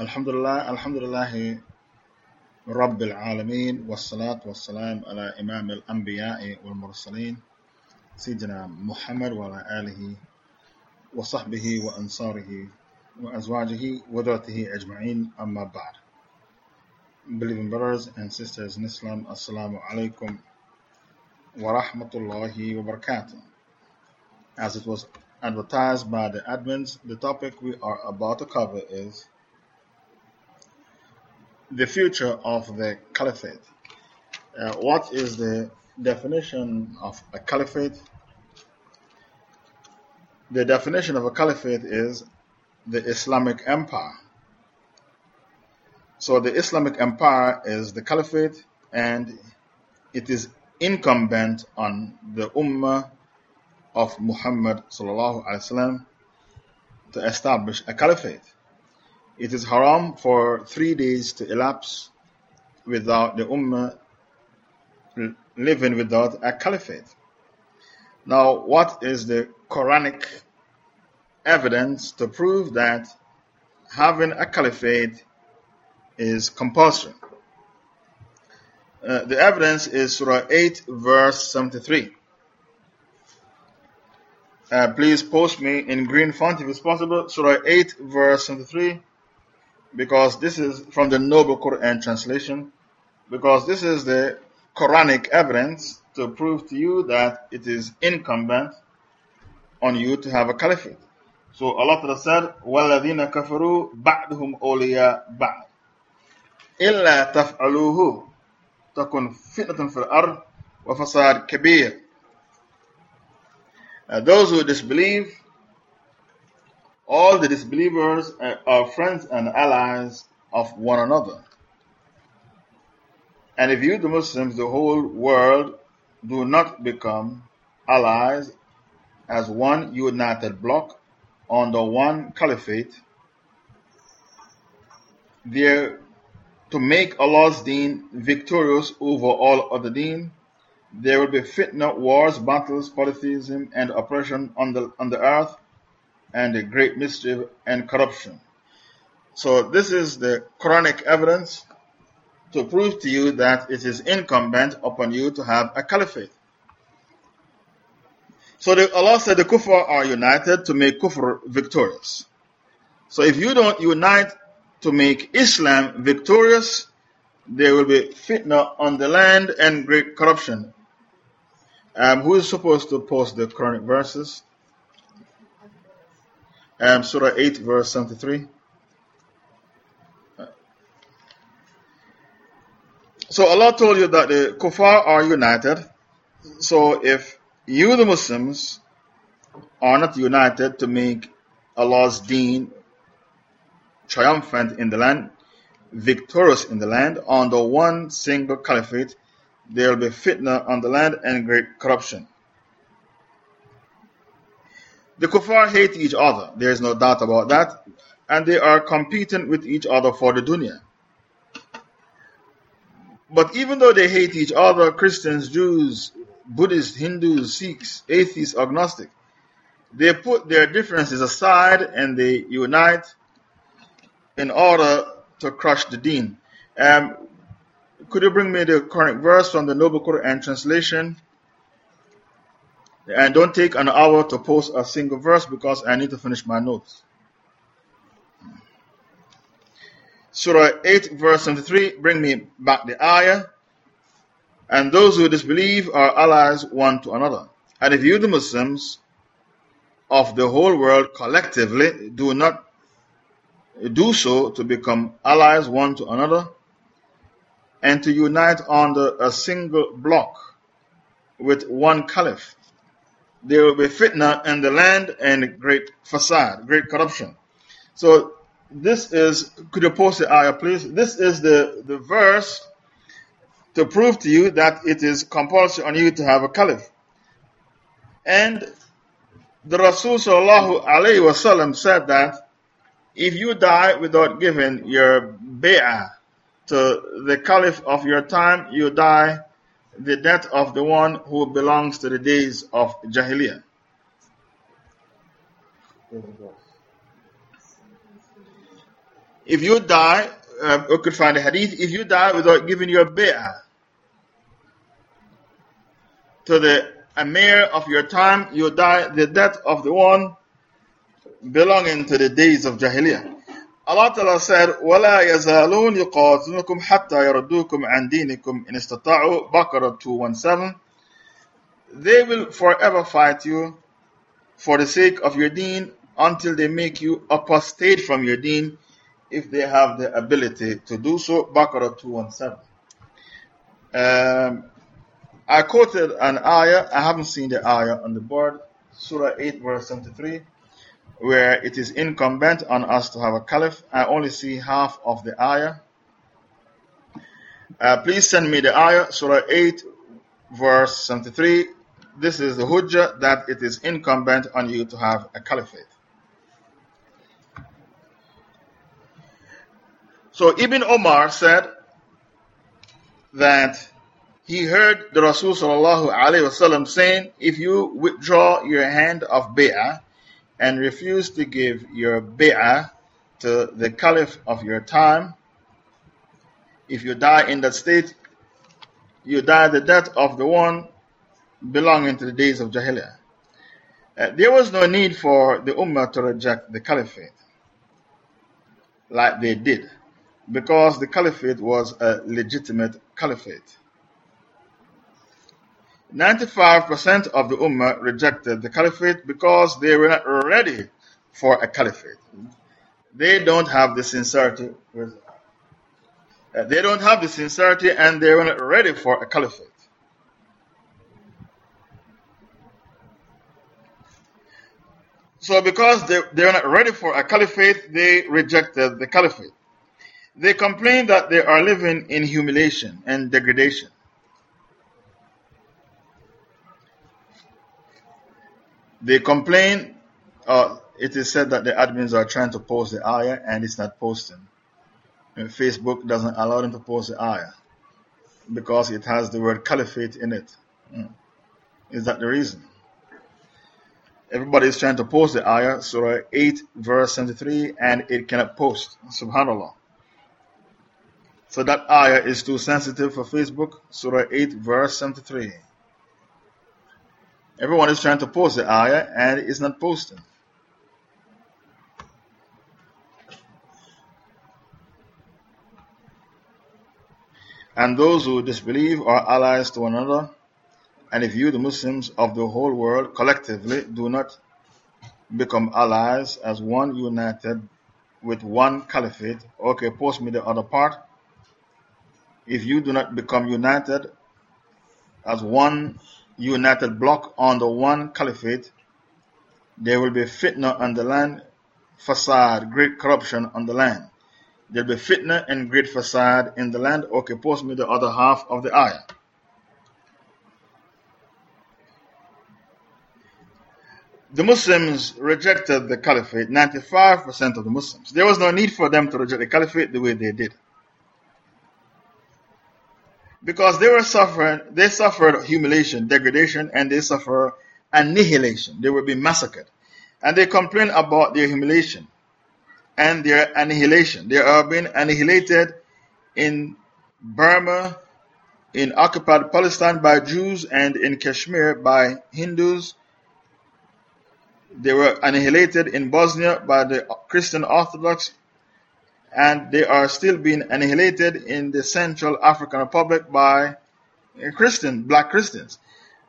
الحمد لله الحمد لله رب العالمين والصلاة والسلام على إمام الأنبياء والمرسلين سيدنا محمد وعلى آله وصحبه وأنصاره وأزواجه وذرته أجمعين أما بعد Believing brothers and sisters in Islam Assalamu alaikum wa rahmatullahi wa barakatuh As it was advertised by the admins, the topic we are about to cover is the future of the caliphate. Uh, what is the definition of a caliphate? The definition of a caliphate is the Islamic empire. So, the Islamic empire is the caliphate, and it is incumbent on the Ummah of Muhammad to establish a caliphate. It is haram for three days to elapse without the Ummah living without a caliphate. Now, what is the Quranic evidence to prove that having a caliphate is compulsory? Uh, the evidence is Surah 8, verse 73. Uh, please post me in green font if it's possible. Surah 8, verse 73 because this is from the Noble Quran translation, because this is the Quranic evidence to prove to you that it is incumbent on you to have a caliphate. So Allah said, وَالَّذِينَ كَفَرُوا بَعْدُهُمْ أَوْلِيَاء بَعْدٍ إِلَّا تَفْعَلُوهُ تَكُنْ فِتْنَةٌ فِي الْأَرْضِ وَفَسَادٌ كَبِيرٌ Those who disbelieve all the disbelievers uh, are friends and allies of one another. And if you, the Muslims, the whole world, do not become allies as one united bloc under one caliphate, there to make Allah's deen victorious over all other deen, there will be fitna, wars, battles, polytheism, and oppression on the, on the earth and great mischief and corruption. So, this is the Quranic evidence to prove to you that it is incumbent upon you to have a caliphate. So, the, Allah said the kuffar are united to make kufr victorious. So, if you don't unite to make Islam victorious, there will be fitna on the land and great corruption. Um, who is supposed to post the Quranic verses? Um, Surah 8, verse 73. So Allah told you that the kuffar are united. So if you, the Muslims, are not united to make Allah's deen triumphant in the land, victorious in the land, under one single caliphate, there will be fitna on the land and great corruption. The kuffar hate each other, there is no doubt about that, and they are competing with each other for the dunya. But even though they hate each other, Christians, Jews, Buddhists, Hindus, Sikhs, atheists, agnostic, they put their differences aside and they unite in order to crush the deen. Um, could you bring me the Quranic verse from the Noble Quran translation? And don't take an hour to post a single verse because I need to finish my notes. Surah 8, verse 73, bring me back the ayah. And those who disbelieve are allies one to another. And if you, the Muslims of the whole world collectively, do not do so to become allies one to another and to unite under a single block with one caliph, there will be fitna in the land and great facade, great corruption. So, this is, could you post the ayah please? This is the, the verse to prove to you that it is compulsory on you to have a caliph. And the Rasul sallallahu said that if you die without giving your bay'ah to the caliph of your time, you die the death of the one who belongs to the days of Jahiliyyah. If you die, uh, we could find a hadith, if you die without giving your bay'ah to the emir of your time, you die the death of the one belonging to the days of Jahiliyyah. Allah Ta'ala said, وَلَا يَزَالُونَ يُقَاتِلُكُمْ حَتَّى يَرُدُّوكُمْ عَنْ دِينِكُمْ إِنِ اسْتَطَاعُوا Baqarah 217 They will forever fight you for the sake of your deen until they make you apostate from your deen if they have the ability to do so. Baqarah 217. Um, I quoted an ayah, I haven't seen the ayah on the board, Surah 8, verse 73, where it is incumbent on us to have a caliph. I only see half of the ayah. Uh, please send me the ayah, Surah 8, verse 73. This is the hujjah that it is incumbent on you to have a caliphate. So Ibn Omar said that he heard the Rasul wasallam saying, If you withdraw your hand of bay'ah and refuse to give your bay'ah to the caliph of your time, if you die in that state, you die the death of the one belonging to the days of Jahiliyyah. Uh, there was no need for the Ummah to reject the caliphate like they did because the caliphate was a legitimate caliphate. 95% of the Ummah rejected the caliphate because they were not ready for a caliphate. They don't have the sincerity. Uh, they don't have the sincerity and they were not ready for a caliphate. So, because they, they were not ready for a caliphate, they rejected the caliphate. They complain that they are living in humiliation and degradation. They complain, uh, it is said that the admins are trying to post the ayah and it's not posting. And Facebook doesn't allow them to post the ayah because it has the word caliphate in it. Mm. Is that the reason? Everybody is trying to post the ayah, Surah 8, verse 73, and it cannot post. Subhanallah. So that ayah is too sensitive for Facebook. Surah 8, verse 73. Everyone is trying to post the ayah and it's not posting. And those who disbelieve are allies to one another. And if you, the Muslims of the whole world, collectively do not become allies as one united with one caliphate, okay, post me the other part if you do not become united as one united block under one caliphate, there will be fitna on the land, facade, great corruption on the land. There will be fitna and great facade in the land. Okay, post me the other half of the ayah. The Muslims rejected the caliphate, 95% of the Muslims. There was no need for them to reject the caliphate the way they did because they were suffering, they suffered humiliation, degradation, and they suffered annihilation. They would be massacred. And they complain about their humiliation and their annihilation. They are being annihilated in Burma, in occupied Palestine by Jews, and in Kashmir by Hindus. They were annihilated in Bosnia by the Christian Orthodox and they are still being annihilated in the Central African Republic by Christian, black Christians.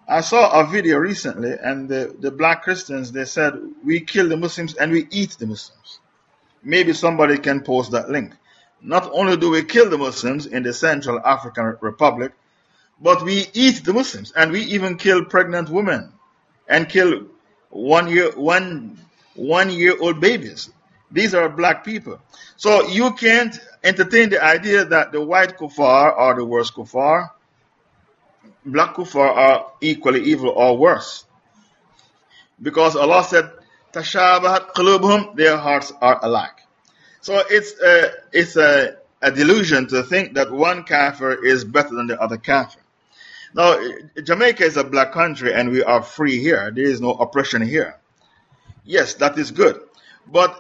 I saw a video recently, and the, the black Christians they said, We kill the Muslims and we eat the Muslims. Maybe somebody can post that link. Not only do we kill the Muslims in the Central African Republic, but we eat the Muslims, and we even kill pregnant women and kill one year, one, one year old babies. These are black people. So you can't entertain the idea that the white kuffar are the worst kuffar. Black kuffar are equally evil or worse. Because Allah said, Tashabahat qulubuhum, their hearts are alike. So it's a, it's a, a delusion to think that one kafir is better than the other kafir. Now, Jamaica is a black country and we are free here. There is no oppression here. Yes, that is good. But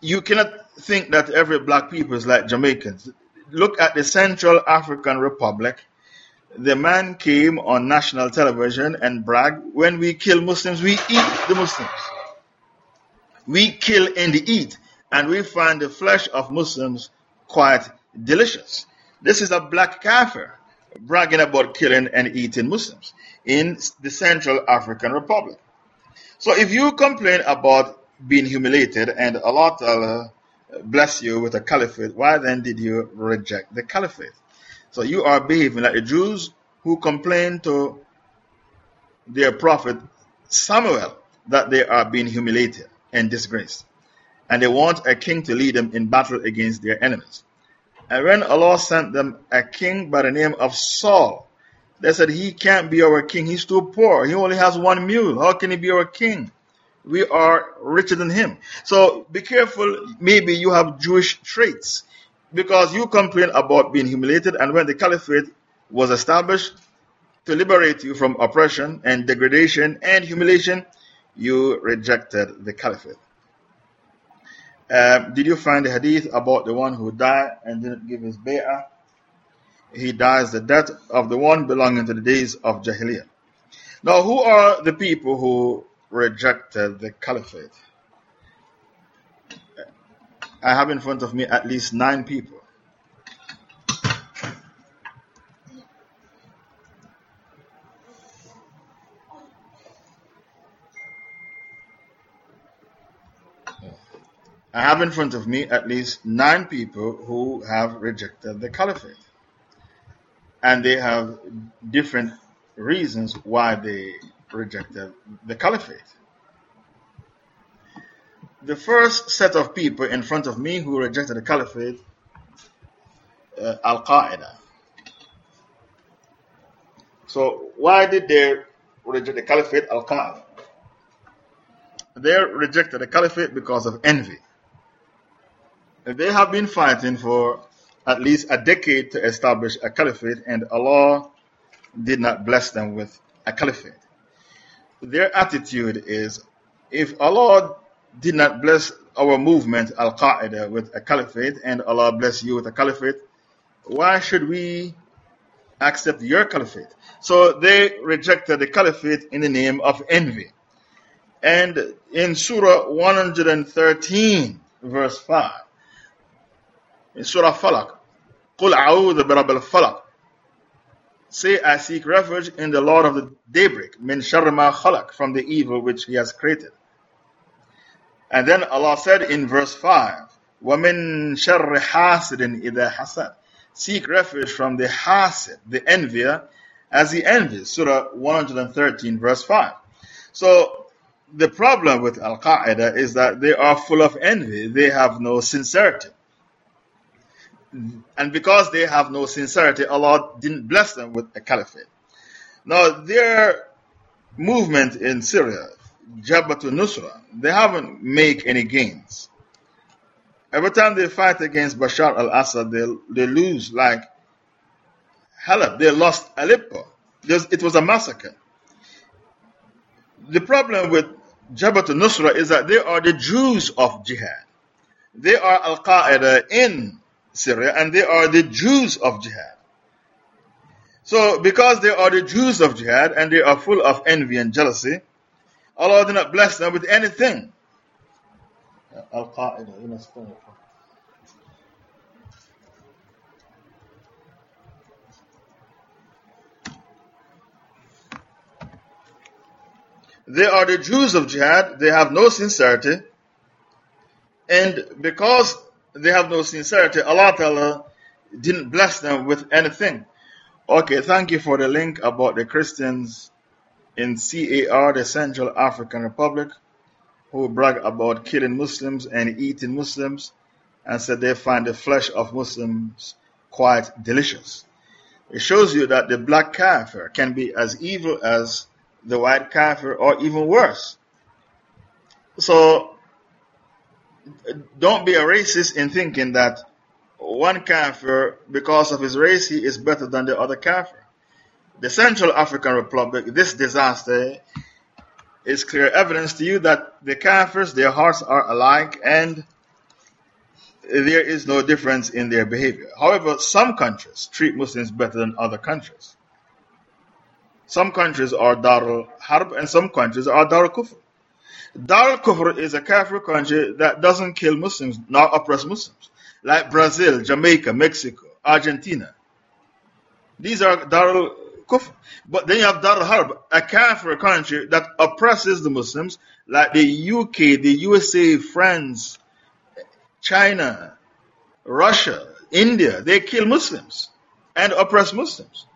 you cannot think that every black people is like Jamaicans. Look at the Central African Republic. The man came on national television and bragged, when we kill Muslims, we eat the Muslims. We kill and eat, and we find the flesh of Muslims quite delicious. This is a black kafir bragging about killing and eating Muslims in the Central African Republic. So if you complain about being humiliated and Allah uh, Ta'ala bless you with a caliphate, why then did you reject the caliphate? So you are behaving like the Jews who complained to their prophet Samuel that they are being humiliated and disgraced. And they want a king to lead them in battle against their enemies. And when Allah sent them a king by the name of Saul, they said, He can't be our king. He's too poor. He only has one mule. How can he be our king? We are richer than him. So be careful. Maybe you have Jewish traits because you complain about being humiliated. And when the caliphate was established to liberate you from oppression and degradation and humiliation, you rejected the caliphate. Um, did you find the hadith about the one who died and didn't give his bay'ah? He dies the death of the one belonging to the days of Jahiliyyah. Now, who are the people who rejected the caliphate? I have in front of me at least nine people. I have in front of me at least nine people who have rejected the caliphate. And they have different reasons why they rejected the caliphate. The first set of people in front of me who rejected the caliphate, uh, Al Qaeda. So, why did they reject the caliphate? Al Qaeda. They rejected the caliphate because of envy. They have been fighting for at least a decade to establish a caliphate, and Allah did not bless them with a caliphate. Their attitude is if Allah did not bless our movement, Al Qaeda, with a caliphate, and Allah bless you with a caliphate, why should we accept your caliphate? So they rejected the caliphate in the name of envy. And in Surah 113, verse 5, in Surah Falaq, قُلْ أَعُوذُ بِرَبِّ الْفَلَقِ Say, I seek refuge in the Lord of the daybreak, min sharma khalaq, from the evil which He has created. And then Allah said in verse 5, وَمِن شَرِّ حَاسِدٍ إِذَا حَسَدٍ Seek refuge from the hasid, the envier, as he envies. Surah 113, verse 5. So, the problem with Al Qaeda is that they are full of envy, they have no sincerity. And because they have no sincerity, Allah didn't bless them with a caliphate. Now, their movement in Syria, Jabhat al-Nusra, they haven't made any gains. Every time they fight against Bashar al Assad, they, they lose, like Halab. They lost Aleppo. it was a massacre. The problem with Jabhat al-Nusra is that they are the Jews of jihad. They are Al Qaeda in Syria, and they are the Jews of jihad. So, because they are the Jews of jihad and they are full of envy and jealousy, Allah did not bless them with anything. Al Qaeda, you know, They are the Jews of jihad, they have no sincerity, and because they have no sincerity, Allah Ta'ala didn't bless them with anything. Okay, thank you for the link about the Christians in CAR, the Central African Republic, who brag about killing Muslims and eating Muslims and said they find the flesh of Muslims quite delicious. It shows you that the black kafir can be as evil as the white kafir or even worse. So don't be a racist in thinking that one kafir, because of his race, he is better than the other kafir. The Central African Republic, this disaster is clear evidence to you that the kafirs, their hearts are alike and there is no difference in their behavior. However, some countries treat Muslims better than other countries. Some countries are Darul Harb and some countries are Darul Kufr. Darul Kufr is a Kafir country that doesn't kill Muslims nor oppress Muslims, like Brazil, Jamaica, Mexico, Argentina. These are Darul Kufr. But then you have Darul Harb, a Kafir country that oppresses the Muslims, like the UK, the USA, France, China, Russia, India. They kill Muslims and oppress Muslims.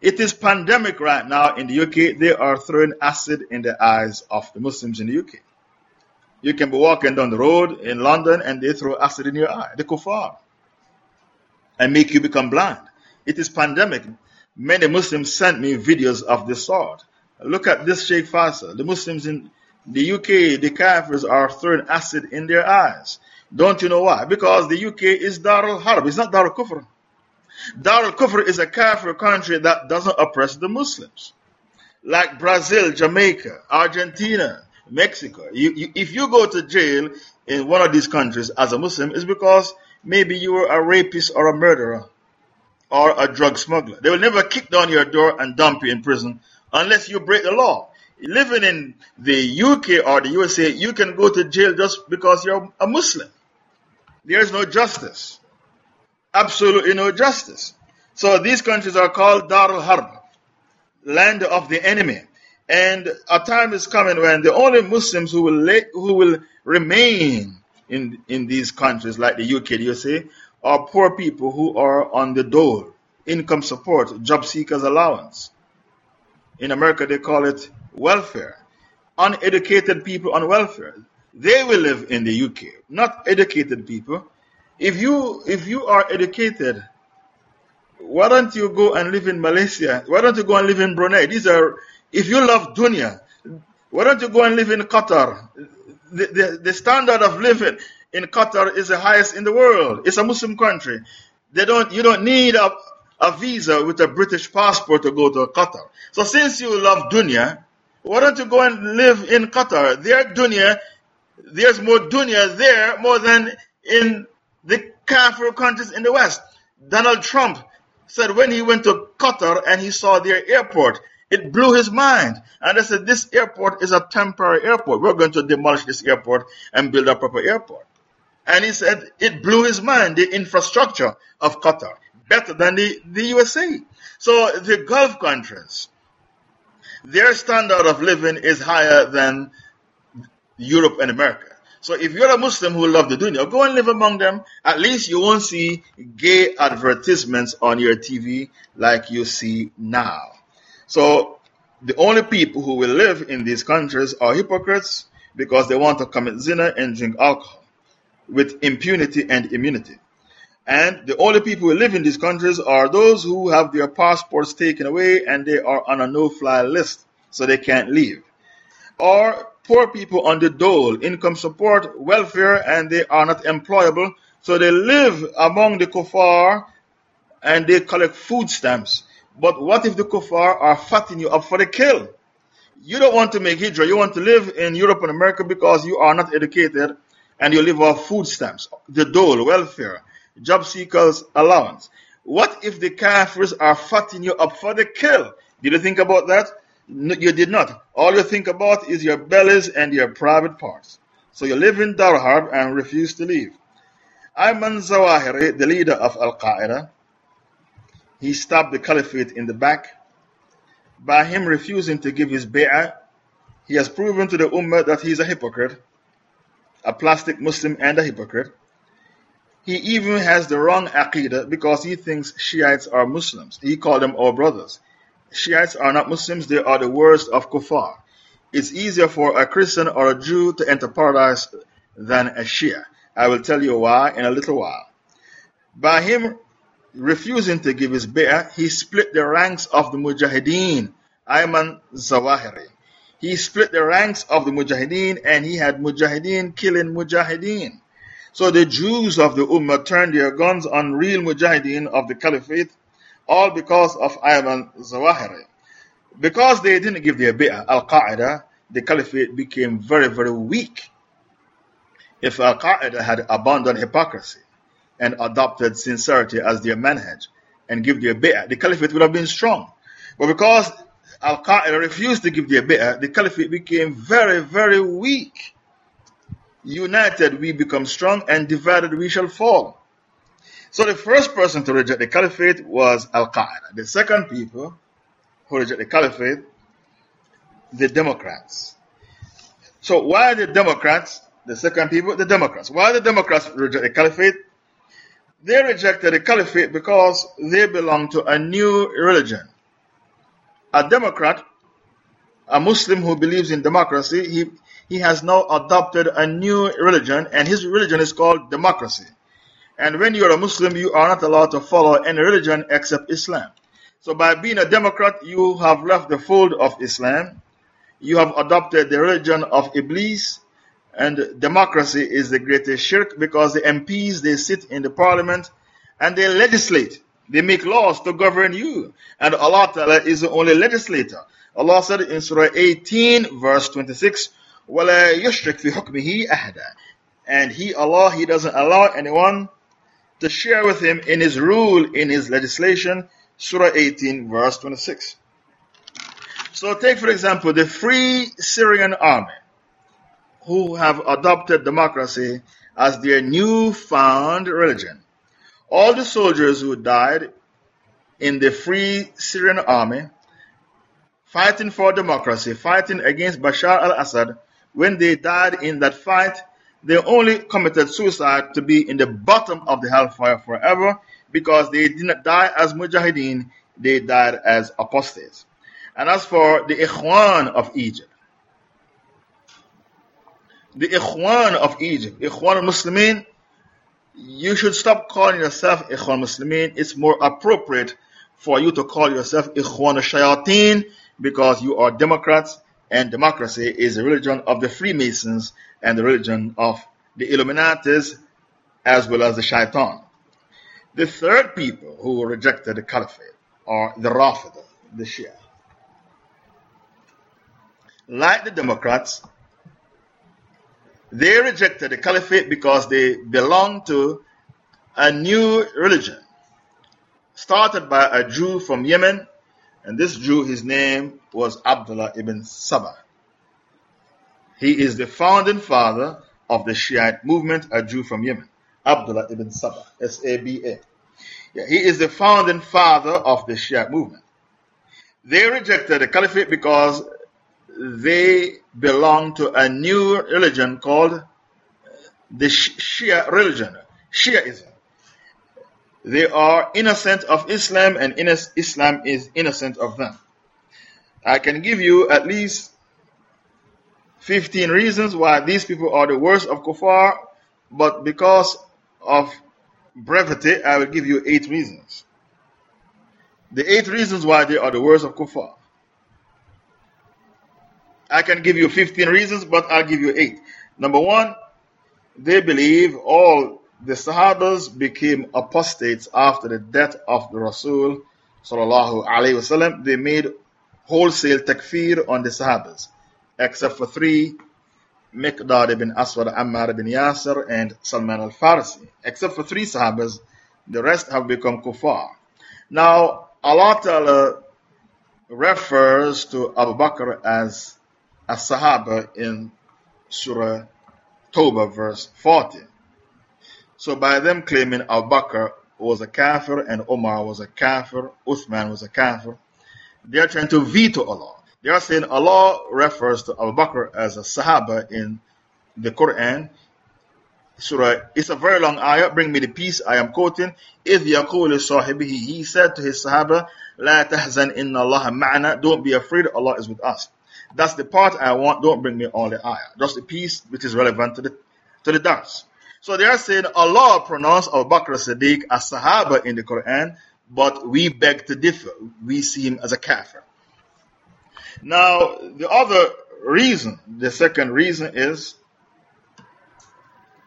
It is pandemic right now in the UK. They are throwing acid in the eyes of the Muslims in the UK. You can be walking down the road in London and they throw acid in your eye, the kuffar, and make you become blind. It is pandemic. Many Muslims sent me videos of this sort. Look at this Sheikh Faisal. The Muslims in the UK, the Kafirs are throwing acid in their eyes. Don't you know why? Because the UK is Darul Harb. It's not Darul Kufr. Darul Kufr is a Kafir country that doesn't oppress the Muslims. Like Brazil, Jamaica, Argentina, Mexico. You, you, if you go to jail in one of these countries as a Muslim, it's because maybe you were a rapist or a murderer or a drug smuggler. They will never kick down your door and dump you in prison unless you break the law. Living in the UK or the USA, you can go to jail just because you're a Muslim. There's no justice absolutely no justice. So these countries are called Dar al Harb, land of the enemy. And a time is coming when the only Muslims who will, who will remain in, in these countries, like the UK, the USA, are poor people who are on the dole, income support, job seekers allowance. In America, they call it welfare. Uneducated people on welfare. They will live in the UK, not educated people if you, if you are educated, why don't you go and live in Malaysia? Why don't you go and live in Brunei? These are, if you love dunya, why don't you go and live in Qatar? The, the, the standard of living in Qatar is the highest in the world. It's a Muslim country. They don't, you don't need a, a visa with a British passport to go to Qatar. So since you love dunya, why don't you go and live in Qatar? Their dunya, there's more dunya there more than in the Kafir countries in the West. Donald Trump said when he went to Qatar and he saw their airport, it blew his mind. And they said, This airport is a temporary airport. We're going to demolish this airport and build a proper airport. And he said, It blew his mind, the infrastructure of Qatar, better than the, the USA. So the Gulf countries, their standard of living is higher than Europe and America. So if you're a Muslim who love the dunya, go and live among them. At least you won't see gay advertisements on your TV like you see now. So the only people who will live in these countries are hypocrites because they want to commit zina and drink alcohol with impunity and immunity. And the only people who live in these countries are those who have their passports taken away and they are on a no fly list, so they can't leave. Or poor people on the dole, income support, welfare, and they are not employable. So they live among the kuffar and they collect food stamps. But what if the kuffar are fattening you up for the kill? You don't want to make hijrah. You want to live in Europe and America because you are not educated and you live off food stamps, the dole, welfare, job seekers allowance. What if the kafirs are fattening you up for the kill? Did you think about that? You did not. All you think about is your bellies and your private parts. So you live in Darul Harb and refuse to leave. Ayman Zawahiri, the leader of Al Qaeda, he stabbed the caliphate in the back. By him refusing to give his bay'ah, he has proven to the Ummah that he is a hypocrite, a plastic Muslim and a hypocrite. He even has the wrong aqidah because he thinks Shiites are Muslims. He called them our brothers. Shiites are not Muslims, they are the worst of kuffar. It's easier for a Christian or a Jew to enter paradise than a Shia. I will tell you why in a little while. By him refusing to give his bay'ah, he split the ranks of the Mujahideen, Ayman Zawahiri. He split the ranks of the Mujahideen and he had Mujahideen killing Mujahideen. So the Jews of the Ummah turned their guns on real Mujahideen of the Caliphate all because of Ayman Zawahiri. Because they didn't give their bay'ah, Al Qaeda, the caliphate became very, very weak. If Al Qaeda had abandoned hypocrisy, and adopted sincerity as their manhaj and give their bay'ah, the caliphate would have been strong. But because Al Qaeda refused to give their bay'ah, the caliphate became very, very weak. United we become strong, and divided we shall fall. So the first person to reject the caliphate was Al Qaeda. The second people who reject the caliphate, the Democrats. So why the Democrats, the second people, the Democrats? Why the Democrats reject the caliphate? They rejected the caliphate because they belong to a new religion. A Democrat, a Muslim who believes in democracy, he, he has now adopted a new religion, and his religion is called democracy. And when you're a Muslim, you are not allowed to follow any religion except Islam. So by being a Democrat, you have left the fold of Islam. You have adopted the religion of Iblis, and democracy is the greatest shirk because the MPs, they sit in the parliament and they legislate. They make laws to govern you. And Allah Ta'ala is the only legislator. Allah said in Surah 18, verse 26, وَلَا يُشْرِكْ فِي حُكْمِهِ أَحَدًا And He, Allah, He doesn't allow anyone to share with Him in His rule, in His legislation. Surah 18, verse 26. So take, for example, the Free Syrian Army who have adopted democracy as their newfound religion. All the soldiers who died in the Free Syrian Army fighting for democracy, fighting against Bashar al Assad, when they died in that fight, they only committed suicide to be in the bottom of the hellfire forever because they did not die as mujahideen, they died as apostates. And as for the Ikhwan of Egypt, the Ikhwan of Egypt, Ikhwan Muslimin, you should stop calling yourself Ikhwan Muslimin. It's more appropriate for you to call yourself Ikhwan Shayateen because you are Democrats and democracy is the religion of the Freemasons and the religion of the Illuminatis as well as the Shaitan. The third people who rejected the Caliphate are the Rafida, the Shia. Like the Democrats, they rejected the caliphate because they belonged to a new religion started by a Jew from Yemen. And this Jew, his name was Abdullah ibn Saba. He is the founding father of the Shiite movement, a Jew from Yemen. Abdullah ibn Saba, S A B A. Yeah, he is the founding father of the Shiite movement. They rejected the caliphate because they belong to a new religion called the Shia religion, Shiaism. They are innocent of Islam and Islam is innocent of them. I can give you at least 15 reasons why these people are the worst of kuffar, but because of brevity, I will give you eight reasons. The eight reasons why they are the worst of kuffar. I can give you 15 reasons, but I'll give you eight. Number one, they believe all the Sahabas became apostates after the death of the Rasul. Wasallam. They made wholesale takfir on the Sahabas, except for three Miqdad ibn Aswad, Ammar ibn Yasir, and Salman al Farsi. Except for three Sahabas, the rest have become kuffar. Now, Allah Ta'ala refers to Abu Bakr as a Sahaba in Surah Toba, verse 40. So, by them claiming Abu Bakr was a kafir and Omar was a kafir, Uthman was a kafir, they are trying to veto Allah. They are saying Allah refers to Abu Bakr as a Sahaba in the Quran. Surah, it's a very long ayah. Bring me the piece. I am quoting. If Yaqul sahibihi, he said to his Sahaba, La tahzan inna Allah ma'ana. Don't be afraid. Allah is with us. That's the part I want. Don't bring me all the ayah. Just the piece which is relevant to the, to the dars. So they are saying Allah pronounced Abu Bakr as Sahaba in the Quran, but we beg to differ. We see him as a kafir. Now, the other reason, the second reason is,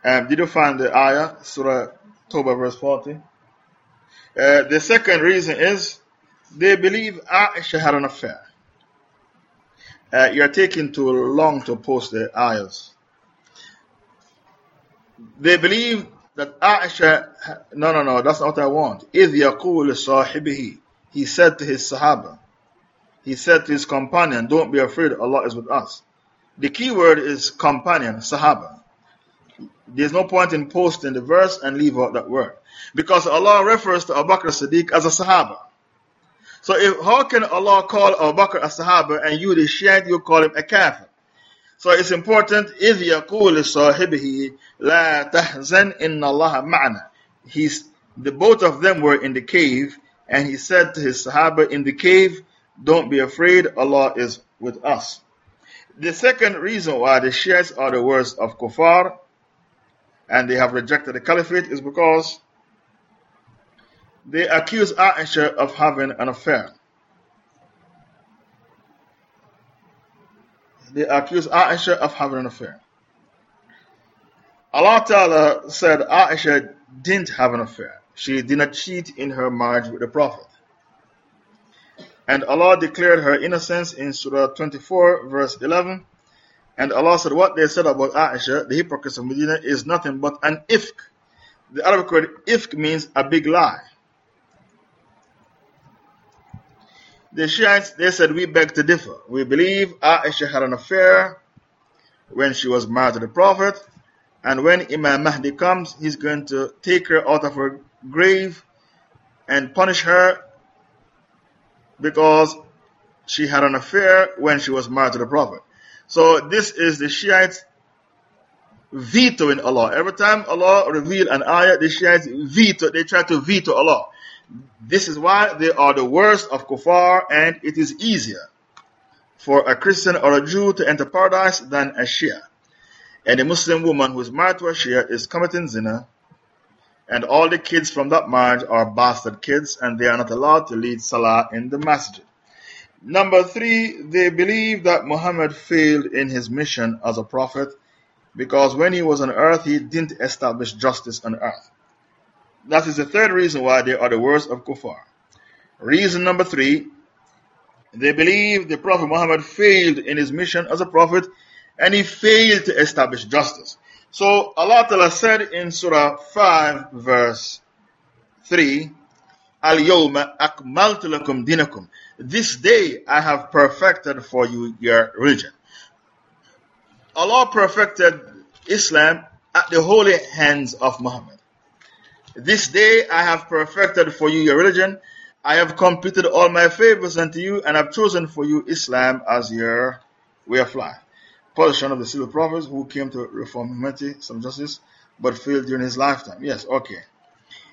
um, did you find the ayah, Surah Toba verse 40? Uh, the second reason is they believe Aisha had an affair. Uh, you're taking too long to post the ayahs. They believe that that Aisha, no, no, no, that's not what I want. إِذْ يَقُولُ صَاحِبِهِ He said to his Sahaba, he said to his companion, Don't be afraid, Allah is with us. The key word is companion, Sahaba. There's no point in posting the verse and leave out that word. Because Allah refers to Abu Bakr Siddiq as a Sahaba. So if, how can Allah call Abu Bakr a Sahaba and you the Shiite, you call him a Kafir? So it's important, إِذْ يَقُولِ صَاحِبِهِ لَا تَحْزَنْ إِنَّ اللَّهَ مَعْنَا He's, the both of them were in the cave and he said to his Sahaba in the cave, don't be afraid, Allah is with us. The second reason why the Shiites are the worst of kuffar and they have rejected the caliphate is because they accuse Aisha of having an affair. They accused Aisha of having an affair. Allah Ta'ala said Aisha didn't have an affair. She did not cheat in her marriage with the Prophet. And Allah declared her innocence in Surah 24, verse 11. And Allah said, What they said about Aisha, the hypocrites of Medina, is nothing but an ifk. The Arabic word ifk means a big lie. The Shiites, they said, We beg to differ. We believe Aisha had an affair when she was married to the Prophet. And when Imam Mahdi comes, he's going to take her out of her grave and punish her because she had an affair when she was married to the Prophet. So this is the Shiites vetoing Allah. Every time Allah reveal an ayah, the Shiites veto, they try to veto Allah. This is why they are the worst of kuffar and it is easier for a Christian or a Jew to enter paradise than a Shia. And a Muslim woman who is married to a Shia is committing zina and all the kids from that marriage are bastard kids and they are not allowed to lead Salah in the masjid. Number three, they believe that Muhammad failed in his mission as a prophet because when he was on earth, he didn't establish justice on earth. That is the third reason why they are the worst of kuffar. Reason number three, they believe the Prophet Muhammad failed in his mission as a prophet and he failed to establish justice. So Allah Ta'ala said in Surah 5 verse 3, Al-Yawma akmaltu lakum dinakum. This day I have perfected for you your religion. Allah perfected Islam at the holy hands of Muhammad. This day I have perfected for you your religion. I have completed all my favors unto you and have chosen for you Islam as your way of life position of the civil prophets who came to reform humanity, some justice, but failed during his lifetime. Yes, okay.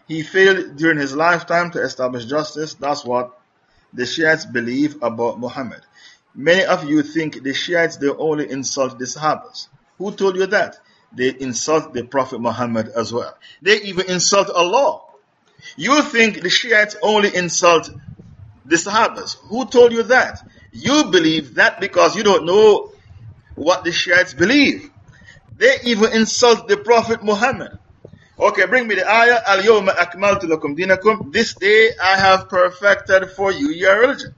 He failed during his lifetime to establish justice. That's what the Shiites believe about Muhammad. Many of you think the Shiites they only insult the Sahabas. Who told you that? They insult the Prophet Muhammad as well. They even insult Allah. You think the Shiites only insult the Sahabas. Who told you that? You believe that because you don't know what the Shiites believe. They even insult the Prophet Muhammad. Okay, bring me the ayah. Al yawma akmaltu lakum dinakum. This day I have perfected for you your religion.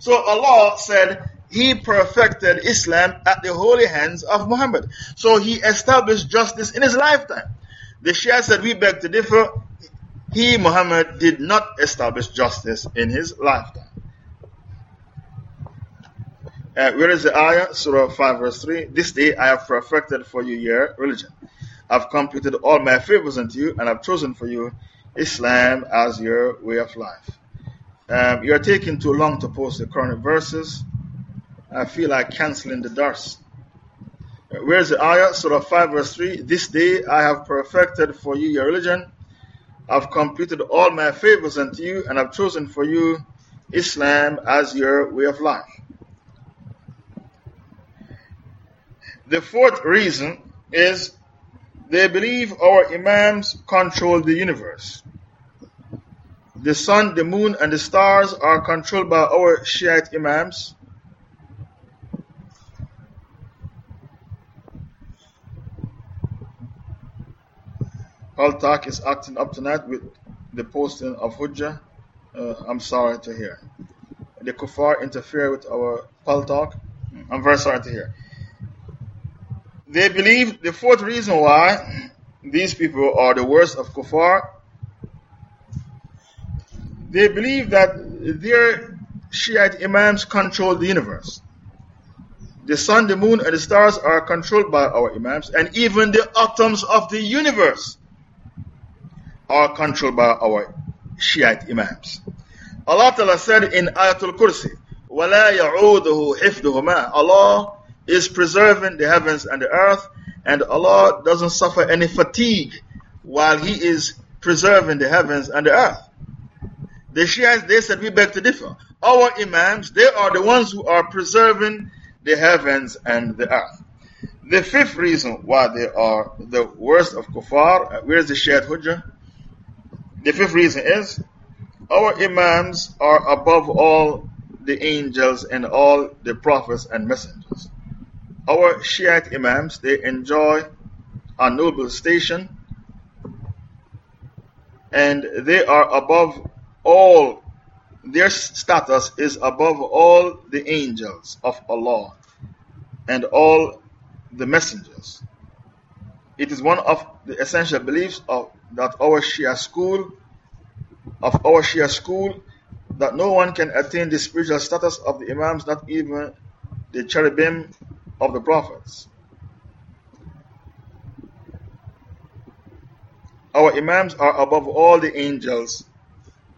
So Allah said He perfected Islam at the holy hands of Muhammad. So He established justice in His lifetime. The Shia said, We beg to differ. He, Muhammad, did not establish justice in his lifetime. Uh, where is the ayah? Surah 5 verse 3. This day I have perfected for you your religion. I've completed all my favors unto you and I've chosen for you Islam as your way of life. Um, you're taking too long to post the Quranic verses. I feel like canceling the dars. Where's the ayah? Surah 5 verse 3. This day I have perfected for you your religion. I've completed all my favors unto you and I've chosen for you Islam as your way of life. The fourth reason is they believe our Imams control the universe. The sun, the moon, and the stars are controlled by our Shiite Imams. Paltalk is acting up tonight with the posting of Hujjah. Uh, I'm sorry to hear. The kuffar interfere with our Paltalk. I'm very sorry to hear. They believe the fourth reason why these people are the worst of kuffar. They believe that their Shiite Imams control the universe. The sun, the moon, and the stars are controlled by our Imams, and even the atoms of the universe are controlled by our Shiite Imams. Allah Ta'ala said in Ayatul Kursi, وَلَا يَعُودُهُ حِفْدُهُمَا Allah is preserving the heavens and the earth, and Allah doesn't suffer any fatigue while He is preserving the heavens and the earth. The Shiites, they said, we beg to differ. Our Imams, they are the ones who are preserving the heavens and the earth. The fifth reason why they are the worst of kuffar, where's the Shiite Hujjah? The fifth reason is our Imams are above all the angels and all the prophets and messengers. Our Shiite Imams, they enjoy a noble station and they are above all, their status is above all the angels of Allah and all the messengers. It is one of the essential beliefs of that our Shia school, of our Shia school, that no one can attain the spiritual status of the Imams, not even the cherubim of the prophets. Our Imams are above all the angels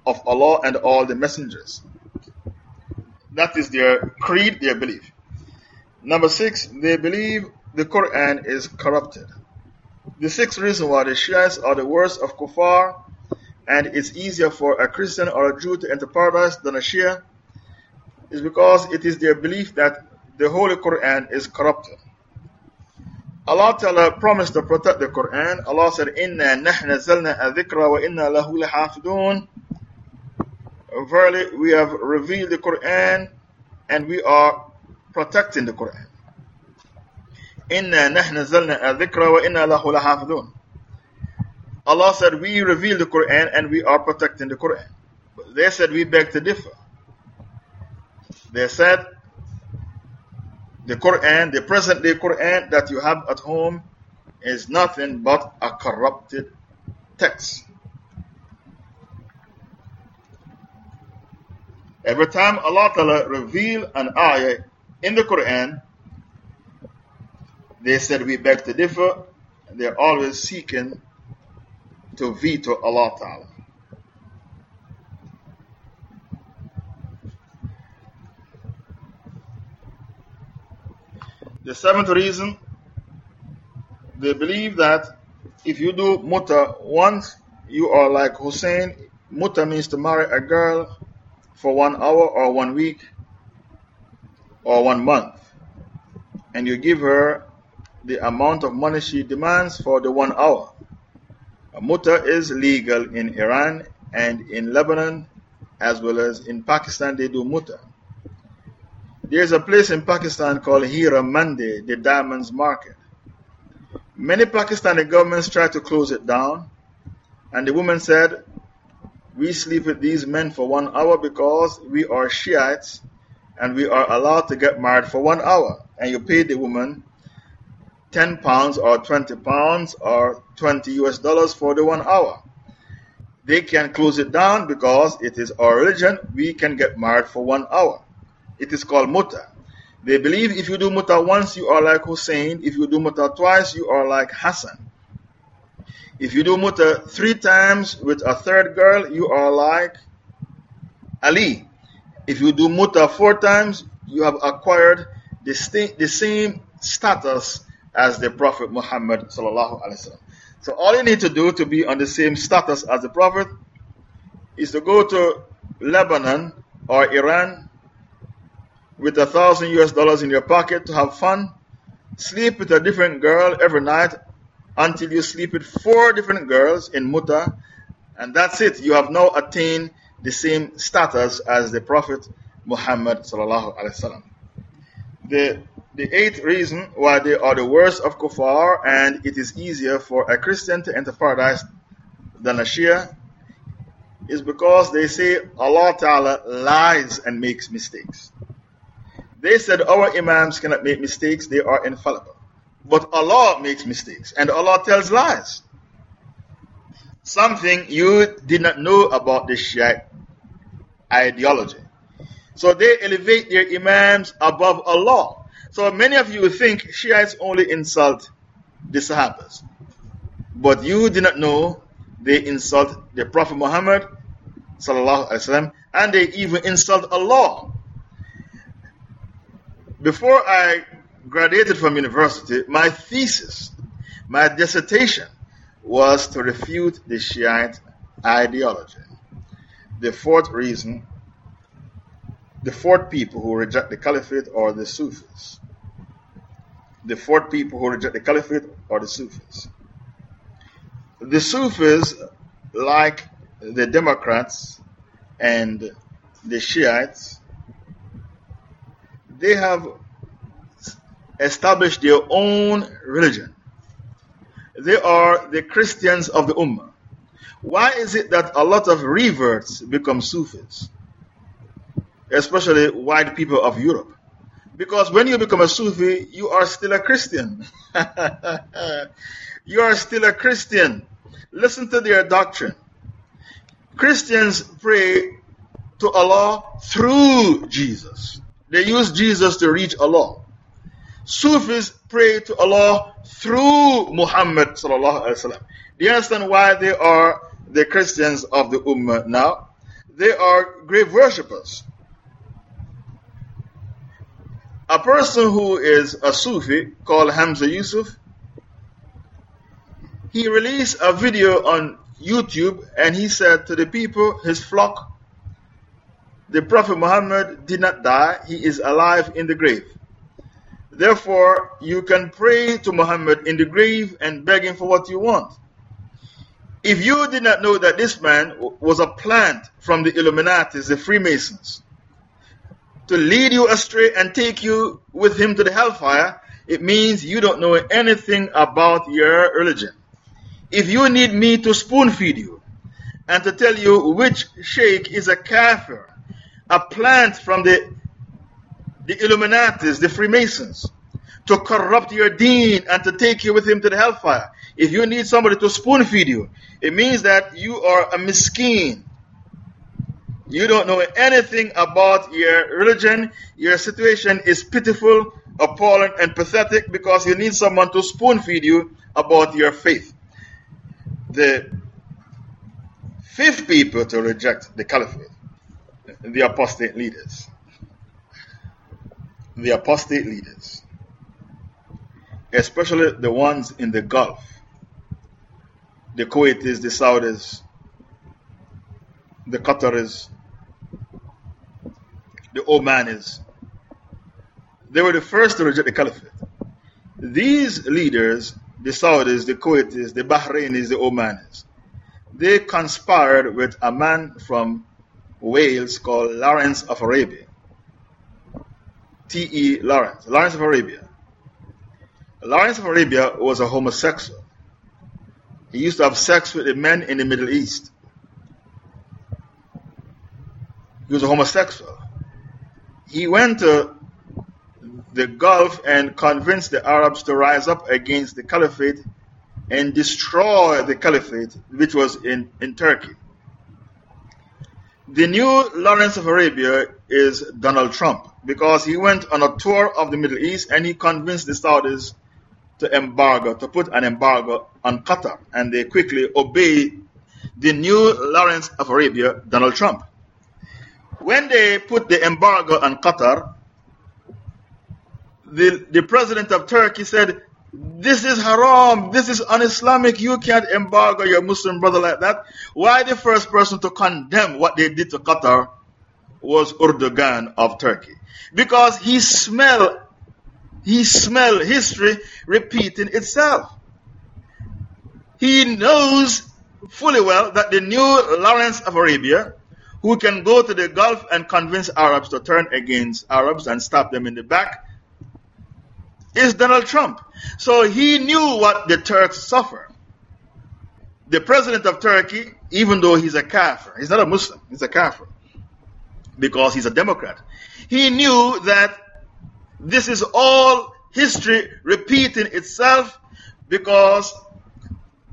of Allah and all the messengers. That is their creed, their belief. Number six, they believe the Quran is corrupted. The sixth reason why the Shiites are the worst of kuffar and it's easier for a Christian or a Jew to enter paradise than a Shia is because it is their belief that the Holy Quran is corrupted. Allah Ta'ala promised to protect the Quran. Allah said, Inna nahna zalna adhikra wa inna lahu lahafidun. Verily, we have revealed the Quran and we are protecting the Quran. Inna nahna zalna adhikra wa inna. Allah said, We reveal the Quran and we are protecting the Quran. But they said, We beg to differ. They said, the Quran, the present day Quran that you have at home, is nothing but a corrupted text. Every time Allah Ta'ala reveal an ayah in the Quran, they said we beg to differ. They're always seeking to veto Allah Ta'ala. The seventh reason, they believe that if you do muta once, you are like Hussein. Muta means to marry a girl for one hour or one week or one month. And you give her the amount of money she demands for the one hour. A muta is legal in Iran and in Lebanon as well as in Pakistan they do muta. There's a place in Pakistan called Hira Mandi, the diamonds market. Many Pakistani governments tried to close it down, and the woman said, We sleep with these men for one hour because we are Shiites and we are allowed to get married for one hour. And you pay the woman 10 pounds or 20 pounds or 20 US dollars for the one hour. They can close it down because it is our religion. We can get married for one hour. It is called muta. They believe if you do muta once, you are like Hussein. If you do muta twice, you are like Hassan. If you do muta three times with a third girl, you are like Ali. If you do muta four times, you have acquired the, the same status as the Prophet Muhammad. So, all you need to do to be on the same status as the Prophet is to go to Lebanon or Iran with a thousand US dollars in your pocket to have fun. Sleep with a different girl every night until you sleep with four different girls in Muta, and that's it. You have now attained the same status as the Prophet Muhammad. The, the eighth reason why they are the worst of kuffar and it is easier for a Christian to enter paradise than a Shia is because they say Allah Ta'ala lies and makes mistakes. They said our Imams cannot make mistakes, they are infallible. But Allah makes mistakes, and Allah tells lies. something you did not know about the Shiite ideology. So they elevate their Imams above Allah. So many of you think Shiites only insult the Sahabas. But you did not know they insult the Prophet Muhammad وسلم, and they even insult Allah. Before I graduated from university, my thesis, my dissertation was to refute the Shiite ideology. The fourth reason, the fourth people who reject the caliphate are the Sufis. The fourth people who reject the caliphate are the Sufis. The Sufis, like the Democrats and the Shiites, they have established their own religion. They are the Christians of the Ummah. Why is it that a lot of reverts become Sufis? Especially white people of Europe. Because when you become a Sufi, you are still a Christian. you are still a Christian. Listen to their doctrine. Christians pray to Allah through Jesus. They use Jesus to reach Allah. Sufis pray to Allah through Muhammad. Do you understand why they are the Christians of the Ummah now? They are grave worshippers. A person who is a Sufi called Hamza Yusuf, he released a video on YouTube and he said to the people, his flock, the Prophet Muhammad did not die, he is alive in the grave. Therefore, you can pray to Muhammad in the grave and beg him for what you want. If you did not know that this man was a plant from the Illuminatis, the Freemasons, to lead you astray and take you with him to the hellfire, it means you don't know anything about your religion. If you need me to spoon feed you and to tell you which sheikh is a kafir, a plant from the the Illuminatis, the Freemasons, to corrupt your deen and to take you with him to the hellfire. If you need somebody to spoon feed you, it means that you are a miskin. You don't know anything about your religion. Your situation is pitiful, appalling, and pathetic because you need someone to spoon feed you about your faith. The fifth people to reject the caliphate, the apostate leaders the apostate leaders, especially the ones in the Gulf, the Kuwaitis, the Saudis, the Qataris, the Omanis, they were the first to reject the caliphate. These leaders, the Saudis, the Kuwaitis, the Bahrainis, the Omanis, they conspired with a man from Wales called Lawrence of Arabia. T.E. Lawrence, Lawrence of Arabia. Lawrence of Arabia was a homosexual. He used to have sex with the men in the Middle East. He was a homosexual. He went to the Gulf and convinced the Arabs to rise up against the caliphate and destroy the caliphate, which was in, in Turkey. The new Lawrence of Arabia is Donald Trump because he went on a tour of the Middle East and he convinced the Saudis to embargo, to put an embargo on Qatar. And they quickly obeyed the new Lawrence of Arabia, Donald Trump. When they put the embargo on Qatar, the, the president of Turkey said, This is haram, this is un Islamic, you can't embargo your Muslim brother like that. Why the first person to condemn what they did to Qatar was Erdogan of Turkey because he smelled he smelled history repeating itself. He knows fully well that the new Lawrence of Arabia, who can go to the Gulf and convince Arabs to turn against Arabs and stab them in the back, is Donald Trump. So he knew what the Turks suffer. The president of Turkey, even though he's a kafir, he's not a Muslim, he's a kafir, because he's a Democrat. He knew that this is all history repeating itself because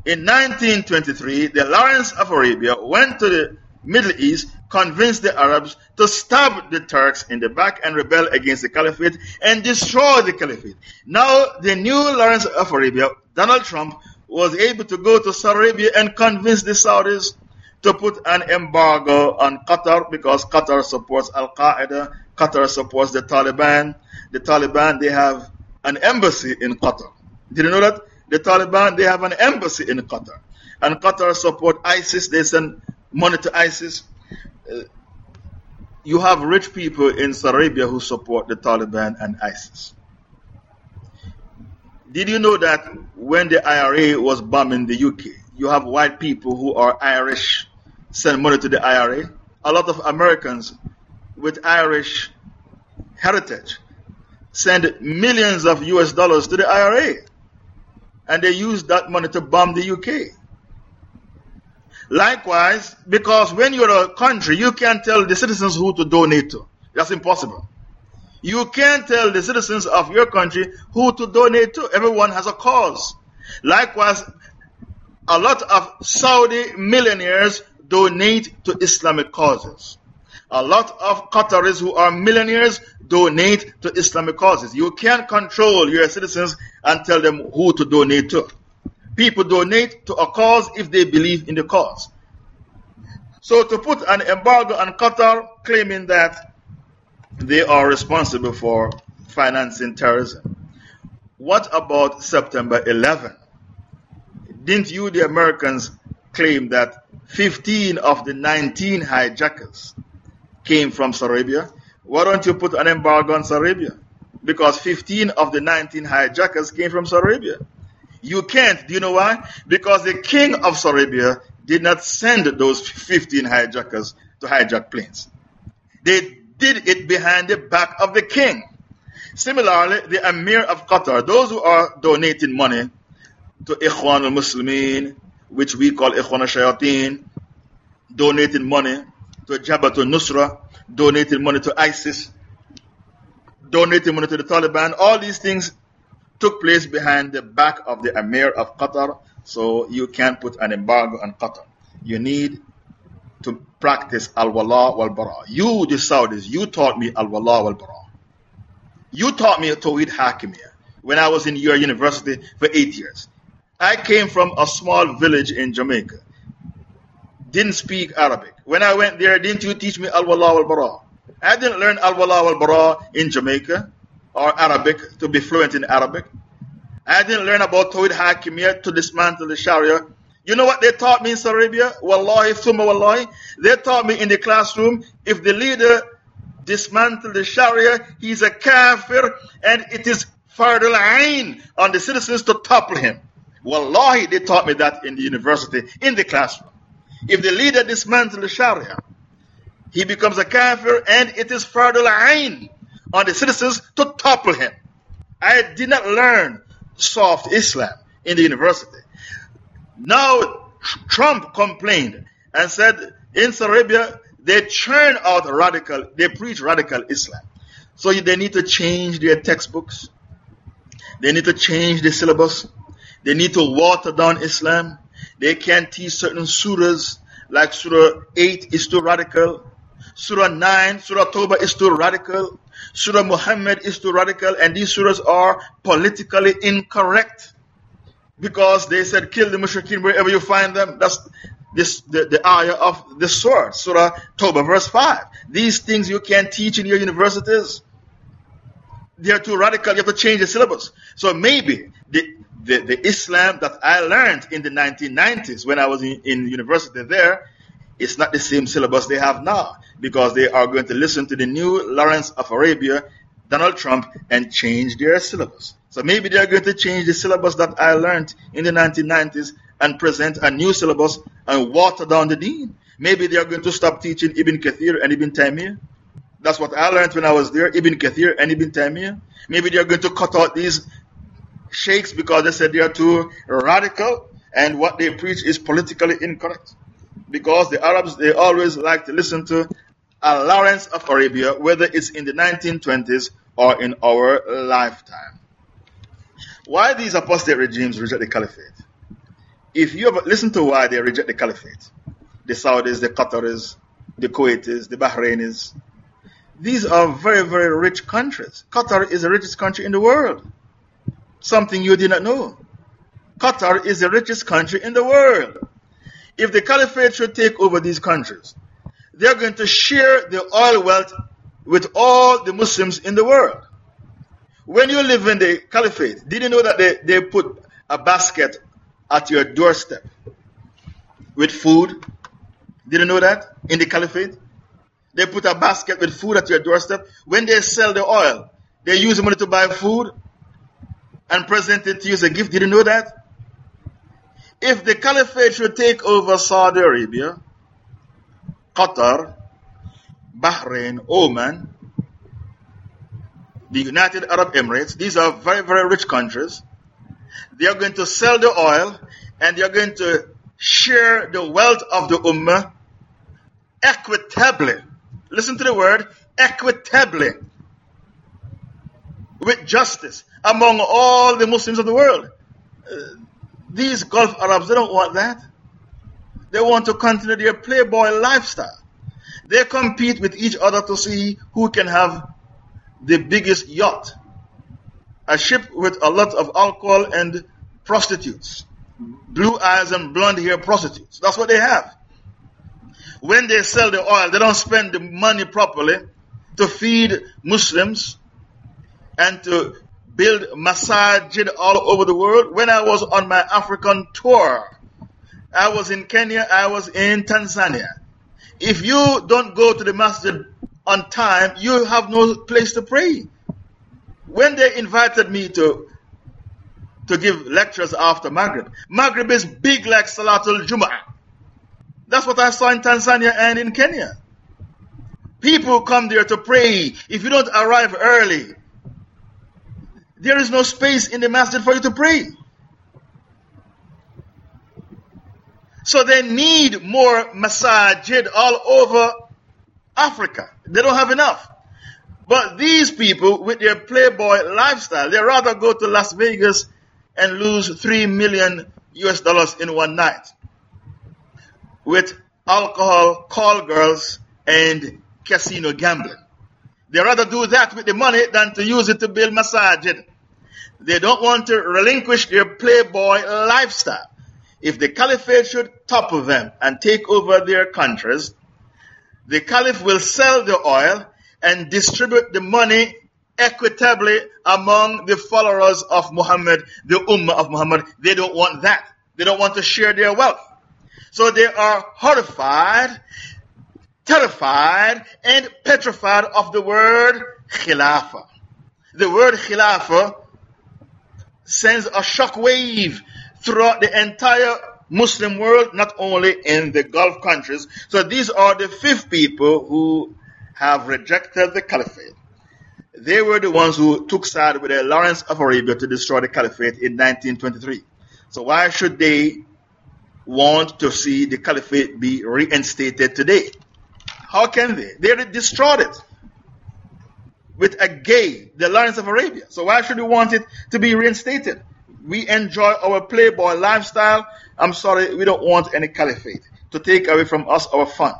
In 1923, the Lawrence of Arabia went to the Middle East, convinced the Arabs to stab the Turks in the back and rebel against the Caliphate and destroy the Caliphate. Now, the new Lawrence of Arabia, Donald Trump, was able to go to Saudi Arabia and convince the Saudis to put an embargo on Qatar because Qatar supports Al Qaeda, Qatar supports the Taliban. The Taliban, they have an embassy in Qatar. Did you know that? The Taliban, they have an embassy in Qatar. And Qatar support ISIS, they send money to ISIS. You have rich people in Saudi Arabia who support the Taliban and ISIS. Did you know that when the IRA was bombing the UK, you have white people who are Irish send money to the IRA? A lot of Americans with Irish heritage send millions of US dollars to the IRA. And they use that money to bomb the UK. Likewise, because when you're a country, you can't tell the citizens who to donate to. That's impossible. You can't tell the citizens of your country who to donate to. Everyone has a cause. Likewise, a lot of Saudi millionaires donate to Islamic causes. A lot of Qataris who are millionaires donate to Islamic causes. You can't control your citizens and tell them who to donate to. People donate to a cause if they believe in the cause. So to put an embargo on Qatar claiming that they are responsible for financing terrorism. What about September 11? Didn't you, the Americans, claim that 15 of the 19 hijackers came from Saudi Arabia? Why don't you put an embargo on Saudi Arabia? Because 15 of the 19 hijackers came from Saudi Arabia. You can't. Do you know why? Because the king of Saudi Arabia did not send those 15 hijackers to hijack planes. They did it behind the back of the king. Similarly, the Emir of Qatar, those who are donating money to Ikhwan al Muslimin, which we call Ikhwan al Shayateen, donating money to Jabhat al Nusra, donating money to ISIS, donating money to the Taliban, all these things took place behind the back of the Emir of Qatar, so you can't put an embargo on Qatar. You need to practice al wala wal bara. You, the Saudis, you taught me al wala wal bara. You taught me Tawhid Hakimiyya when I was in your university for eight years. I came from a small village in Jamaica. Didn't speak Arabic. When I went there, didn't you teach me al wala wal bara? I didn't learn al wala wal bara in Jamaica or Arabic to be fluent in Arabic. I didn't learn about Tawhid Hakimiyya to dismantle the Sharia you know what they taught me in Saudi Arabia? Wallahi, thumma wallahi. They taught me in the classroom if the leader dismantles the Sharia, he's a kafir and it is fardul ain on the citizens to topple him. Wallahi, they taught me that in the university, in the classroom. If the leader dismantles the Sharia, he becomes a kafir and it is fardul ain on the citizens to topple him. I did not learn soft Islam in the university. Now, Trump complained and said in Saudi Arabia, they churn out radical, they preach radical Islam. So they need to change their textbooks. They need to change the syllabus. They need to water down Islam. They can't teach certain surahs, like Surah 8 is too radical. Surah 9, Surah Toba is too radical. Surah Muhammad is too radical. And these surahs are politically incorrect because they said, kill the mushrikeen wherever you find them. That's this, the, the ayah of the sword, Surah Toba, verse 5. These things you can't teach in your universities. They are too radical. You have to change the syllabus. So maybe the, the, the Islam that I learned in the 1990s when I was in, in university there, it's not the same syllabus they have now because they are going to listen to the new Lawrence of Arabia, Donald Trump, and change their syllabus. So maybe they are going to change the syllabus that I learned in the 1990s and present a new syllabus and water down the deen. Maybe they are going to stop teaching Ibn Kathir and Ibn Taymiyyah. That's what I learned when I was there, Ibn Kathir and Ibn Taymiyyah. Maybe they are going to cut out these sheikhs because they said they are too radical and what they preach is politically incorrect. Because the Arabs, they always like to listen to a Lawrence of Arabia, whether it's in the 1920s or in our lifetime. Why these apostate regimes reject the caliphate? if you ever listen to why they reject the caliphate, the Saudis, the Qataris, the Kuwaitis, the Bahrainis, these are very, very rich countries. Qatar is the richest country in the world. Something you did not know. Qatar is the richest country in the world. If the caliphate should take over these countries, they're going to share the oil wealth with all the Muslims in the world. When you live in the caliphate, did you know that they, they put a basket at your doorstep with food? Did you know that in the caliphate? They put a basket with food at your doorstep. When they sell the oil, they use the money to buy food and present it to you as a gift. Did you know that? If the caliphate should take over Saudi Arabia, Qatar, Bahrain, Oman, the United Arab Emirates, these are very, very rich countries. They are going to sell the oil and they are going to share the wealth of the Ummah equitably listen to the word, equitably, with justice among all the Muslims of the world. Uh, these Gulf Arabs, they don't want that. They want to continue their playboy lifestyle. They compete with each other to see who can have the biggest yacht. A ship with a lot of alcohol and prostitutes. Blue eyes and blonde hair prostitutes. That's what they have when they sell the oil, they don't spend the money properly to feed Muslims and to build masajid all over the world. When I was on my African tour, I was in Kenya, I was in Tanzania. If you don't go to the masjid on time, you have no place to pray. When they invited me to to give lectures after Maghrib, Maghrib is big like Salatul Jum'ah. That's what I saw in Tanzania and in Kenya. People come there to pray. If you don't arrive early, there is no space in the masjid for you to pray. So they need more masajid all over Africa. They don't have enough. But these people, with their playboy lifestyle, they rather go to Las Vegas and lose 3 million US dollars in one night with alcohol, call girls, and casino gambling. They rather do that with the money than to use it to build masajid. They don't want to relinquish their playboy lifestyle. If the caliphate should topple them and take over their countries, the caliph will sell the oil and distribute the money equitably among the followers of Muhammad, the Ummah of Muhammad. They don't want that. They don't want to share their wealth. So they are horrified, terrified, and petrified of the word khilafah. The word khilafah sends a shock wave throughout the entire Muslim world, not only in the Gulf countries. So these are the fifth people who have rejected the caliphate. They were the ones who took side with the Lawrence of Arabia to destroy the caliphate in 1923. So why should they want to see the caliphate be reinstated today. How can they? They destroyed it with a gay, the Lawrence of Arabia. So why should we want it to be reinstated? We enjoy our playboy lifestyle. I'm sorry, we don't want any caliphate to take away from us our fun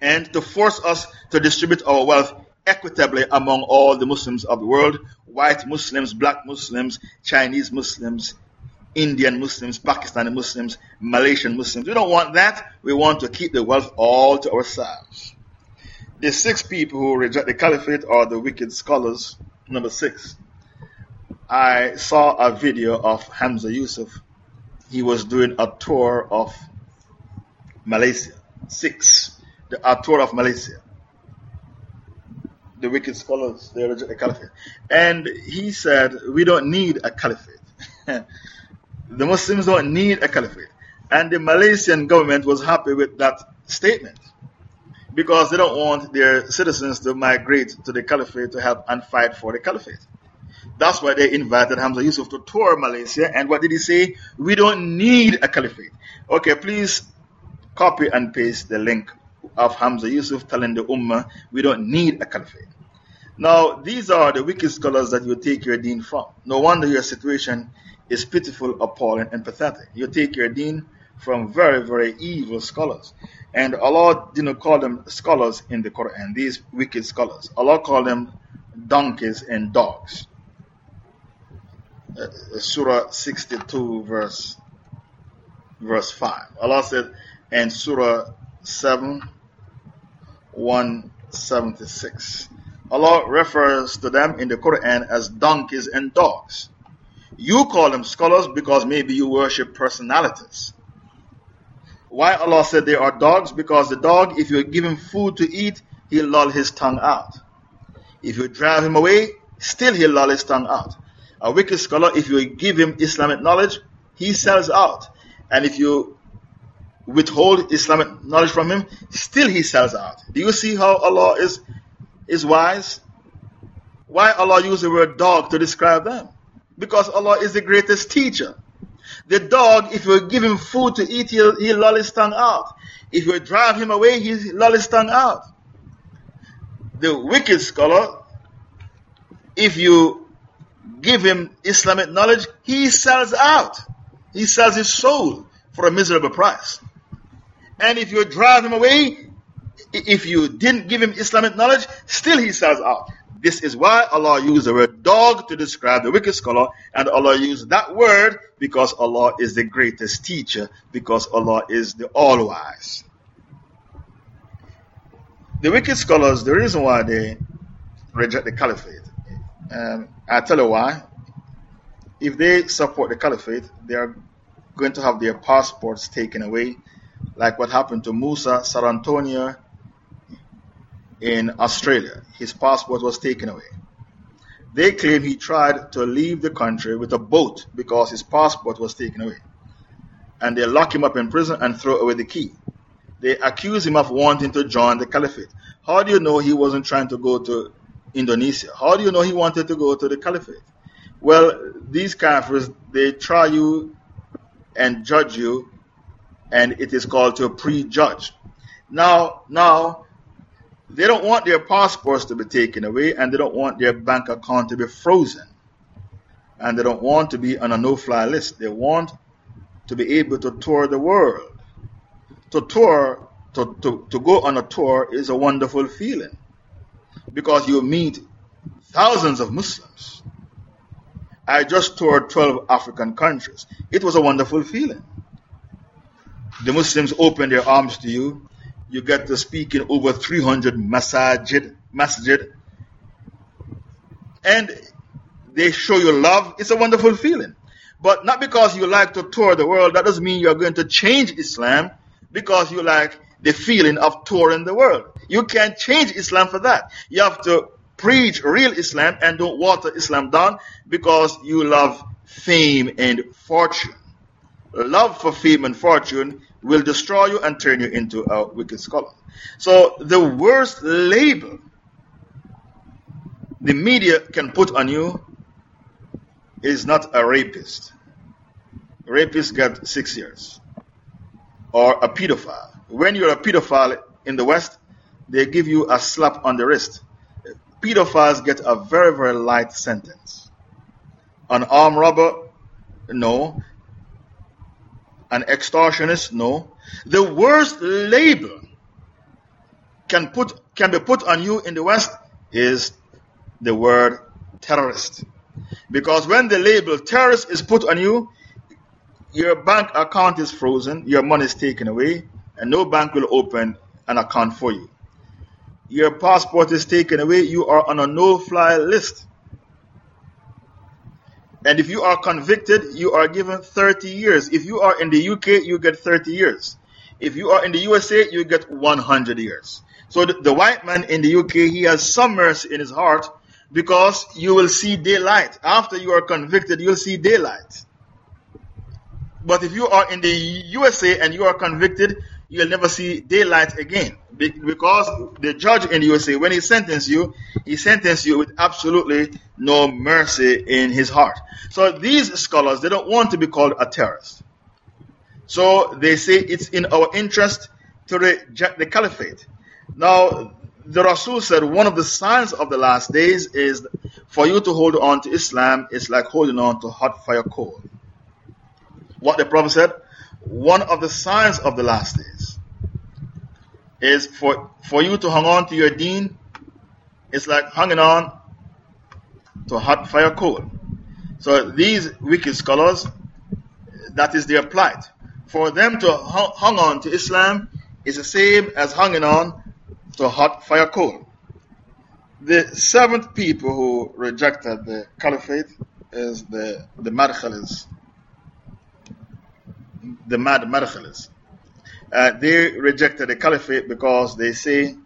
and to force us to distribute our wealth equitably among all the Muslims of the world white Muslims, black Muslims, Chinese Muslims, Indian Muslims, Pakistani Muslims, Malaysian Muslims. We don't want that. We want to keep the wealth all to ourselves. The six people who reject the caliphate are the wicked scholars. Number six. I saw a video of Hamza Yusuf. He was doing a tour of Malaysia. Six. The, a tour of Malaysia. The wicked scholars, they reject the caliphate. And he said, We don't need a caliphate. The Muslims don't need a caliphate. And the Malaysian government was happy with that statement because they don't want their citizens to migrate to the caliphate to help and fight for the caliphate. That's why they invited Hamza Yusuf to tour Malaysia. And what did he say? We don't need a caliphate. Okay, please copy and paste the link of Hamza Yusuf telling the Ummah we don't need a caliphate. Now, these are the wicked scholars that you take your deen from. No wonder your situation is pitiful, appalling, and pathetic. You take your deen from very, very evil scholars. And Allah did not call them scholars in the Quran, these wicked scholars. Allah called them donkeys and dogs. Uh, Surah 62, verse, verse 5. Allah said, and Surah 7, 176. Allah refers to them in the Quran as donkeys and dogs. You call them scholars because maybe you worship personalities. Why Allah said they are dogs? Because the dog, if you give him food to eat, he'll loll his tongue out. If you drive him away, still he'll loll his tongue out. A wicked scholar, if you give him Islamic knowledge, he sells out. And if you withhold Islamic knowledge from him, still he sells out. Do you see how Allah is, is wise? Why Allah use the word dog to describe them? Because Allah is the greatest teacher. The dog, if you give him food to eat, he'll, he'll lull his tongue out. If you drive him away, he'll lull his tongue out. The wicked scholar, if you give him Islamic knowledge, he sells out. He sells his soul for a miserable price. And if you drive him away, if you didn't give him Islamic knowledge, still he sells out. This is why Allah used the word dog to describe the wicked scholar, and Allah used that word because Allah is the greatest teacher, because Allah is the all wise. The wicked scholars, the reason why they reject the caliphate, um, I tell you why. If they support the caliphate, they are going to have their passports taken away, like what happened to Musa Cerantonio in Australia. His passport was taken away. They claim he tried to leave the country with a boat because his passport was taken away. And they lock him up in prison and throw away the key. They accuse him of wanting to join the caliphate. How do you know he wasn't trying to go to Indonesia? How do you know he wanted to go to the caliphate? Well, these kafirs, they try you and judge you, and it is called to prejudge. Now, now, they don't want their passports to be taken away and they don't want their bank account to be frozen. And they don't want to be on a no fly list. They want to be able to tour the world. To tour, to, to, to go on a tour is a wonderful feeling because you meet thousands of Muslims. I just toured 12 African countries. It was a wonderful feeling. The Muslims open their arms to you you get to speak in over 300 masajid, masjid, and they show you love. It's a wonderful feeling. But not because you like to tour the world, that doesn't mean you're going to change Islam because you like the feeling of touring the world. You can't change Islam for that. You have to preach real Islam and don't water Islam down because you love fame and fortune. Love for fame and fortune will destroy you and turn you into a wicked scholar. So, the worst label the media can put on you is not a rapist. Rapists get six years. Or a pedophile. When you're a pedophile in the West, they give you a slap on the wrist. Pedophiles get a very, very light sentence. An armed robber, no an extortionist? No. The worst label can, put, can be put on you in the West is the word terrorist. Because when the label terrorist is put on you, your bank account is frozen, your money is taken away, and no bank will open an account for you. Your passport is taken away, you are on a no fly list. And if you are convicted, you are given 30 years. If you are in the UK, you get 30 years. If you are in the USA, you get 100 years. So the, the white man in the UK, he has some mercy in his heart because you will see daylight. After you are convicted, you'll see daylight. But if you are in the USA and you are convicted, you'll never see daylight again. Because the judge in the USA, when he sentenced you, he sentenced you with absolutely no mercy in his heart. So these scholars, they don't want to be called a terrorist. So they say it's in our interest to reject the caliphate. Now, the Rasul said one of the signs of the last days is for you to hold on to Islam is like holding on to hot fire coal. what the Prophet said, one of the signs of the last days is for, for you to hang on to your deen, it's like hanging on to hot fire coal. So these wicked scholars, that is their plight. For them to hang on to Islam is the same as hanging on to hot fire coal. The seventh people who rejected the caliphate is the, the Madkhalis. The Mad Madkhalis. Uh, they rejected the caliphate because they say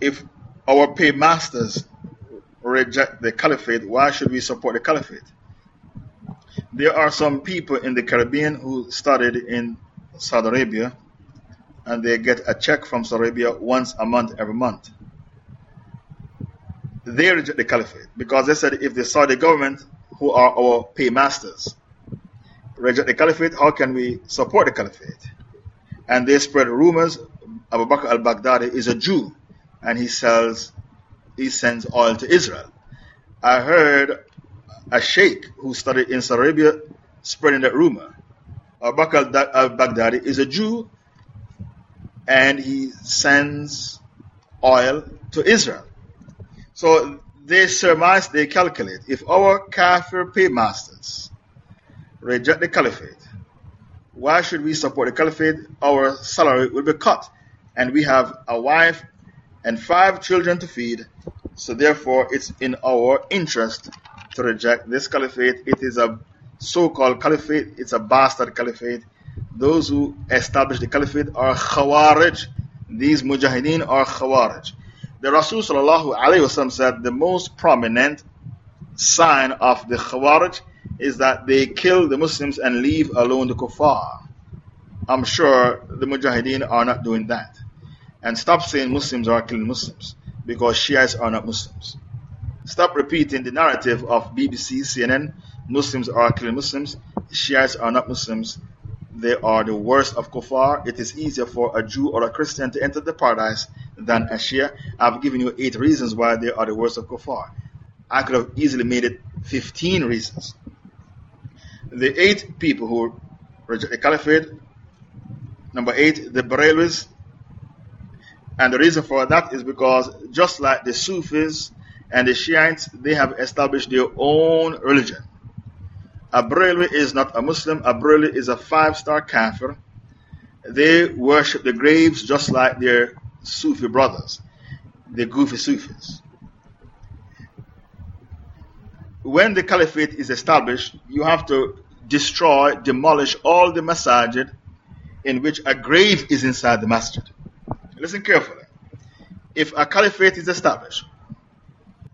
if our paymasters reject the caliphate, why should we support the caliphate? There are some people in the Caribbean who studied in Saudi Arabia and they get a check from Saudi Arabia once a month, every month. They reject the caliphate because they said if they saw the government, who are our paymasters, reject the caliphate, how can we support the caliphate? And they spread rumors Abu Bakr al Baghdadi is a Jew and he sells, he sends oil to Israel. I heard a sheikh who studied in Saudi Arabia spreading that rumor. Abu Bakr al Baghdadi is a Jew and he sends oil to Israel. So they surmise, they calculate if our Kafir paymasters reject the caliphate, why should we support the caliphate? Our salary will be cut, and we have a wife and five children to feed. So, therefore, it's in our interest to reject this caliphate. It is a so called caliphate, it's a bastard caliphate. Those who establish the caliphate are Khawarij. These Mujahideen are Khawarij. The Rasul said the most prominent sign of the Khawarij is that they kill the Muslims and leave alone the kuffar. I'm sure the Mujahideen are not doing that. And stop saying Muslims are killing Muslims because Shiites are not Muslims. Stop repeating the narrative of BBC, CNN, Muslims are killing Muslims, Shiites are not Muslims. They are the worst of kuffar. It is easier for a Jew or a Christian to enter the paradise than a Shia. I've given you eight reasons why they are the worst of kuffar. I could have easily made it 15 reasons. The eight people who reject the caliphate, number eight, the Barelwis. And the reason for that is because just like the Sufis and the Shiites, they have established their own religion. A Barelwi is not a Muslim, a Barelwi is a five star kafir. They worship the graves just like their Sufi brothers, the goofy Sufis. When the caliphate is established, you have to destroy, demolish all the masajid in which a grave is inside the masjid. Listen carefully. If a caliphate is established,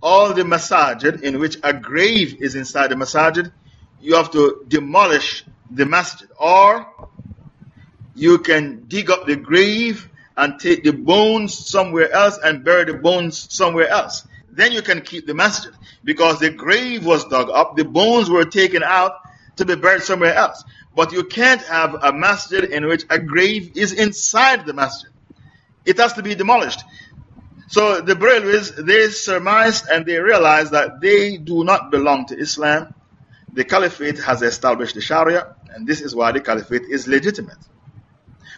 all the masajid in which a grave is inside the masajid, you have to demolish the masjid. Or you can dig up the grave and take the bones somewhere else and bury the bones somewhere else. Then you can keep the masjid. Because the grave was dug up, the bones were taken out to be buried somewhere else. But you can't have a masjid in which a grave is inside the masjid. It has to be demolished. So the Barelwis, they surmise and they realize that they do not belong to Islam the caliphate has established the Sharia, and this is why the caliphate is legitimate.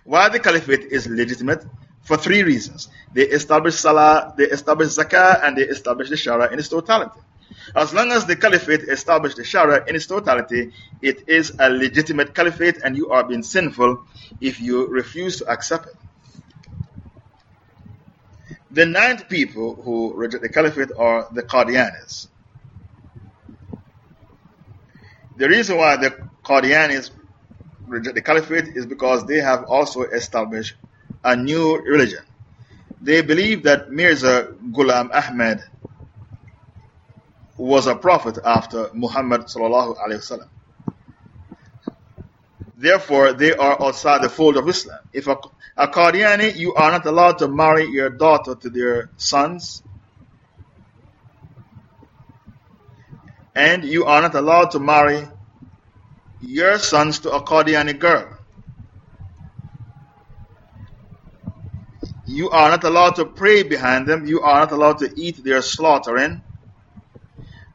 Why the caliphate is legitimate? For three reasons. They establish Salah, they establish Zakah, and they establish the Sharia in its totality. As long as the caliphate established the Sharia in its totality, it is a legitimate caliphate, and you are being sinful if you refuse to accept it. The ninth people who reject the caliphate are the Qadianis. The reason why the Qadianis reject the caliphate is because they have also established a new religion. They believe that Mirza Ghulam Ahmed was a prophet after Muhammad. Therefore, they are outside the fold of Islam. If a, a Qadiani, you are not allowed to marry your daughter to their sons, and you are not allowed to marry your sons to a Qadiani girl. You are not allowed to pray behind them. You are not allowed to eat their slaughtering.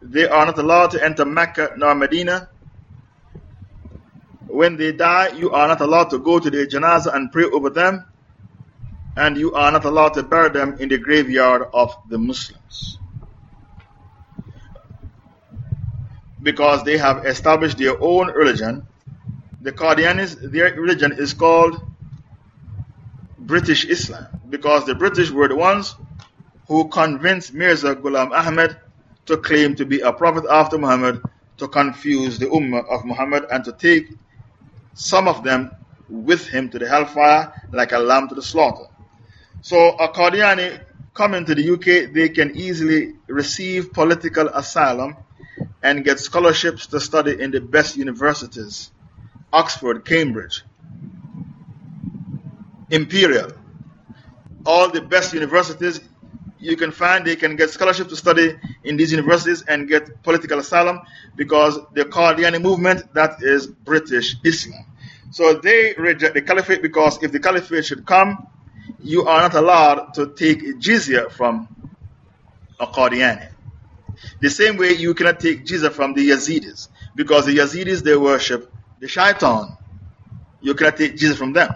They are not allowed to enter Mecca nor Medina. when they die, you are not allowed to go to their janazah and pray over them, and you are not allowed to bury them in the graveyard of the Muslims. Because they have established their own religion. The Qadianis, their religion is called British Islam because the British were the ones who convinced Mirza Ghulam Ahmed to claim to be a prophet after Muhammad to confuse the Ummah of Muhammad and to take some of them with him to the hellfire like a lamb to the slaughter. So, a Qadiani coming to the UK, they can easily receive political asylum and get scholarships to study in the best universities Oxford, Cambridge, Imperial, all the best universities you can find, they can get scholarship to study in these universities and get political asylum because the Qadiani movement, that is British Islam. So they reject the caliphate because if the caliphate should come, you are not allowed to take jizya from a Qadiani. The same way you cannot take jizya from the Yazidis because the Yazidis they worship the shaitan. You cannot take jizya from them.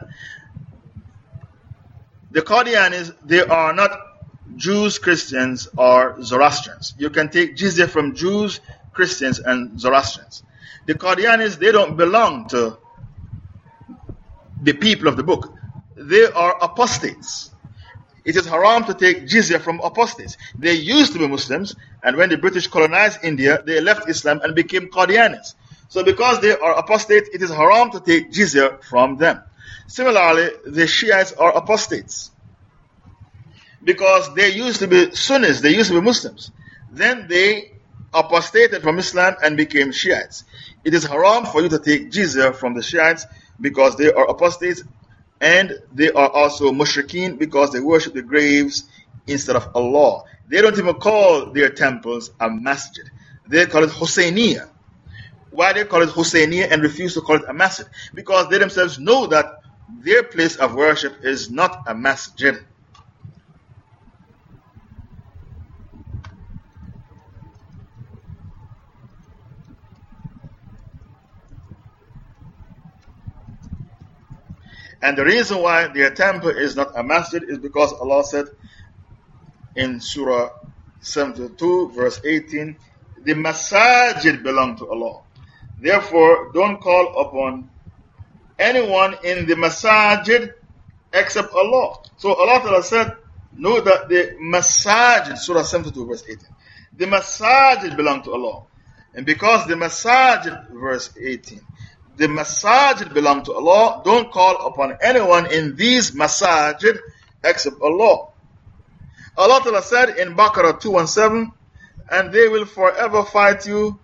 The Qadianis, they are not Jews, Christians, or Zoroastrians. You can take jizya from Jews, Christians, and Zoroastrians. The Qadianis, they don't belong to the people of the book. They are apostates. It is haram to take jizya from apostates. They used to be Muslims, and when the British colonized India, they left Islam and became Qadianis. So, because they are apostates, it is haram to take jizya from them. Similarly, the Shiites are apostates. Because they used to be Sunnis, they used to be Muslims. Then they apostated from Islam and became Shiites. It is haram for you to take jizya from the Shiites because they are apostates and they are also mushrikeen because they worship the graves instead of Allah. They don't even call their temples a masjid. They call it Husseiniya. Why they call it Husseiniya and refuse to call it a masjid? Because they themselves know that their place of worship is not a masjid. And the reason why their temple is not a masjid is because Allah said in Surah 72, verse 18, the masajid belong to Allah. Therefore, don't call upon anyone in the masajid except Allah. So Allah Ta'ala said, know that the masajid, Surah 72, verse 18, the masajid belong to Allah. And because the masajid, verse 18, the masajid belong to Allah, don't call upon anyone in these masajid except Allah. Allah Ta'ala said in Baqarah 217, and they will forever fight you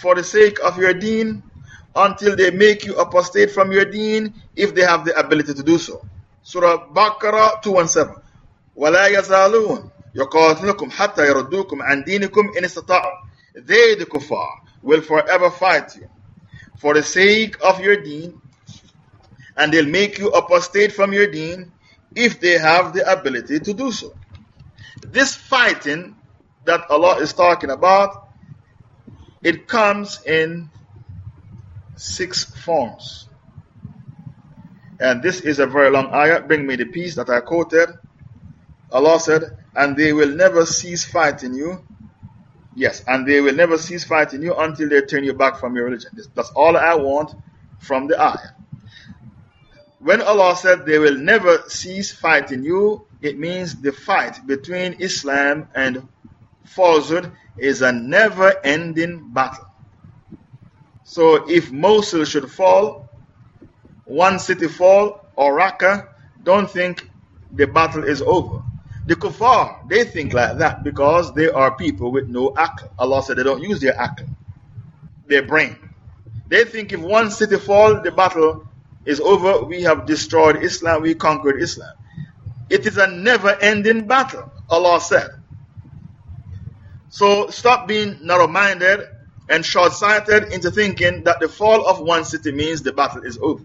for the sake of your deen until they make you apostate from your deen if they have the ability to do so. Surah Baqarah 217. وَلَا يَزَالُونَ يُقَاتِلُكُمْ حَتَّى يَرُدُّوكُمْ عَنْ دِينِكُمْ إِنِ اسْتَطَاعُوا They, the kuffar, will forever fight you for the sake of your deen, and they'll make you apostate from your deen if they have the ability to do so. This fighting that Allah is talking about, it comes in six forms. And this is a very long ayah. Bring me the piece that I quoted. Allah said, And they will never cease fighting you Yes, and they will never cease fighting you until they turn you back from your religion. That's all I want from the ayah. When Allah said they will never cease fighting you, it means the fight between Islam and falsehood is a never ending battle. So if Mosul should fall, one city fall, or Raqqa, don't think the battle is over. The kuffar, they think like that because they are people with no akhl. Allah said they don't use their akhl, their brain. They think if one city falls, the battle is over, we have destroyed Islam, we conquered Islam. It is a never ending battle, Allah said. So stop being narrow minded and short sighted into thinking that the fall of one city means the battle is over.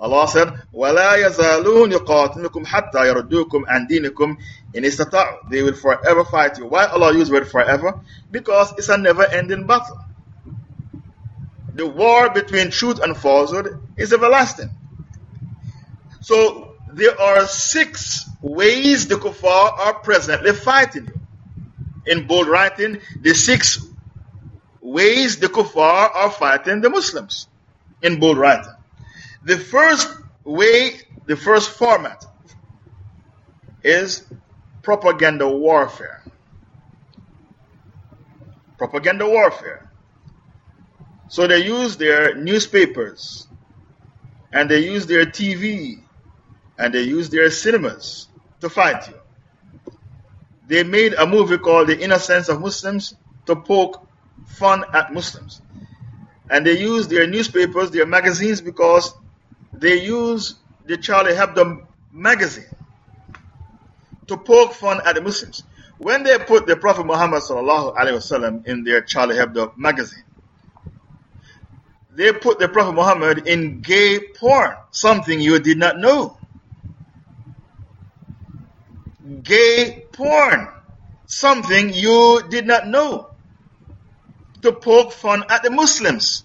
Allah said, وَلَا يَزَالُونَ يُقَاتِلُكُمْ حَتَّى يَرُدُّوكُمْ عَنْ دِينِكُمْ إِنْ اسْتَطَعُوا They will forever fight you. Why Allah use word forever? Because it's a never ending battle. the war between truth and falsehood is everlasting. So there are six ways the kuffar are presently fighting you. In bold writing, the six ways the kuffar are fighting the Muslims. In bold writing. The first way, the first format is propaganda warfare. Propaganda warfare. So they use their newspapers and they use their TV and they use their cinemas to fight you. They made a movie called The Innocence of Muslims to poke fun at Muslims. And they use their newspapers, their magazines, because they use the Charlie Hebdo magazine to poke fun at the Muslims. When they put the Prophet Muhammad wasallam in their Charlie Hebdo magazine, they put the Prophet Muhammad in gay porn, something you did not know. Gay porn, something you did not know. To poke fun at the Muslims.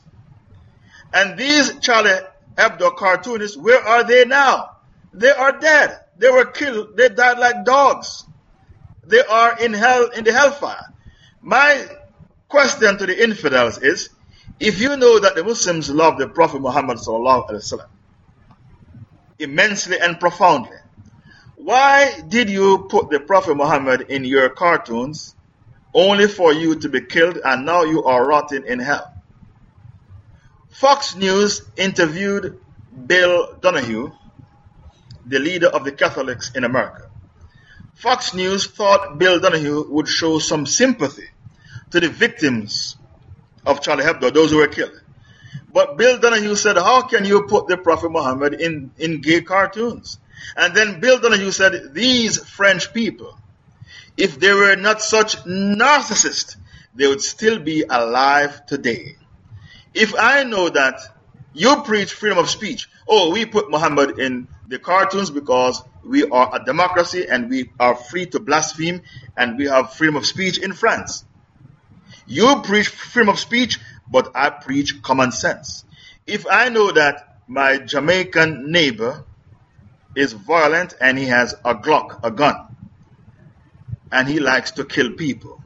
And these Charlie Hebdo cartoonists, where are they now? They are dead. They were killed. They died like dogs. They are in hell, in the hellfire. My question to the infidels is, if you know that the Muslims love the Prophet Muhammad immensely and profoundly, why did you put the Prophet Muhammad in your cartoons only for you to be killed and now you are rotting in hell? Fox News interviewed Bill Donohue, the leader of the Catholics in America. Fox News thought Bill Donohue would show some sympathy to the victims of Charlie Hebdo, those who were killed. But Bill Donohue said, How can you put the Prophet Muhammad in, in gay cartoons? And then Bill Donohue said, These French people, if they were not such narcissists, they would still be alive today. If I know that you preach freedom of speech, oh, we put Muhammad in the cartoons because we are a democracy and we are free to blaspheme and we have freedom of speech in France. You preach freedom of speech, but I preach common sense. If I know that my Jamaican neighbor is violent and he has a Glock, a gun, and he likes to kill people,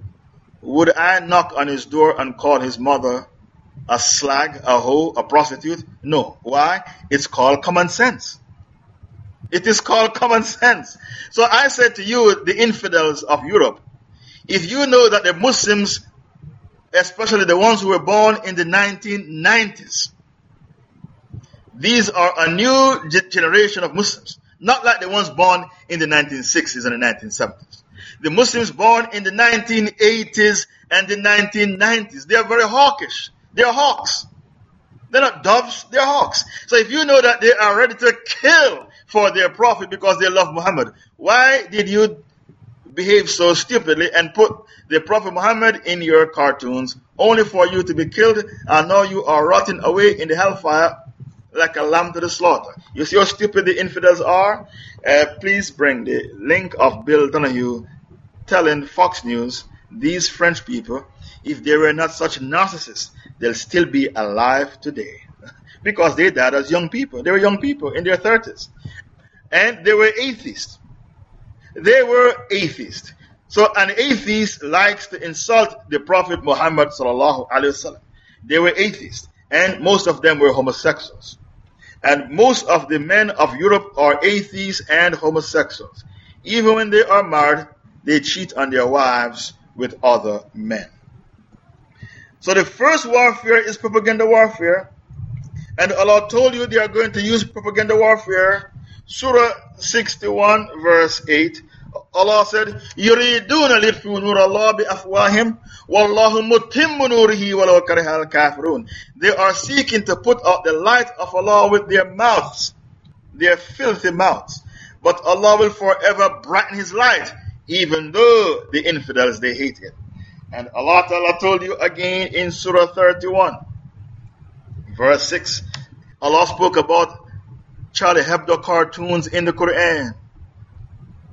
would I knock on his door and call his mother a slag, a hoe, a prostitute? No. Why? It's called common sense. It is called common sense. So I said to you, the infidels of Europe, if you know that the Muslims especially the ones who were born in the 1990s. These are a new generation of Muslims, not like the ones born in the 1960s and the 1970s. The Muslims born in the 1980s and the 1990s, they are very hawkish. They are hawks. They're not doves, they're hawks. So if you know that they are ready to kill for their prophet because they love Muhammad, why did you behave so stupidly and put the Prophet Muhammad in your cartoons only for you to be killed and now you are rotting away in the hellfire like a lamb to the slaughter. You see how stupid the infidels are? Uh, please bring the link of Bill Donohue telling Fox News these French people, if they were not such narcissists, they'll still be alive today. because they died as young people. They were young people in their 30s. And they were atheists. They were atheists. So an atheist likes to insult the Prophet Muhammad sallallahu alaihi wasallam. They were atheists, and most of them were homosexuals. And most of the men of Europe are atheists and homosexuals. Even when they are married, they cheat on their wives with other men. So the first warfare is propaganda warfare. And Allah told you they are going to use propaganda warfare Surah 61, verse 8. Allah said, يُرِيدُونَ لِيُطْفِئُوا نُورَ اللَّهِ بِأَفْوَاهِهِمْ وَاللَّهُ مُتِمُّ نُورِهِ وَلَوْ كَرِهَ الْكَافِرُونَ They are seeking to put out the light of Allah with their mouths, their filthy mouths. But Allah will forever brighten His light, even though the infidels, they hate it. And Allah Ta'ala told you again in Surah 31, verse 6, Allah spoke about Charlie Hebdo cartoons in the Quran.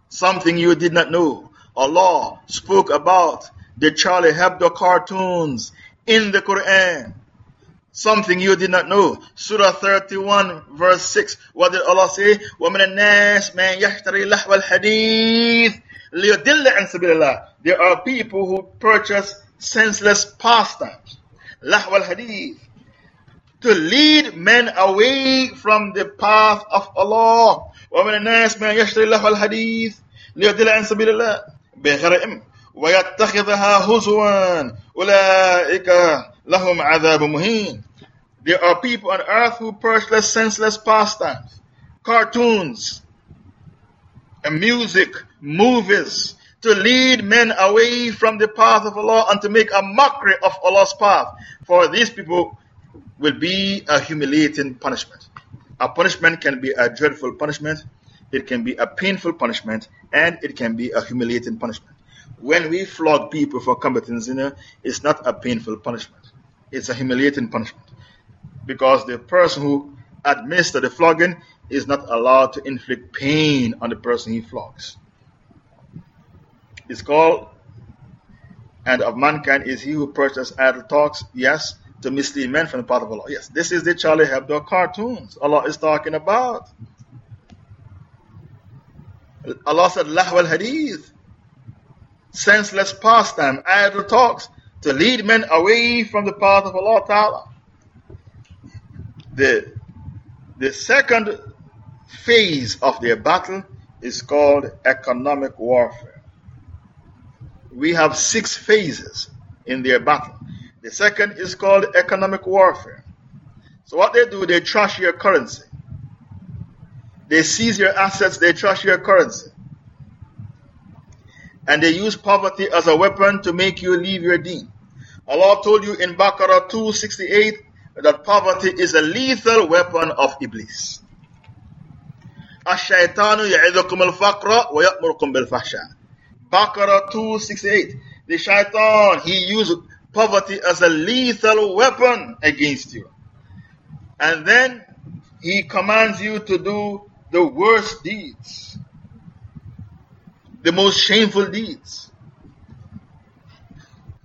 Something you did not know. Allah spoke about the Charlie Hebdo cartoons in the Quran. something you did not know. Surah 31, verse 6. What did Allah say? وَمِنَ النَّاسِ مَنْ يَشْتَرِي لَحْوَ الْحَدِيثِ لِيُدِلَّ عَنْ سَبِيلِ اللَّهِ There are people who purchase senseless pastimes. لَحْوَ الْحَدِيثِ To lead men away from the path of Allah. وَمِنَ النَّاسِ مَنْ يَشْتَرِي لَحْوَ الْحَدِيثِ لِيُدِلَّ عَنْ سَبِيلِ اللَّهِ بغير علم ويتخذها هزوا أولئك لهم عذاب مهين There are people on earth who purchase senseless pastimes, cartoons, and music, movies, to lead men away from the path of Allah and to make a mockery of Allah's path. For these people will be a humiliating punishment. A punishment can be a dreadful punishment, it can be a painful punishment, and it can be a humiliating punishment. When we flog people for committing zina, it's not a painful punishment, it's a humiliating punishment. Because the person who administers the flogging is not allowed to inflict pain on the person he flogs. It's called, and of mankind is he who purchases idle talks, yes, to mislead men from the path of Allah. Yes, this is the Charlie Hebdo cartoons Allah is talking about. Allah said, Lahwal Hadith senseless pastime, idle talks, to lead men away from the path of Allah Ta'ala. The, the second phase of their battle is called economic warfare We have six phases in their battle. The second is called economic warfare. So, what they do, they trash your currency. They seize your assets, they trash your currency and they use poverty as a weapon to make you leave your deen. Allah told you in Baqarah 268 that poverty is a lethal weapon of Iblis. الشيطان يعظكم الفقر ويأمركم بالفحشاء. Baqarah 268. The shaitan, he used poverty as a lethal weapon against you. And then he commands you to do the worst deeds the most shameful deeds.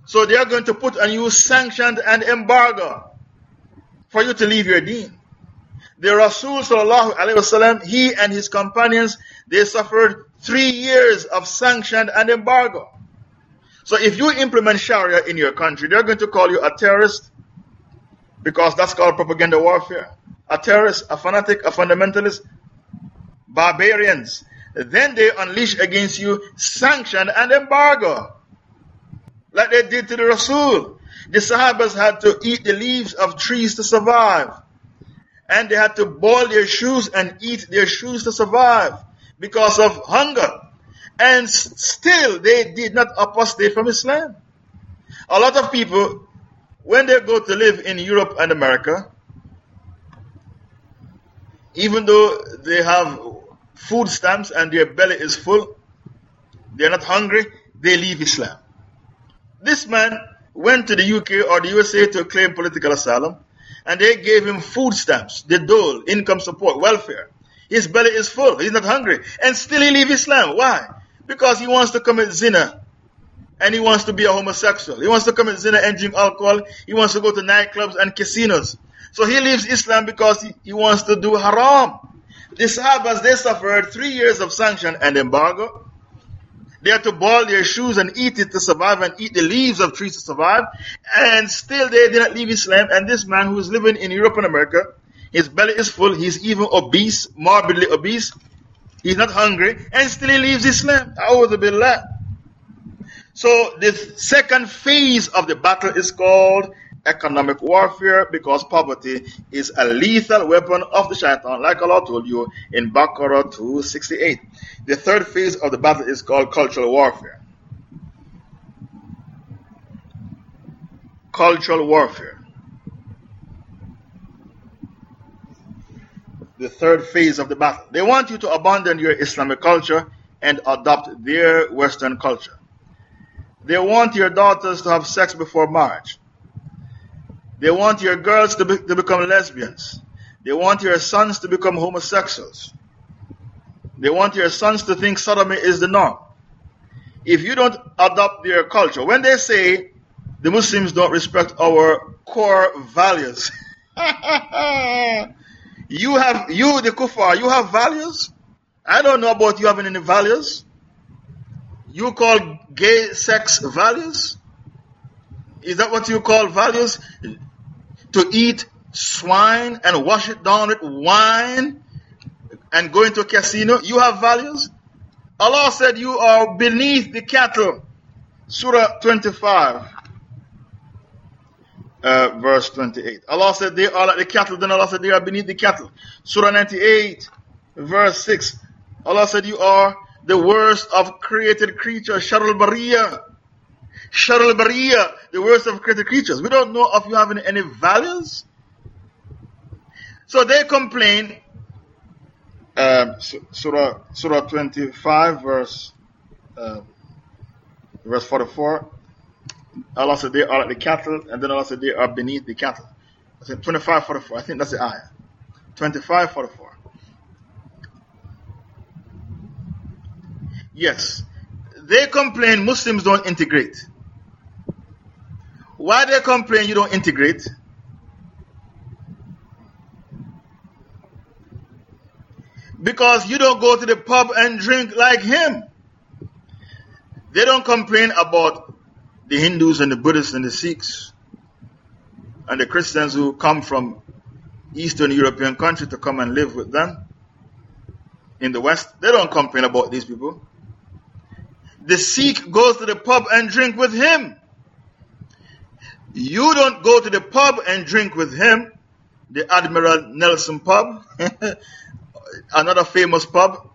So they are going to put on you sanctioned and embargo for you to leave your deen. The Rasul sallallahu alayhi wasallam, he and his companions, they suffered three years of sanction and embargo. So if you implement Sharia in your country, they're going to call you a terrorist because that's called propaganda warfare. A terrorist, a fanatic, a fundamentalist, barbarians. Then they unleash against you sanction and embargo. Like they did to the Rasul. The Sahabas had to eat the leaves of trees to survive. And they had to boil their shoes and eat their shoes to survive because of hunger. And still they did not apostate from Islam. A lot of people, when they go to live in Europe and America, even though they have food stamps and their belly is full, they're not hungry, they leave Islam. This man went to the UK or the USA to claim political asylum, and they gave him food stamps, the dole, income support, welfare. His belly is full, he's not hungry, and still he leave Islam. Why? Because he wants to commit zina, and he wants to be a homosexual. He wants to commit zina and drink alcohol. He wants to go to nightclubs and casinos. So he leaves Islam because he, he wants to do haram. The Sahabas, they suffered three years of sanction and embargo. They had to boil their shoes and eat it to survive and eat the leaves of trees to survive. And still they did not leave Islam. And this man who is living in Europe and America, his belly is full, he's even obese, morbidly obese. He's not hungry, and still he leaves Islam. Billah. So the second phase of the battle is called economic warfare because poverty is a lethal weapon of the shaitan, like Allah told you in Baqarah 268. The third phase of the battle is called cultural warfare. Cultural warfare. The third phase of the battle. They want you to abandon your Islamic culture and adopt their Western culture. They want your daughters to have sex before marriage. They want your girls to, be, to become lesbians. They want your sons to become homosexuals. They want your sons to think sodomy is the norm. If you don't adopt their culture, when they say the Muslims don't respect our core values. you have, you, the kuffar, you have values? I don't know about you having any values. You call gay sex values? Is that what you call values? To eat swine and wash it down with wine and go into a casino? You have values? Allah said you are beneath the cattle. Surah 25, uh, verse 28. Allah said they are like the cattle, then Allah said they are beneath the cattle. Surah 98, verse 6. Allah said you are the worst of created creatures. Sharul Bariya. Sharul Bariya, the worst of created creatures. We don't know if you have any, values. So they complain uh, Surah, Surah 25, verse, uh, verse 44. Allah said they are like the cattle, and then Allah said they are beneath the cattle. I said 25, 44. I think that's the ayah. 25, 44. Yes. They complain Muslims don't integrate. Why they complain you don't integrate? because you don't go to the pub and drink like him. They don't complain about the Hindus and the Buddhists and the Sikhs and the Christians who come from Eastern European countries to come and live with them in the West. They don't complain about these people. The Sikh goes to the pub and drink with him. You don't go to the pub and drink with him, the Admiral Nelson pub. another famous pub,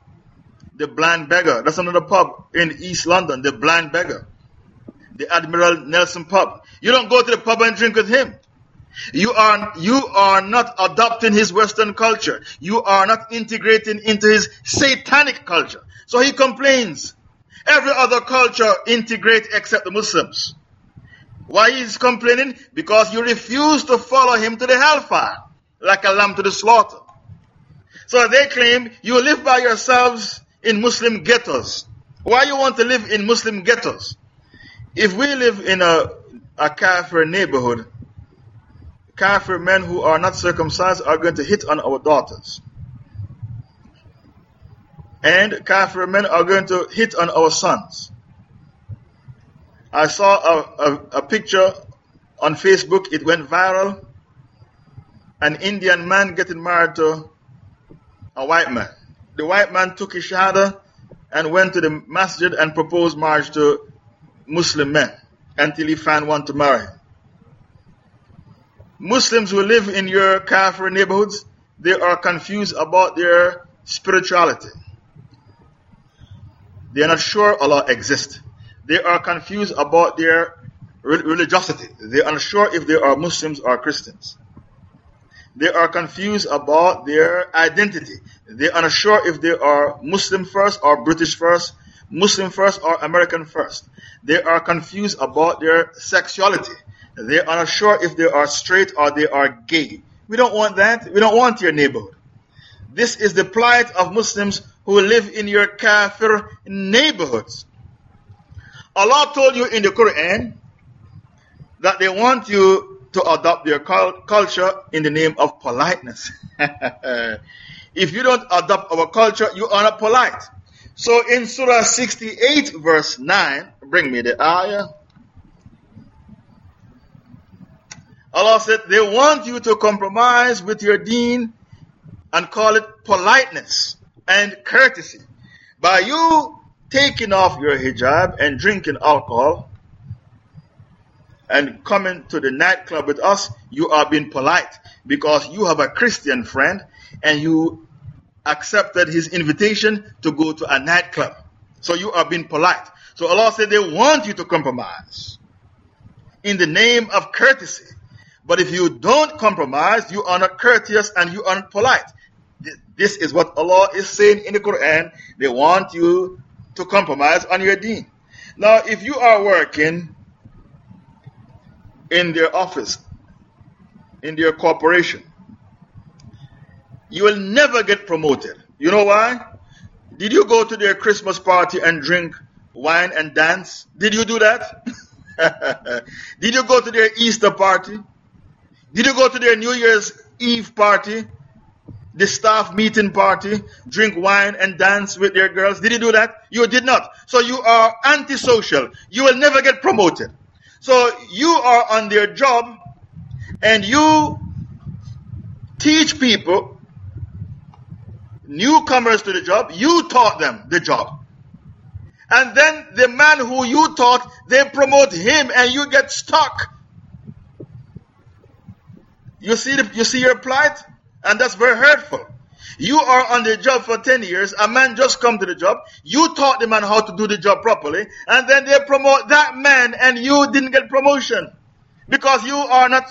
the Blind Beggar. That's another pub in East London, the Blind Beggar. The Admiral Nelson pub. You don't go to the pub and drink with him. You are, you are not adopting his Western culture. You are not integrating into his satanic culture. So he complains. Every other culture integrate except the Muslims. Why is complaining? Because you refuse to follow him to the hellfire, like a lamb to the slaughter. So they claim you live by yourselves in Muslim ghettos. Why you want to live in Muslim ghettos? If we live in a, a kafir neighborhood, kafir men who are not circumcised are going to hit on our daughters. And kafir men are going to hit on our sons. I saw a, a, a picture on Facebook, it went viral. An Indian man getting married to a white man. The white man took his shahada and went to the masjid and proposed marriage to Muslim men until he found one to marry. Muslims who live in your kafir neighborhoods, they are confused about their spirituality. They are not sure Allah exists. They are confused about their religiosity. They are unsure if they are Muslims or Christians. They are confused about their identity. They are unsure if they are Muslim first or British first, Muslim first or American first. They are confused about their sexuality. They are unsure if they are straight or they are gay. We don't want that. We don't want your neighborhood. This is the plight of Muslims who live in your kafir neighborhoods. Allah told you in the Quran that they want you to adopt their culture in the name of politeness. if you don't adopt our culture, you are not polite. So in Surah 68, verse 9, bring me the ayah. Allah said, they want you to compromise with your deen and call it politeness and courtesy. By you taking off your hijab and drinking alcohol, and coming to the nightclub with us, you are being polite because you have a Christian friend and you accepted his invitation to go to a nightclub. So you are being polite. So Allah said they want you to compromise in the name of courtesy. But if you don't compromise, you are not courteous and you are not polite. This is what Allah is saying in the Quran. They want you to compromise on your deen. Now, if you are working in their office, in their corporation, you will never get promoted. You know why? Did you go to their Christmas party and drink wine and dance? Did you do that? Did you go to their Easter party? Did you go to their New Year's Eve party? The staff meeting party? Drink wine and dance with their girls? Did you do that? You did not. So you are antisocial. You will never get promoted. So you are on their job and you teach people, newcomers to the job, you taught them the job. And then the man who you taught, they promote him and you get stuck. You see, the, you see your plight? And that's very hurtful. You are on the job for 10 years. A man just come to the job. You taught the man how to do the job properly. And then they promote that man and you didn't get promotion. Because you are not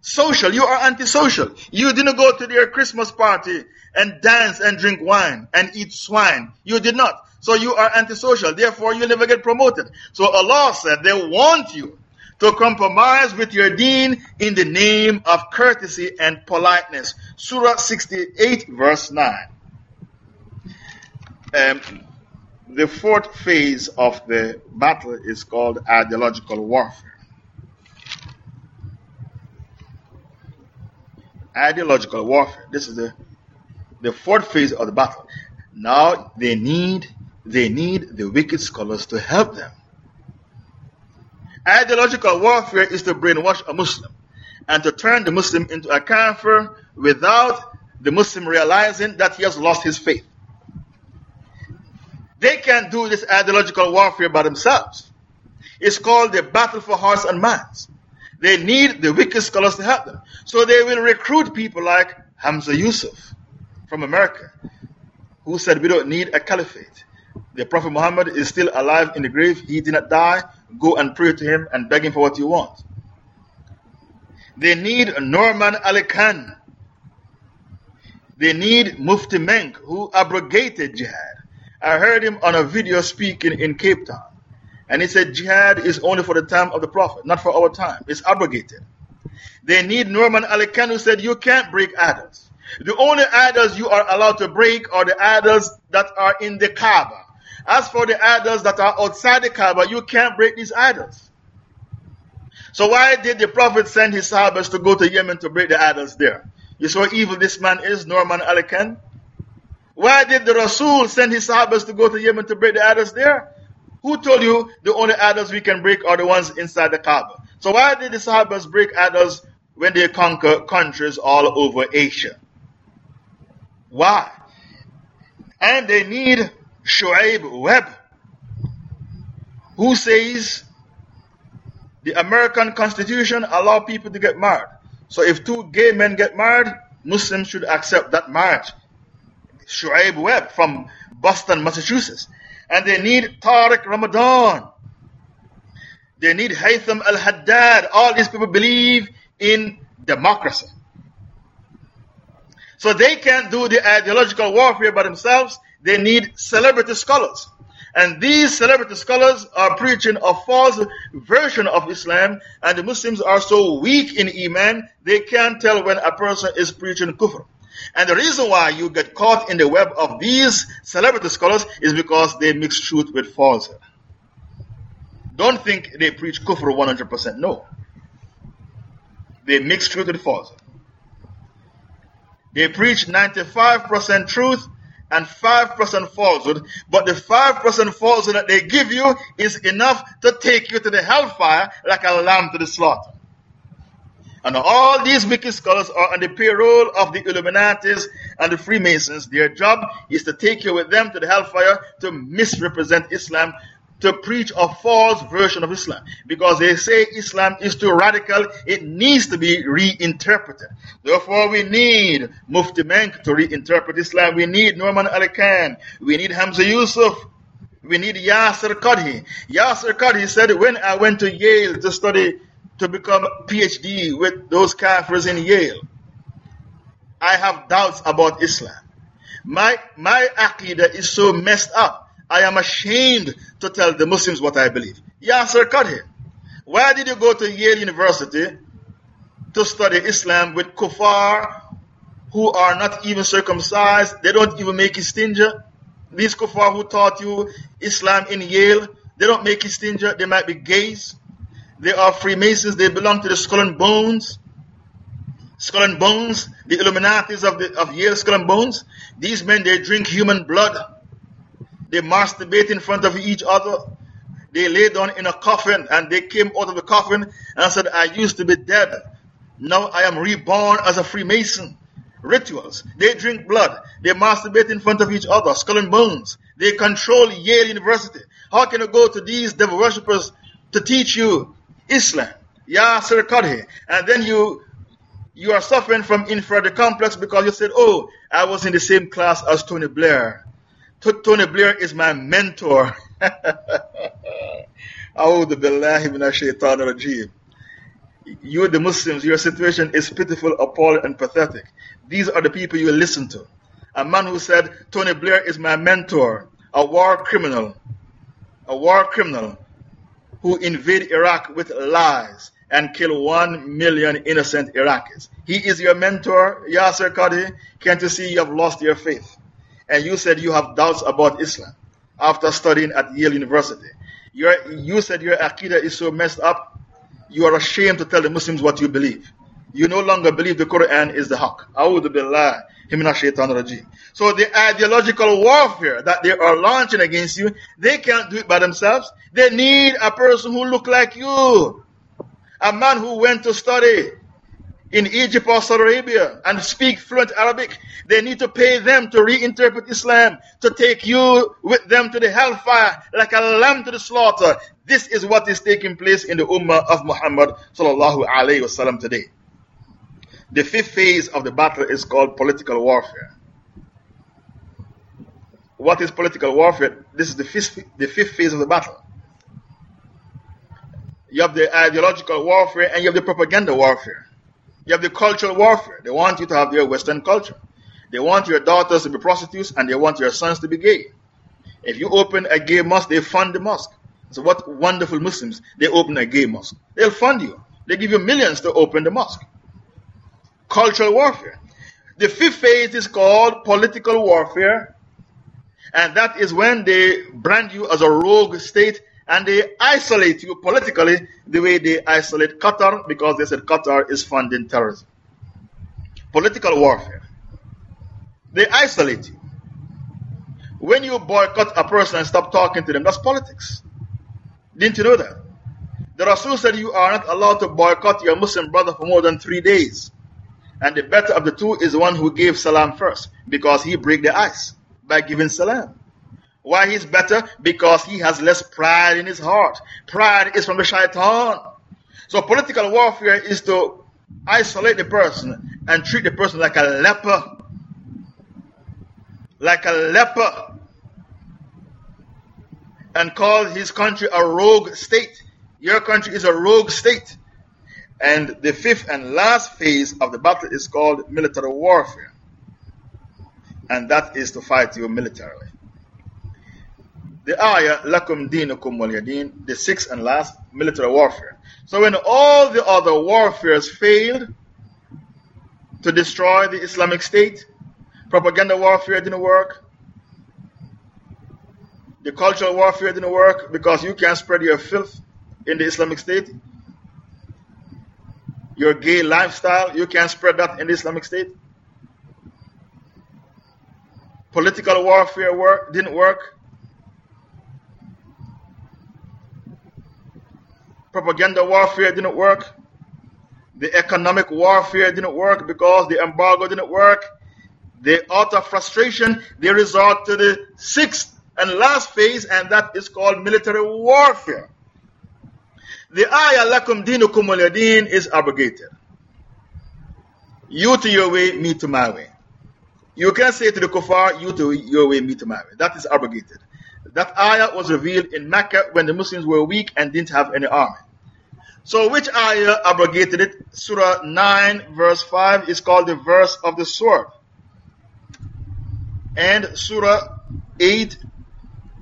social. You are antisocial. You didn't go to their Christmas party and dance and drink wine and eat swine. You did not. So you are antisocial. Therefore, you'll never get promoted. So Allah said they want you to compromise with your deen in the name of courtesy and politeness. Surah 68, verse 9. Um, the fourth phase of the battle is called ideological warfare. Ideological warfare. This is the, the fourth phase of the battle. Now they need they need the wicked scholars to help them. Ideological warfare is to brainwash a Muslim and to turn the Muslim into a kafir without the Muslim realizing that he has lost his faith. They can't do this ideological warfare by themselves. It's called the battle for hearts and minds. They need the wicked scholars to help them. So they will recruit people like Hamza Yusuf from America, who said we don't need a caliphate. The Prophet Muhammad is still alive in the grave. He did not die. Go and pray to him and beg him for what you want. They need Nouman Ali Khan. They need Mufti Menk, who abrogated jihad. I heard him on a video speaking in Cape Town. And he said jihad is only for the time of the Prophet, not for our time. It's abrogated. They need Nouman Ali Khan, who said you can't break idols. The only idols you are allowed to break are the idols that are in the Kaaba. As for the idols that are outside the Kaaba, you can't break these idols. So why did the Prophet send his Sahabas to go to Yemen to break the idols there? You saw evil this man is, Nouman Ali Khan? Why did the Rasul send his Sahabas to go to Yemen to break the idols there? Who told you the only idols we can break are the ones inside the Kaaba? So why did the Sahabas break idols when they conquer countries all over Asia? Why? And they need Shuaib Webb, who says the American Constitution allow people to get married. So if two gay men get married, Muslims should accept that marriage. Shuaib Webb from Boston, Massachusetts. And they need Tariq Ramadan. They need Haytham al Haddad. All these people believe in democracy. So they can't do the ideological warfare by themselves. They need celebrity scholars. And these celebrity scholars are preaching a false version of Islam, and the Muslims are so weak in Iman, they can't tell when a person is preaching kufr. And the reason why you get caught in the web of these celebrity scholars is because they mix truth with falsehood. Don't think they preach kufr 100%. No. They mix truth with falsehood. They preach 95% truth and 5% falsehood, but the 5% falsehood that they give you is enough to take you to the hellfire like a lamb to the slaughter. And all these wicked scholars are on the payroll of the Illuminatis and the Freemasons. Their job is to take you with them to the hellfire to misrepresent Islam, to preach a false version of Islam. Because they say Islam is too radical, it needs to be reinterpreted. Therefore, we need Mufti Menk to reinterpret Islam. We need Nouman Ali Khan. We need Hamza Yusuf. We need Yasir Qadhi. Yasir Qadhi said, when I went to Yale to study, to become a PhD with those kafirs in Yale, I have doubts about Islam. My, my aqidah is so messed up I am ashamed to tell the Muslims what I believe. Yasir Qadhi, why did you go to Yale University to study Islam with kuffar who are not even circumcised? They don't even make istinja. These kuffar who taught you Islam in Yale, they don't make istinja. They might be gays. They are Freemasons. They belong to the Skull and Bones. Skull and Bones, the Illuminatis of, the, of Yale Skull and Bones. These men, they drink human blood. They masturbate in front of each other. They lay down in a coffin and they came out of the coffin and said, I used to be dead. Now I am reborn as a Freemason. Rituals. They drink blood. They masturbate in front of each other. Skull and bones. They control Yale University. How can you go to these devil worshippers to teach you Islam. Yasir Qadhi. And then you you are suffering from inferiority complex because you said, Oh, I was in the same class as Tony Blair. Tony Blair is my mentor. A'udhu billahi minash shaitanir rajim. You, the Muslims, your situation is pitiful, appalling, and pathetic. These are the people you listen to. A man who said, Tony Blair is my mentor, a war criminal. A war criminal who invaded Iraq with lies and killed one million innocent Iraqis. He is your mentor, Yasir Qadhi. Can't you see you have lost your faith? And you said you have doubts about Islam after studying at Yale University. Your, you said your Aqidah is so messed up you are ashamed to tell the Muslims what you believe. You no longer believe the Quran is the haqq. So the ideological warfare that they are launching against you, they can't do it by themselves. They need a person who look like you. A man who went to study in Egypt or Saudi Arabia and speak fluent Arabic. They need to pay them to reinterpret Islam, to take you with them to the hellfire like a lamb to the slaughter. This is what is taking place in the Ummah of Muhammad sallallahu alayhi wasallam today. The fifth phase of the battle is called political warfare. What is political warfare? This is the fifth, the fifth phase of the battle. You have the ideological warfare and you have the propaganda warfare. You have the cultural warfare. They want you to have their Western culture. They want your daughters to be prostitutes and they want your sons to be gay. If you open a gay mosque, they fund the mosque. So, what wonderful Muslims. They open a gay mosque. They'll fund you. They give you millions to open the mosque. Cultural warfare. The fifth phase is called political warfare. And that is when they brand you as a rogue state and they isolate you politically the way they isolate Qatar because they said Qatar is funding terrorism. Political warfare. They isolate you. When you boycott a person and stop talking to them, that's politics. Didn't you know that? The Rasul said you are not allowed to boycott your Muslim brother for more than three days. And the better of the two is the one who gave salam first because he break the ice by giving salam. Why he's better? Because he has less pride in his heart. Pride is from the shaitan. So political warfare is to isolate the person and treat the person like a leper. Like a leper. And call his country a rogue state. Your country is a rogue state. And the fifth and last phase of the battle is called military warfare. And that is to fight you militarily. The ayah, lakum dinukum waliyadin, the sixth and last, military warfare. So when all the other warfares failed to destroy the Islamic State, propaganda warfare didn't work, the cultural warfare didn't work because you can't spread your filth in the Islamic State. Your gay lifestyle, you can't spread that in the Islamic State. Political warfare work, didn't work. Propaganda warfare didn't work. The economic warfare didn't work because the embargo didn't work. They, out of frustration, they resort to the sixth and last phase, and that is called military warfare. The ayah lakum dinukum waliyadin is abrogated. You to your way, me to my way. You can say to the kuffar, you to your way, me to my way. That is abrogated. That ayah was revealed in Mecca when the Muslims were weak and didn't have any army. So, which ayah abrogated it? Surah 9, verse 5 is called the verse of the sword. And Surah 8,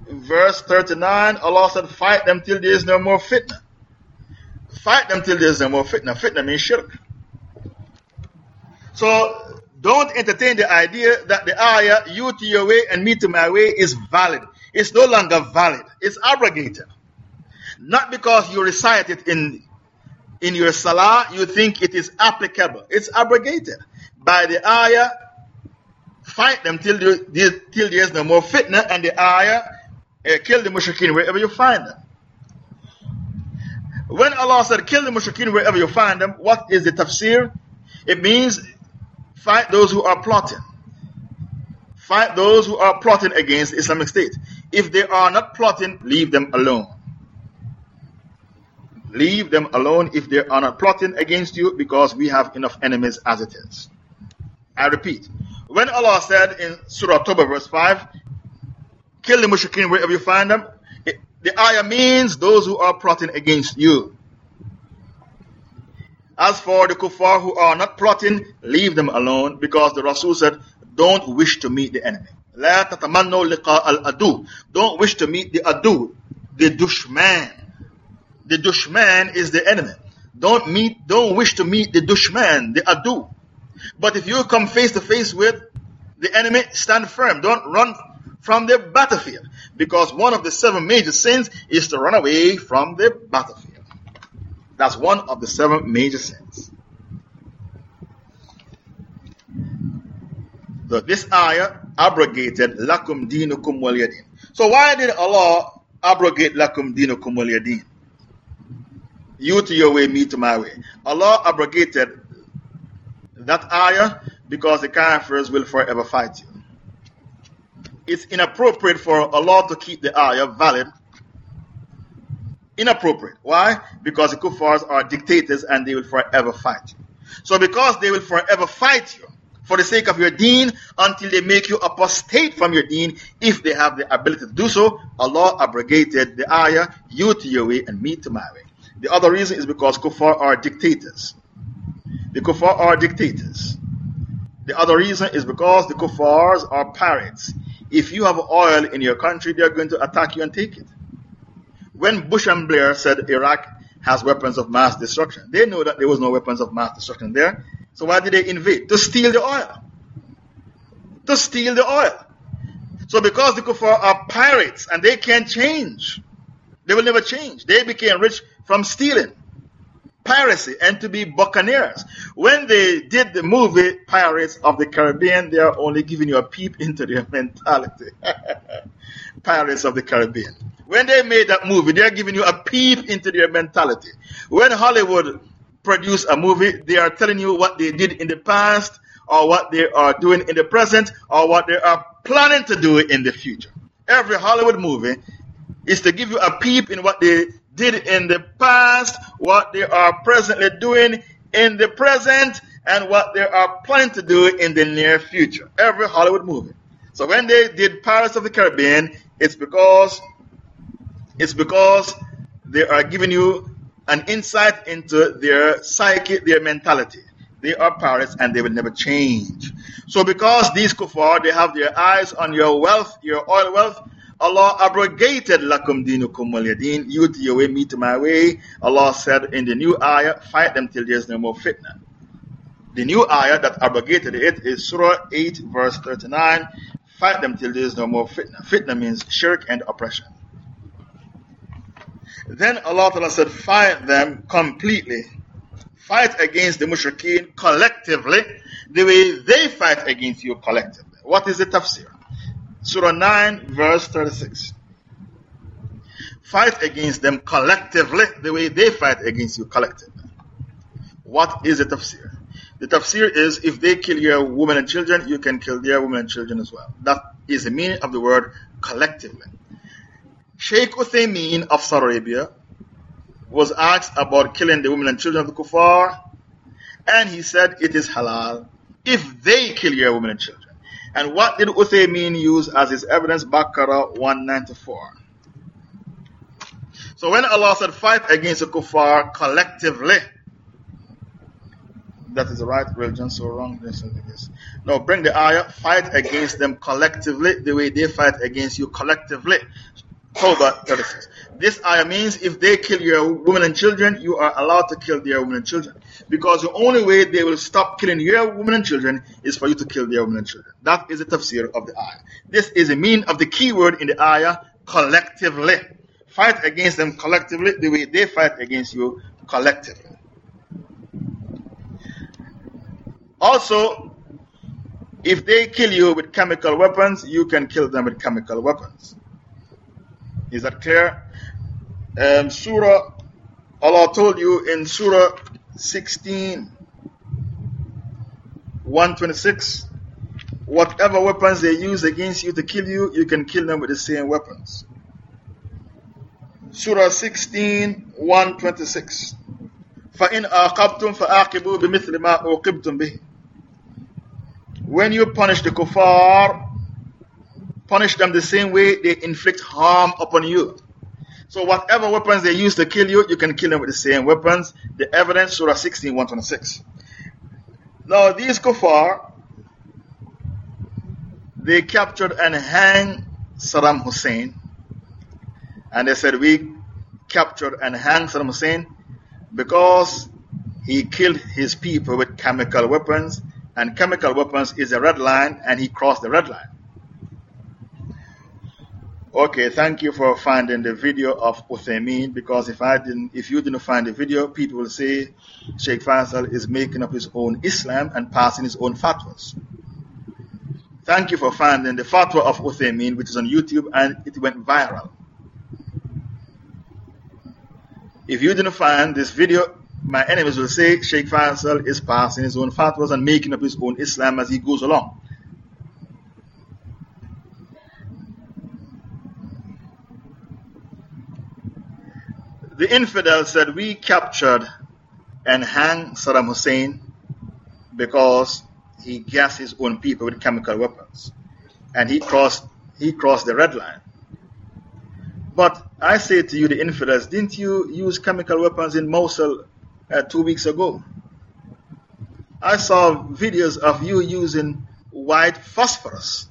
verse 39, Allah said, Fight them till there is no more fitna. Fight them till there is no more fitna. Fitna means shirk. So, don't entertain the idea that the ayah, you to your way and me to my way, is valid. It's no longer valid. It's abrogated. Not because you recite it in in your salah, you think it is applicable. It's abrogated by the ayah. Fight them till, there, till there is no more fitna, and the ayah uh, kill the mushrikeen wherever you find them. When Allah said kill the mushrikeen wherever you find them, what is the tafsir? It means fight those who are plotting. Fight those who are plotting against Islamic State. If they are not plotting, leave them alone. Leave them alone if they are not plotting against you because we have enough enemies as it is. I repeat, when Allah said in Surah Toba verse 5, kill the mushrikeen wherever you find them, it, the ayah means those who are plotting against you. As for the kuffar who are not plotting, leave them alone because the Rasul said, don't wish to meet the enemy. La tatamanno al-adu. Don't wish to meet the adu, the dushman. The dushman is the enemy. Don't meet, don't wish to meet the dushman, the adu. But if you come face to face with the enemy, stand firm. Don't run from the battlefield. Because one of the seven major sins is to run away from the battlefield. That's one of the seven major sins. So this ayah abrogated lakum dinukum waliyadin. So why did Allah abrogate lakum dinukum waliyadin? You to your way, me to my way. Allah abrogated that ayah because the kafirs will forever fight you. It's inappropriate for Allah to keep the ayah valid. Inappropriate. Why? Because the kuffars are dictators and they will forever fight you. So because they will forever fight you, for the sake of your deen until they make you apostate from your deen if they have the ability to do so. Allah abrogated the ayah, you to your way and me to my way. The other reason is because kuffar are dictators. The kuffar are dictators. The other reason is because the kuffars are pirates. If you have oil in your country, they are going to attack you and take it. When Bush and Blair said Iraq has weapons of mass destruction, they know that there was no weapons of mass destruction there. So why did they invade? To steal the oil. To steal the oil. So because the kuffar are pirates and they can't change, they will never change. They became rich from stealing, piracy, and to be buccaneers. When they did the movie Pirates of the Caribbean, they are only giving you a peep into their mentality. Pirates of the Caribbean. When they made that movie, they are giving you a peep into their mentality. When Hollywood produce a movie, they are telling you what they did in the past, or what they are doing in the present, or what they are planning to do in the future. Every Hollywood movie is to give you a peep in what they did in the past, what they are presently doing in the present, and what they are planning to do in the near future. Every Hollywood movie. So when they did Pirates of the Caribbean, it's because it's because they are giving you an insight into their psyche, their mentality. They are pirates and they will never change. So because these kuffar, they have their eyes on your wealth, your oil wealth, Allah abrogated lakum dinukum waliyadin, you to your way, me to my way. Allah said in the new ayah, fight them till there's no more fitna. The new ayah that abrogated it is Surah 8 verse 39, fight them till there's no more fitna. Fitna means shirk and oppression. Then Allah Ta'ala said, fight them completely. Fight against the mushrikeen collectively, the way they fight against you collectively. What is the tafsir? Surah 9, verse 36. Fight against them collectively, the way they fight against you collectively. What is the tafsir? The tafsir is if they kill your women and children, you can kill their women and children as well. That is the meaning of the word collectively. Sheikh Uthaymeen of Saudi Arabia was asked about killing the women and children of the kuffar, and he said it is halal if they kill your women and children. And what did Uthaymeen use as his evidence? Baqarah 194. So when Allah said fight against the kuffar collectively, that is the right religion, so wrong. This this. No, bring the ayah, fight against them collectively the way they fight against you collectively. This ayah means if they kill your women and children, you are allowed to kill their women and children. Because the only way they will stop killing your women and children is for you to kill their women and children. That is the tafsir of the ayah. This is the mean of the key word in the ayah, collectively. Fight against them collectively the way they fight against you collectively. Also, if they kill you with chemical weapons, you can kill them with chemical weapons. Is that clear? Um, Surah, Allah told you in Surah 16, 126, whatever weapons they use against you to kill you, you can kill them with the same weapons. Surah 16, 126. فَإِنْ آقَبْتُمْ فَآقِبُوا بِمِثْلِ مَا أُوقِبْتُمْ بِهِ When you punish the kuffar, punish them the same way they inflict harm upon you. So whatever weapons they use to kill you, you can kill them with the same weapons. The evidence, Surah 16, 126. Now these kuffar, they captured and hanged Saddam Hussein. And they said, we captured and hanged Saddam Hussein because he killed his people with chemical weapons, and chemical weapons is a red line, and he crossed the red line. Okay, thank you for finding the video of Uthaymeen because if I didn't, if you didn't find the video, people will say Sheikh Faisal is making up his own Islam and passing his own fatwas. Thank you for finding the fatwa of Uthaymeen, which is on YouTube and it went viral. If you didn't find this video, my enemies will say Sheikh Faisal is passing his own fatwas and making up his own Islam as he goes along. The infidels said, We captured and hanged Saddam Hussein because he gassed his own people with chemical weapons. And he crossed, he crossed the red line. But I say to you, the infidels, didn't you use chemical weapons in Mosul uh, two weeks ago? I saw videos of you using white phosphorus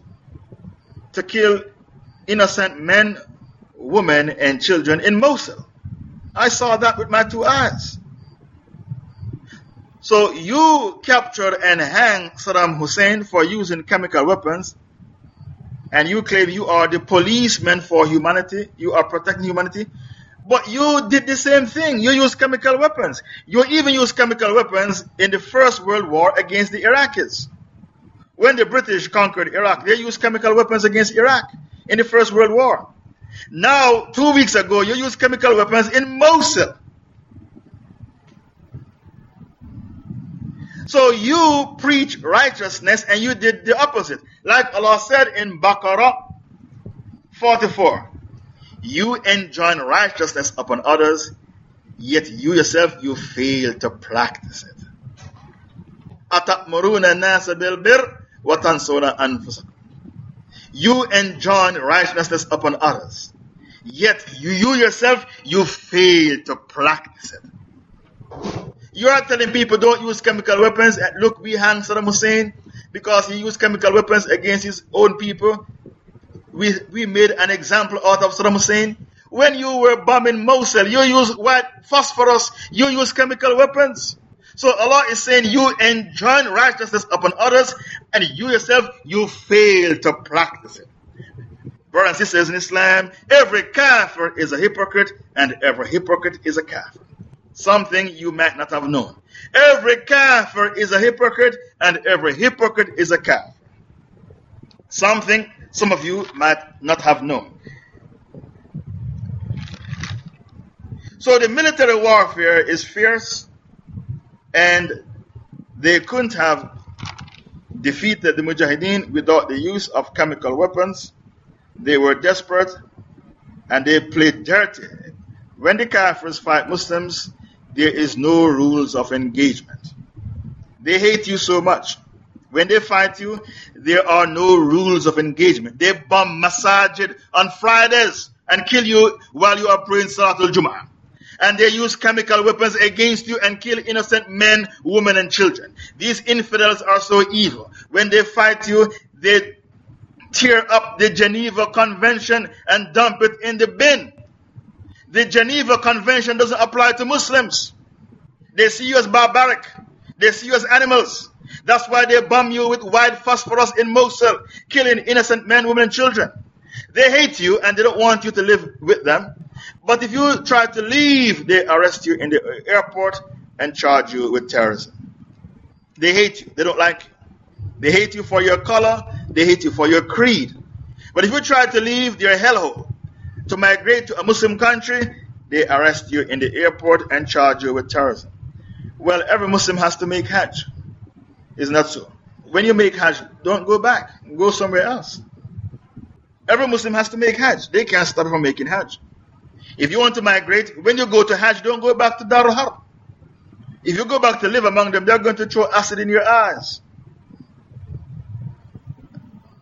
to kill innocent men, women, and children in Mosul. I saw that with my two eyes. So you captured and hanged Saddam Hussein for using chemical weapons and you claim you are the policeman for humanity, you are protecting humanity, but you did the same thing. You used chemical weapons. You even used chemical weapons in the First World War against the Iraqis. When the British conquered Iraq, they used chemical weapons against Iraq in the First World War. Now, two weeks ago, you used chemical weapons in Mosul. So you preach righteousness and you did the opposite. Like Allah said in Baqarah 44, you enjoin righteousness upon others, yet you yourself, you fail to practice it. You enjoin righteousness upon others, yet you, you yourself, you fail to practice it. You are telling people don't use chemical weapons. Eh, look, we hang Saddam Hussein because he used chemical weapons against his own people. We, we made an example out of Saddam Hussein. When you were bombing Mosul, you used white phosphorus, you used chemical weapons. So Allah is saying you enjoin righteousness upon others and you yourself, you fail to practice it. Brothers and sisters in Islam, every kafir is a hypocrite and every hypocrite is a kafir something you might not have known. Every kafir is a hypocrite, and every hypocrite is a kafir. Something some of you might not have known. So the military warfare is fierce, and they couldn't have defeated the Mujahideen without the use of chemical weapons. They were desperate and they played dirty. When the Kafirs fight Muslims, there is no rules of engagement. They hate you so much. When they fight you, there are no rules of engagement. They bomb masajid on Fridays and kill you while you are praying Salatul Jum'ah. And they use chemical weapons against you and kill innocent men, women, and children. These infidels are so evil. When they fight you, they tear up the Geneva Convention and dump it in the bin. The Geneva Convention doesn't apply to Muslims. They see you as barbaric. They see you as animals. That's why they bomb you with white phosphorus in Mosul, killing innocent men, women, and children. They hate you and they don't want you to live with them. But if you try to leave, they arrest you in the airport and charge you with terrorism. They hate you. They don't like you. They hate you for your color. They hate you for your creed. But if you try to leave their hellhole to migrate to a Muslim country, they arrest you in the airport and charge you with terrorism. Well, every Muslim has to make Hajj. Isn't that so? When you make Hajj, don't go back. Go somewhere else. Every Muslim has to make Hajj. They can't stop from making Hajj. If you want to migrate, when you go to Hajj, don't go back to Darul Harb. If you go back to live among them, they're going to throw acid in your eyes.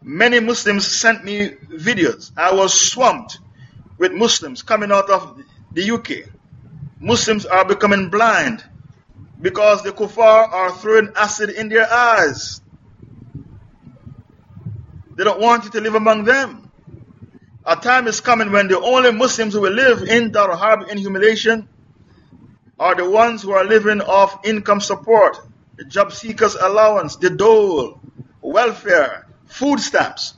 Many Muslims sent me videos. I was swamped with Muslims coming out of the UK. Muslims are becoming blind because the kuffar are throwing acid in their eyes. They don't want you to live among them. A time is coming when the only Muslims who will live in Dar Harb in humiliation are the ones who are living off income support, the job seekers allowance, the dole, welfare, food stamps.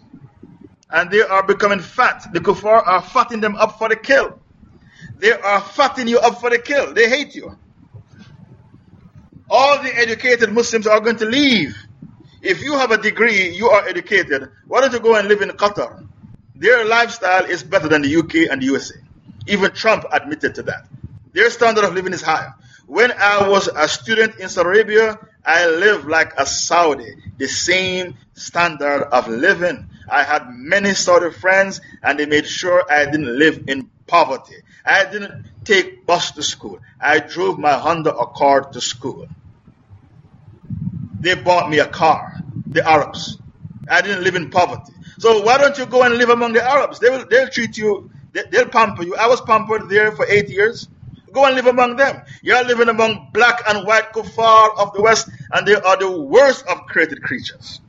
And they are becoming fat. The kuffar are fattening them up for the kill. They are fattening you up for the kill. They hate you. All the educated Muslims are going to leave. If you have a degree, you are educated. Why don't you go and live in Qatar? Their lifestyle is better than the UK and the USA. Even Trump admitted to that. Their standard of living is higher. When I was a student in Saudi Arabia, I lived like a Saudi, the same standard of living. I had many Saudi friends, and they made sure I didn't live in poverty. I didn't take bus to school. I drove my Honda Accord to school. They bought me a car, the Arabs. I didn't live in poverty. So why don't you go and live among the Arabs? They will, they'll treat you, they'll pamper you. I was pampered there for eight years. Go and live among them. You're living among black and white kuffar of the West, and they are the worst of created creatures.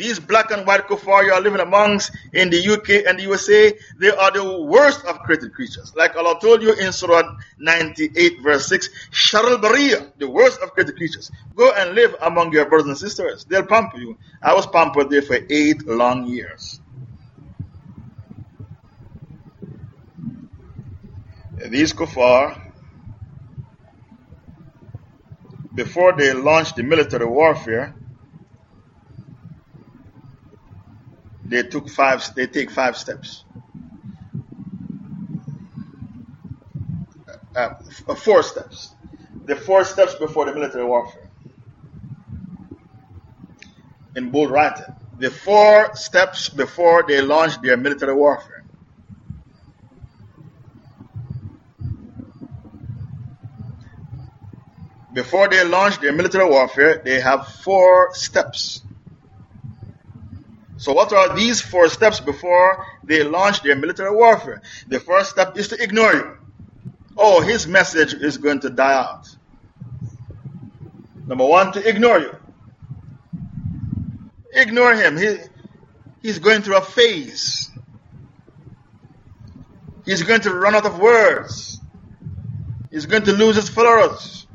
These black and white kuffar you are living amongst in the UK and the USA, they are the worst of created creatures. Like Allah told you in Surah 98 verse 6, Sharal Bariya, the worst of created creatures. Go and live among your brothers and sisters. They'll pamper you. I was pampered there for eight long years. These kuffar, before they launched the military warfare, they took five, they take five steps. Uh, uh, four steps. The four steps before the military warfare. In bold writing. The four steps before they launched their military warfare. before they launch their military warfare, they have four steps. So, what are these four steps before they launch their military warfare? The first step is to ignore you. Oh, his message is going to die out. Number one, to ignore you. Ignore him. He, he's going through a phase. He's going to run out of words. He's going to lose his followers.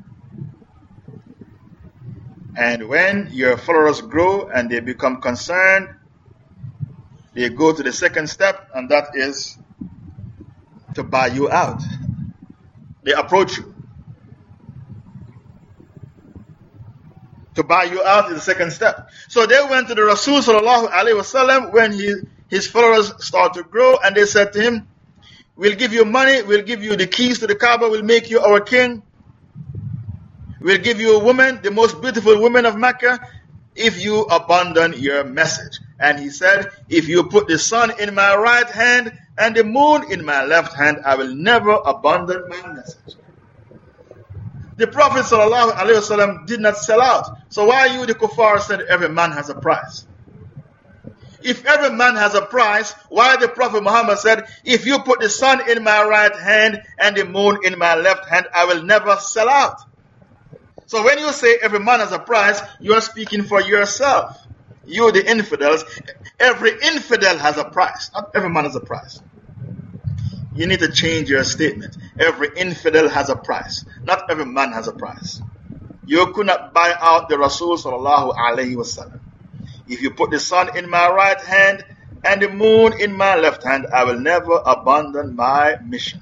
And when your followers grow and they become concerned, they go to the second step, and that is to buy you out. They approach you. To buy you out is the second step. So they went to the Rasul wasallam when he, his followers started to grow, and they said to him, We'll give you money, we'll give you the keys to the Kaaba, we'll make you our king We'll give you a woman, the most beautiful woman of Mecca, if you abandon your message. And he said, If you put the sun in my right hand and the moon in my left hand, I will never abandon my message. The Prophet ﷺ did not sell out. So why you, the kuffar, said every man has a price? If every man has a price, why the Prophet Muhammad said, If you put the sun in my right hand and the moon in my left hand, I will never sell out. So when you say every man has a price, you are speaking for yourself. You, the infidels, every infidel has a price. Not every man has a price. You need to change your statement. Every infidel has a price. Not every man has a price. You could not buy out the Rasul sallallahu alayhi wasallam. If you put the sun in my right hand and the moon in my left hand, I will never abandon my mission.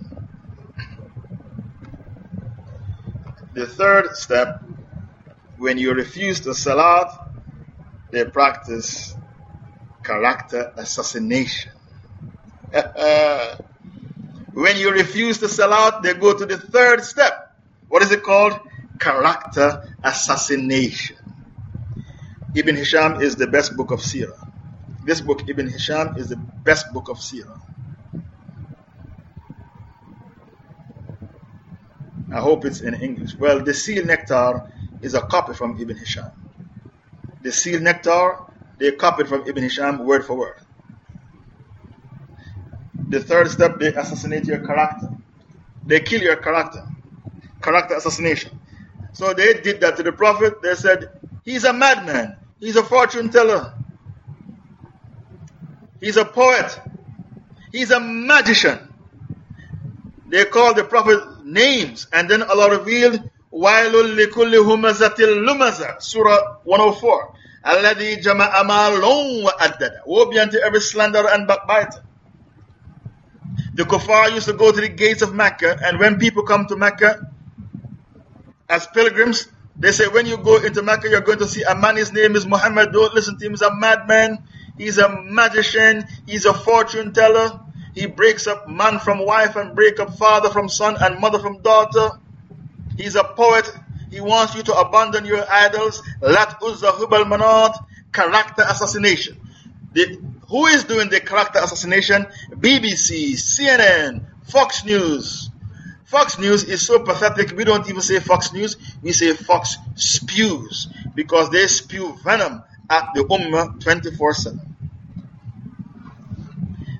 The third step when you refuse to salat, they practice character assassination. when you refuse to sell out, they go to the third step. What is it called? Character assassination. Ibn Hisham is the best book of Sirah. This book, Ibn Hisham, is the best book of Sirah. I hope it's in English. Well, the seal nectar is a copy from Ibn Hisham. The seal nectar, they copied from Ibn Hisham word for word. The third step, they assassinate your character. They kill your character. Character assassination. So they did that to the Prophet. They said, He's a madman. He's a fortune teller. He's a poet. He's a magician. They called the Prophet names, and then Allah revealed, وَيْلٌ لِكُلِّ هُمَزَةٍ لُمَزَةٍ Surah 104. الَّذِي جَمَعَ مَالًا وَأَدَّدَ Woe be unto every slanderer and backbiter. The kuffar used to go to the gates of Mecca, and when people come to Mecca as pilgrims, they say, when you go into Mecca, you're going to see a man, his name is Muhammad. Don't listen to him, he's a madman, he's a magician, he's a fortune teller. He breaks up man from wife and break up father from son and mother from daughter. He's a poet. He wants you to abandon your idols. Lat Uzza Hubal Manat, character assassination. The, who is doing the character assassination? BBC, CNN, Fox News. Fox News is so pathetic, we don't even say Fox News, we say Fox spews because they spew venom at the Ummah 24 7.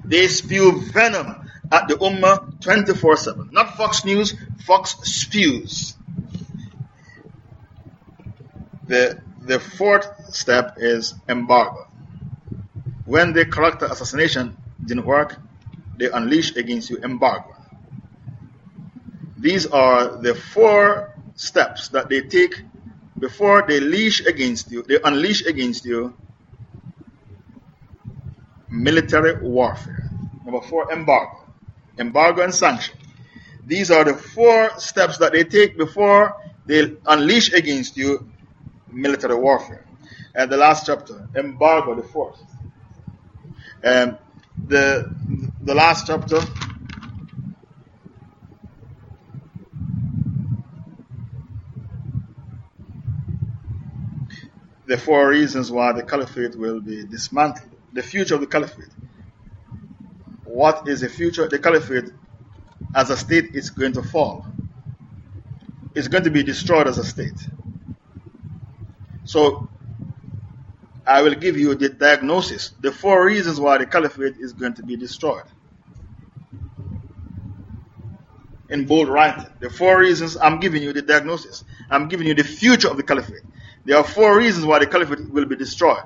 They spew venom at the Ummah 24 7. Not Fox News, Fox spews. The, the fourth step is embargo. When the character assassination didn't work, they unleash against you embargo. These are the four steps that they take before they leash against you, they unleash against you military warfare. Number four, embargo. Embargo and sanction. These are the four steps that they take before they unleash against you military warfare. And the last chapter, embargo, the fourth. Um, the, the last chapter, the four reasons why the caliphate will be dismantled. The future of the caliphate. What is the future? The caliphate, as a state, is going to fall. It's going to be destroyed as a state. So, I will give you the diagnosis, the four reasons why the caliphate is going to be destroyed. In bold writing, the four reasons I'm giving you the diagnosis. I'm giving you the future of the caliphate. There are four reasons why the caliphate will be destroyed.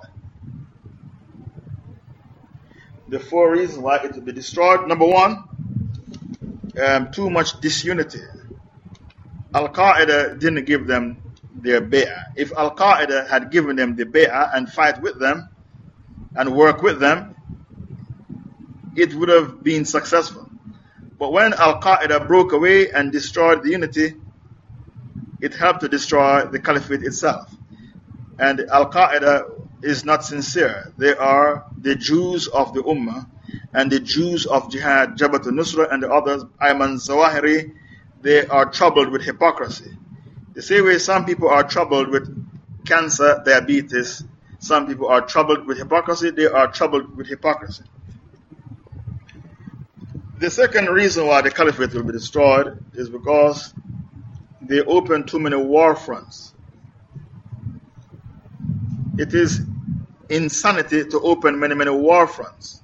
The four reasons why it will be destroyed. Number one, um, too much disunity. Al Qaeda didn't give them their bay'ah. If Al Qaeda had given them the bay'ah and fight with them and work with them, it would have been successful. But when Al Qaeda broke away and destroyed the unity, it helped to destroy the caliphate itself. And Al Qaeda is not sincere. They are the Jews of the Ummah and the Jews of Jihad, Jabhat al Nusra, and the others, Ayman Zawahiri, they are troubled with hypocrisy. The same way some people are troubled with cancer, diabetes, some people are troubled with hypocrisy, they are troubled with hypocrisy. The second reason why the caliphate will be destroyed is because they open too many war fronts. It is insanity to open many, many war fronts.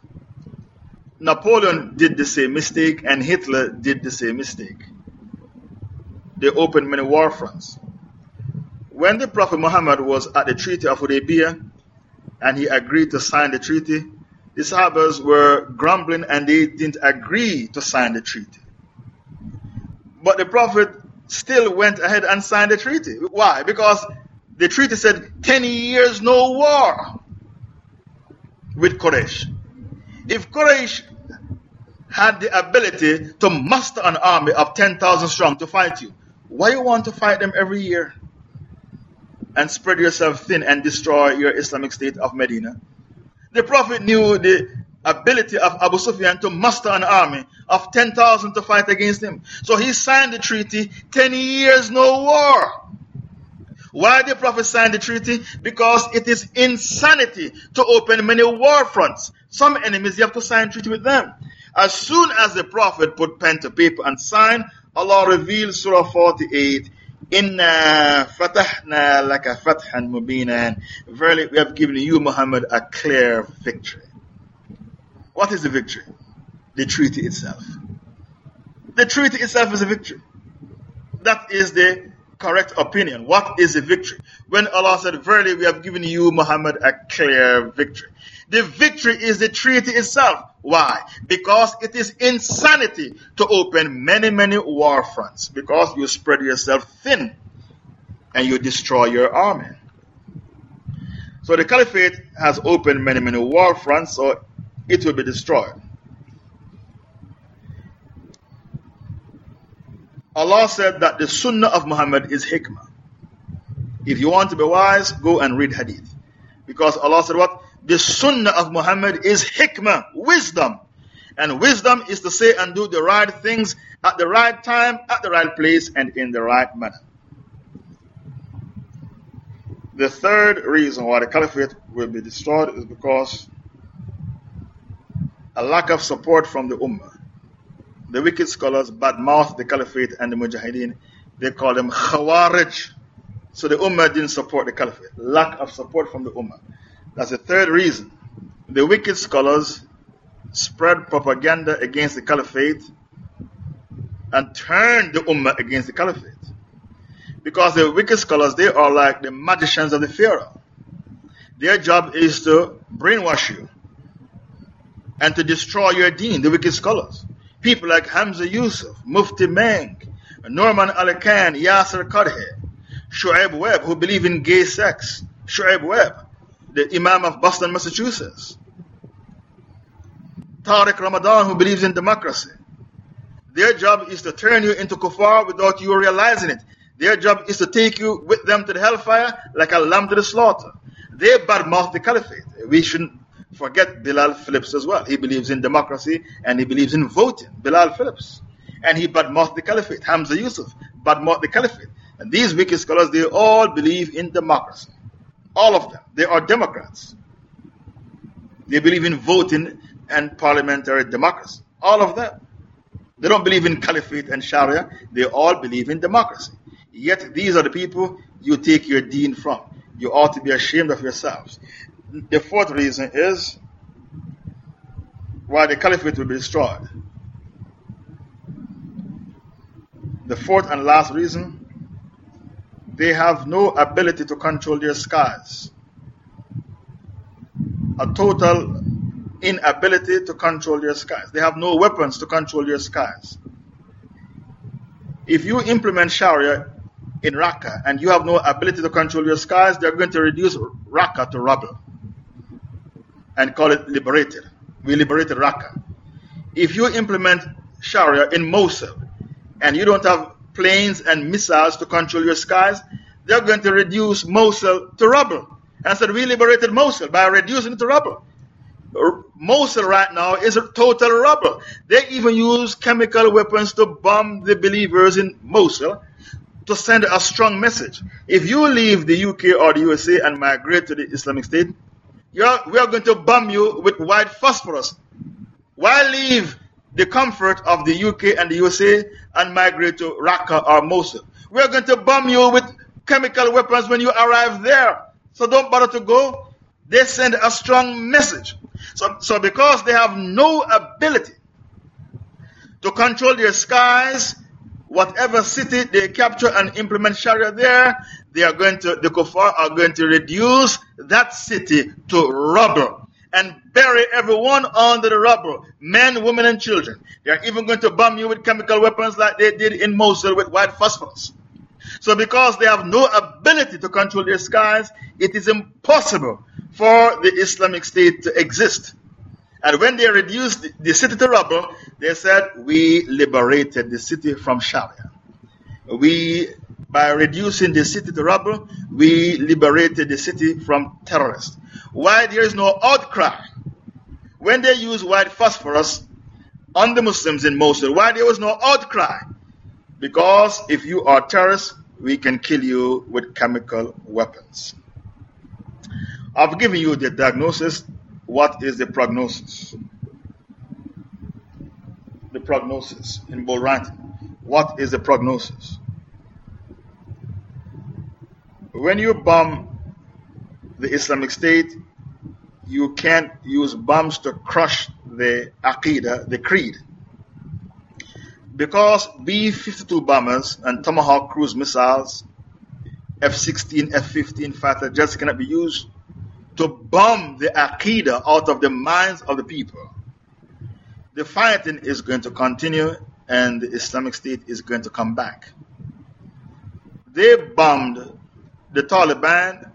Napoleon did the same mistake, and Hitler did the same mistake they opened many war fronts. When the Prophet Muhammad was at the Treaty of Hudaybiyah and he agreed to sign the treaty, the Sahabas were grumbling and they didn't agree to sign the treaty. But the Prophet still went ahead and signed the treaty. Why? Because the treaty said 10 years no war with Quraysh. If Quraysh had the ability to muster an army of 10,000 strong to fight you, why you want to fight them every year? and spread yourself thin and destroy your Islamic State of Medina. The Prophet knew the ability of Abu Sufyan to muster an army of 10,000 to fight against him. So he signed the treaty, 10 years no war. Why the Prophet signed the treaty? Because it is insanity to open many war fronts. Some enemies, you have to sign treaty with them. As soon as the Prophet put pen to paper and signed, Allah revealed Surah 48 Inna fatahna laka fathan mubinan. Verily, we have given you, Muhammad, a clear victory. What is the victory? The treaty itself. The treaty itself is a victory. That is the correct opinion. What is the victory? When Allah said, Verily, we have given you, Muhammad, a clear victory. The victory is the treaty itself. Why? Because it is insanity to open many, many war fronts. Because you spread yourself thin and you destroy your army. So the caliphate has opened many, many war fronts, so it will be destroyed. Allah said that the sunnah of Muhammad is hikmah. If you want to be wise, go and read hadith. Because Allah said what? The sunnah of Muhammad is hikmah, wisdom. And wisdom is to say and do the right things at the right time, at the right place, and in the right manner. The third reason why the caliphate will be destroyed is because a lack of support from the ummah. The wicked scholars badmouth the caliphate and the mujahideen. They call them khawarij. So the ummah didn't support the caliphate. Lack of support from the ummah. That's the third reason. The wicked scholars spread propaganda against the caliphate and turned the ummah against the caliphate. Because the wicked scholars, they are like the magicians of the Pharaoh. Their job is to brainwash you and to destroy your deen, the wicked scholars. People like Hamza Yusuf, Mufti Menk, Nouman Ali Khan, Yasir Qadhi, Suhaib Webb, who believe in gay sex, Suhaib Webb, the Imam of Boston, Massachusetts. Tariq Ramadan, who believes in democracy. Their job is to turn you into kuffar without you realizing it. Their job is to take you with them to the hellfire like a lamb to the slaughter. They badmouth the caliphate. We shouldn't forget Bilal Phillips as well. He believes in democracy and he believes in voting. Bilal Phillips. And he badmouthed the caliphate. Hamza Yusuf badmouthed the caliphate. And these wicked scholars, they all believe in democracy. All of them. They are Democrats. They believe in voting and parliamentary democracy. All of them. They don't believe in caliphate and sharia. They all believe in democracy. Yet these are the people you take your deen from. You ought to be ashamed of yourselves. The fourth reason is why the caliphate will be destroyed. The fourth and last reason they have no ability to control their skies. A total inability to control their skies. They have no weapons to control their skies. If you implement Sharia in Raqqa and you have no ability to control your skies, they're going to reduce Raqqa to rubble and call it liberated. We liberated Raqqa. If you implement Sharia in Mosul and you don't have planes and missiles to control your skies, they're going to reduce Mosul to rubble. And said, we liberated Mosul by reducing it to rubble. Mosul right now is a total rubble. They even use chemical weapons to bomb the believers in Mosul to send a strong message. If you leave the UK or the USA and migrate to the Islamic State, we are going to bomb you with white phosphorus. Why leave the comfort of the UK and the USA and migrate to Raqqa or Mosul. We are going to bomb you with chemical weapons when you arrive there. So don't bother to go. They send a strong message. So, so because they have no ability to control their skies, whatever city they capture and implement Sharia there, they are going to, the kuffar are going to reduce that city to rubble and bury everyone under the rubble men, women, and children. They are even going to bomb you with chemical weapons like they did in Mosul with white phosphorus. So, because they have no ability to control their skies, it is impossible for the Islamic State to exist. And when they reduced the city to rubble, they said, We liberated the city from Sharia. We by reducing the city to rubble, we liberated the city from terrorists. Why there is no outcry? When they use white phosphorus on the Muslims in Mosul, why there was no outcry? Because if you are terrorists, we can kill you with chemical weapons. I've given you the diagnosis. What is the prognosis? The prognosis in bold writing. What is the prognosis? When you bomb the Islamic State, you can't use bombs to crush the Aqidah, the creed. Because B 52 bombers and Tomahawk cruise missiles, F 16, F 15 fighter jets cannot be used to bomb the Aqidah out of the minds of the people. The fighting is going to continue and the Islamic State is going to come back. They bombed the Taliban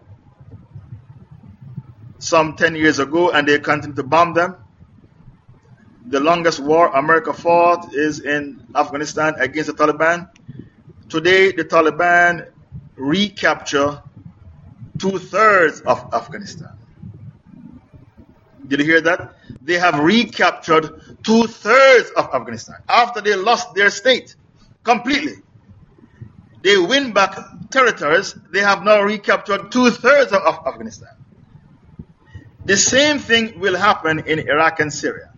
some 10 years ago and they continue to bomb them. The longest war America fought is in Afghanistan against the Taliban. Today, the Taliban recapture two thirds of Afghanistan. Did you hear that? They have recaptured two thirds of Afghanistan after they lost their state completely. They win back territories. They have now recaptured two thirds of Afghanistan. The same thing will happen in Iraq and Syria.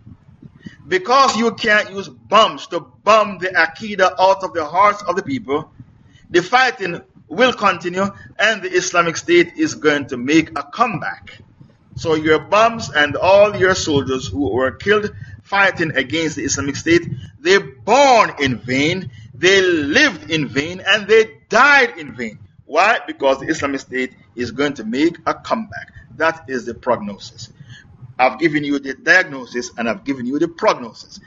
Because you can't use bombs to bomb the Aqidah out of the hearts of the people, the fighting will continue and the Islamic State is going to make a comeback. So your bombs and all your soldiers who were killed fighting against the Islamic State, they born in vain, they lived in vain, and they died in vain. Why? Because the Islamic State is going to make a comeback. That is the prognosis. I've given you the diagnosis and I've given you the prognosis.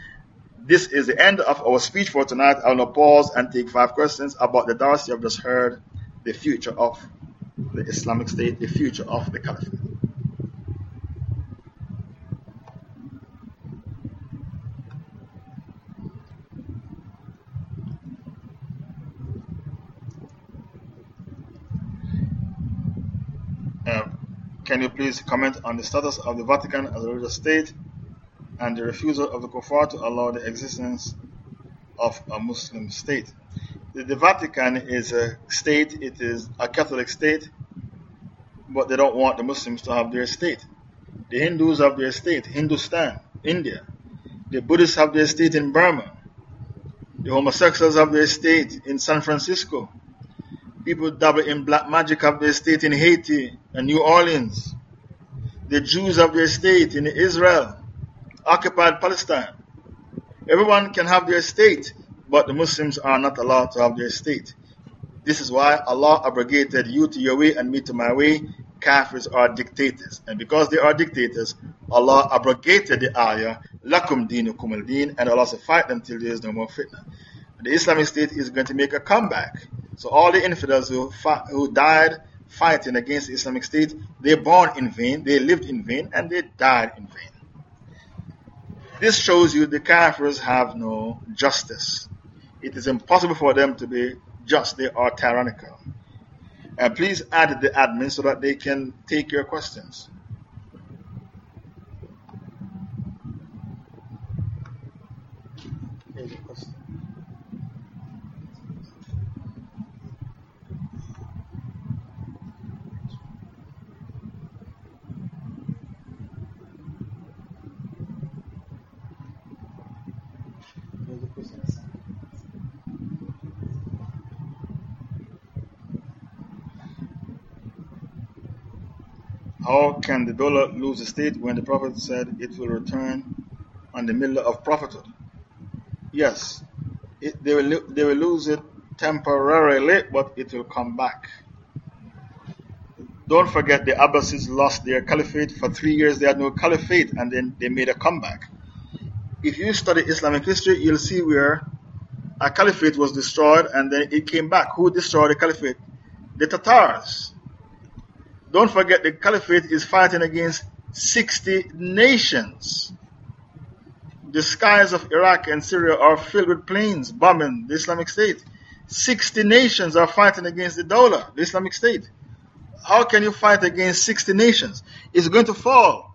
This is the end of our speech for tonight. I'll now pause and take five questions about the dars you have just heard, the future of the Islamic State, the future of the Caliphate. Uh, can you please comment on the status of the Vatican as a religious state and the refusal of the Kuffar to allow the existence of a Muslim state? The, the Vatican is a state, it is a Catholic state, but they don't want the Muslims to have their state. The Hindus have their state, Hindustan, India. The Buddhists have their state in Burma. The homosexuals have their state in San Francisco. People dabble in black magic have their state in Haiti and New Orleans. The Jews have their state in Israel, occupied Palestine. Everyone can have their state, but the Muslims are not allowed to have their state. This is why Allah abrogated you to your way and me to my way. Kafirs are dictators. And because they are dictators, Allah abrogated the ayah, Lakum dinukum al din, and Allah said, fight them till there is no more fitna. The Islamic State is going to make a comeback. So all the infidels who, who died fighting against the Islamic State, they born in vain, they lived in vain, and they died in vain. This shows you the Kafirs have no justice. It is impossible for them to be just, they are tyrannical. And please add the admin so that they can take your questions. How can the Dawla lose a state when the Prophet said it will return on the middle of prophethood? Yes, it, they, will, they will lose it temporarily, but it will come back. Don't forget the Abbasids lost their caliphate. For three years they had no caliphate and then they made a comeback. If you study Islamic history, you'll see where a caliphate was destroyed and then it came back. Who destroyed the caliphate? The Tatars. Don't forget the caliphate is fighting against 60 nations. The skies of Iraq and Syria are filled with planes bombing the Islamic State. 60 nations are fighting against the Dawla, the Islamic State. How can you fight against 60 nations? It's going to fall.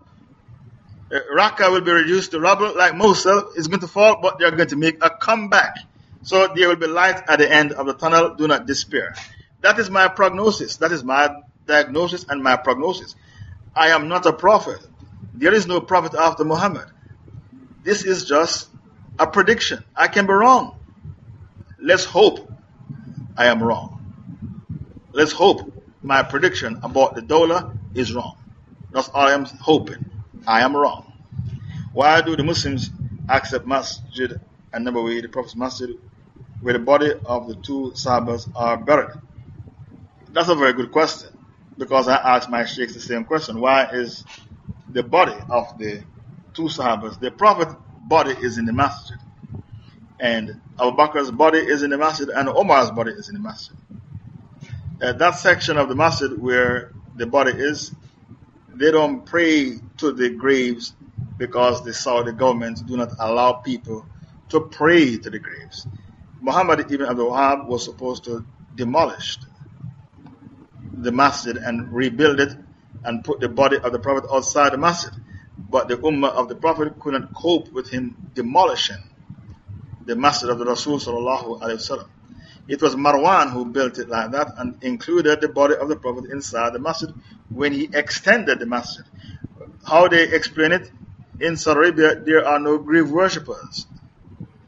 Uh, Raqqa will be reduced to rubble like Mosul. It's going to fall, but they're going to make a comeback. So there will be light at the end of the tunnel. Do not despair. That is my prognosis. That is my diagnosis and my prognosis. I am not a prophet. There is no prophet after Muhammad. This is just a prediction. I can be wrong. Let's hope I am wrong. Let's hope my prediction about the dollar is wrong. That's all I am hoping. I am wrong. Why do the Muslims accept Masjid an-Nabawi, the Prophet's Masjid, where the body of the two Sahabas are buried? That's a very good question because I asked my sheikhs the same question. Why is the body of the two Sahabas, the Prophet body is in the masjid. And Abu Bakr's body is in the masjid, and Omar's body is in the masjid. Uh, that section of the masjid where the body is, they don't pray to the graves because the Saudi government do not allow people to pray to the graves. Muhammad ibn Abdul Wahab was supposed to demolish the masjid and rebuild it and put the body of the Prophet outside the masjid. But the Ummah of the Prophet couldn't cope with him demolishing the masjid of the Rasul. It was Marwan who built it like that and included the body of the Prophet inside the masjid when he extended the masjid. How they explain it? In Saudi Arabia, there are no grave worshippers.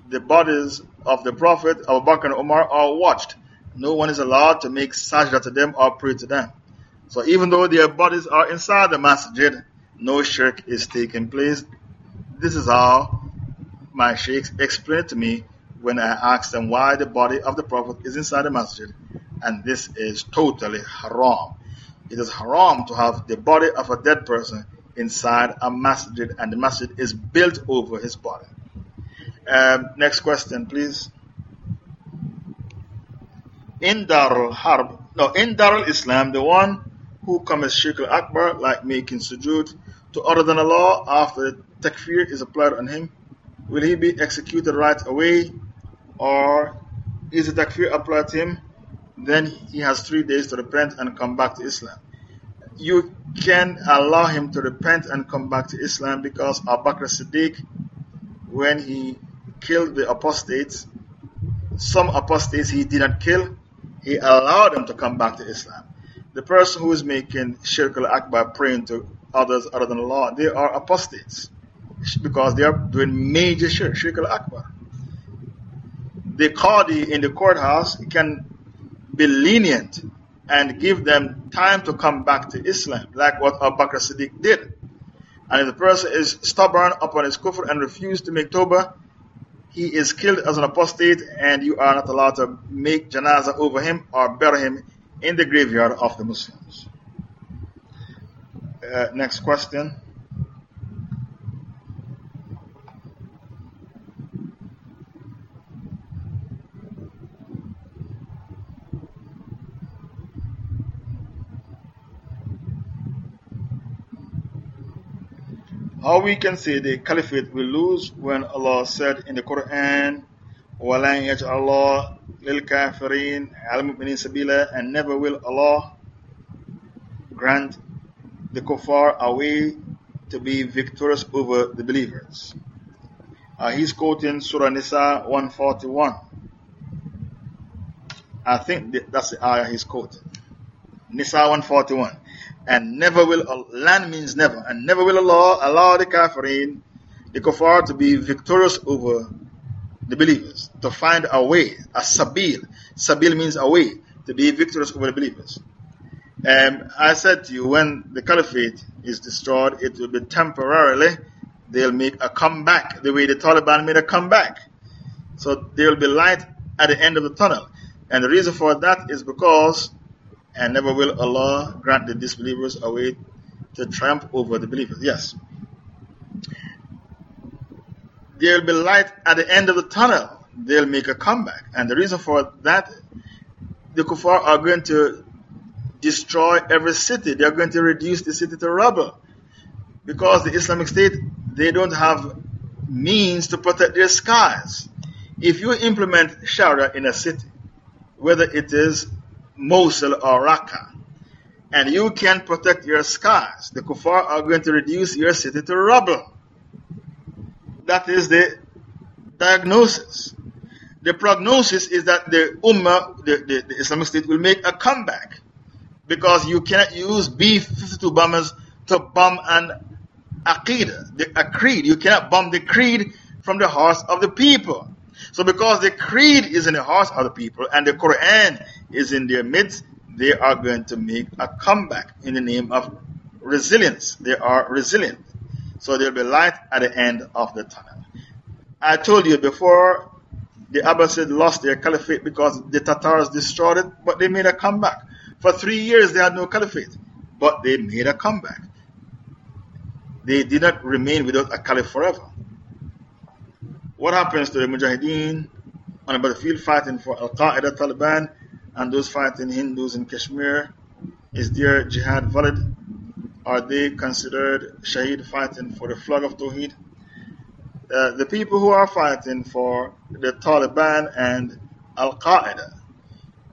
The bodies of the Prophet, Abu Bakr and Umar, are watched. No one is allowed to make sajda to them or pray to them. So even though their bodies are inside the masjid, no shirk is taking place. This is how my sheikhs explained to me when I asked them why the body of the Prophet is inside the masjid. And this is totally haram. It is haram to have the body of a dead person inside a masjid, and the masjid is built over his body. Um, next question, please. In Darul Harb, no, in Darul Islam, the one who commits shirk al-akbar, like making sujood to other than Allah after takfir is applied on him, will he be executed right away or is the takfir applied to him? Then he has three days to repent and come back to Islam. You can allow him to repent and come back to Islam because Abu Bakr Siddiq, when he killed the apostates, some apostates he did not kill, he allowed them to come back to Islam the person who is making shirk al-akbar praying to others other than Allah, they are apostates because they are doing major shirk, shirk al-akbar. The qadi in the courthouse can be lenient and give them time to come back to Islam, like what Abu Bakr Siddiq did. And if the person is stubborn upon his kufr and refuses to make tawbah, he is killed as an apostate and you are not allowed to make janazah over him or bury him in the graveyard of the Muslims. Uh, next question. How we can say the caliphate will lose when Allah said in the Quran, وَلَنْ يَجْعَلَ اللَّهُ لِلْكَافِرِينَ عَلَى sabila and never will Allah grant the kuffar a way to be victorious over the believers. Uh, he's quoting Surah Nisa 141. I think that's the ayah he's quoting. Nisa 141. And never will, land means never, and never will Allah allow the kafirin, the kuffar, to be victorious over the believers, to find a way, a sabil. Sabil means a way to be victorious over the believers. Um, I said to you, when the caliphate is destroyed, it will be temporarily. They'll make a comeback, the way the Taliban made a comeback. So there will be light at the end of the tunnel. And the reason for that is because, and never will Allah grant the disbelievers a way to triumph over the believers. Yes there will be light at the end of the tunnel. They'll make a comeback. And the reason for that, the kuffar are going to destroy every city. They're going to reduce the city to rubble. Because the Islamic State, they don't have means to protect their skies. If you implement Sharia in a city, whether it is Mosul or Raqqa. And you can protect your skies. The kuffar are going to reduce your city to rubble. That is the diagnosis. The prognosis is that the Ummah, the, the, the Islamic State, will make a comeback because you cannot use B 52 bombers to bomb an Aqidah, the, a creed. You cannot bomb the creed from the hearts of the people. So, because the creed is in the hearts of the people and the Quran is in their midst, they are going to make a comeback in the name of resilience. They are resilient. So, there will be light at the end of the tunnel. I told you before, the Abbasids lost their caliphate because the Tatars destroyed it, but they made a comeback. For three years, they had no caliphate, but they made a comeback. They did not remain without a caliph forever. What happens to the Mujahideen on the battlefield fighting for Al Qaeda, Taliban, and those fighting Hindus in Kashmir? Is their jihad valid? Are they considered shaheed fighting for the flag of Tawheed? Uh, the people who are fighting for the Taliban and Al Qaeda,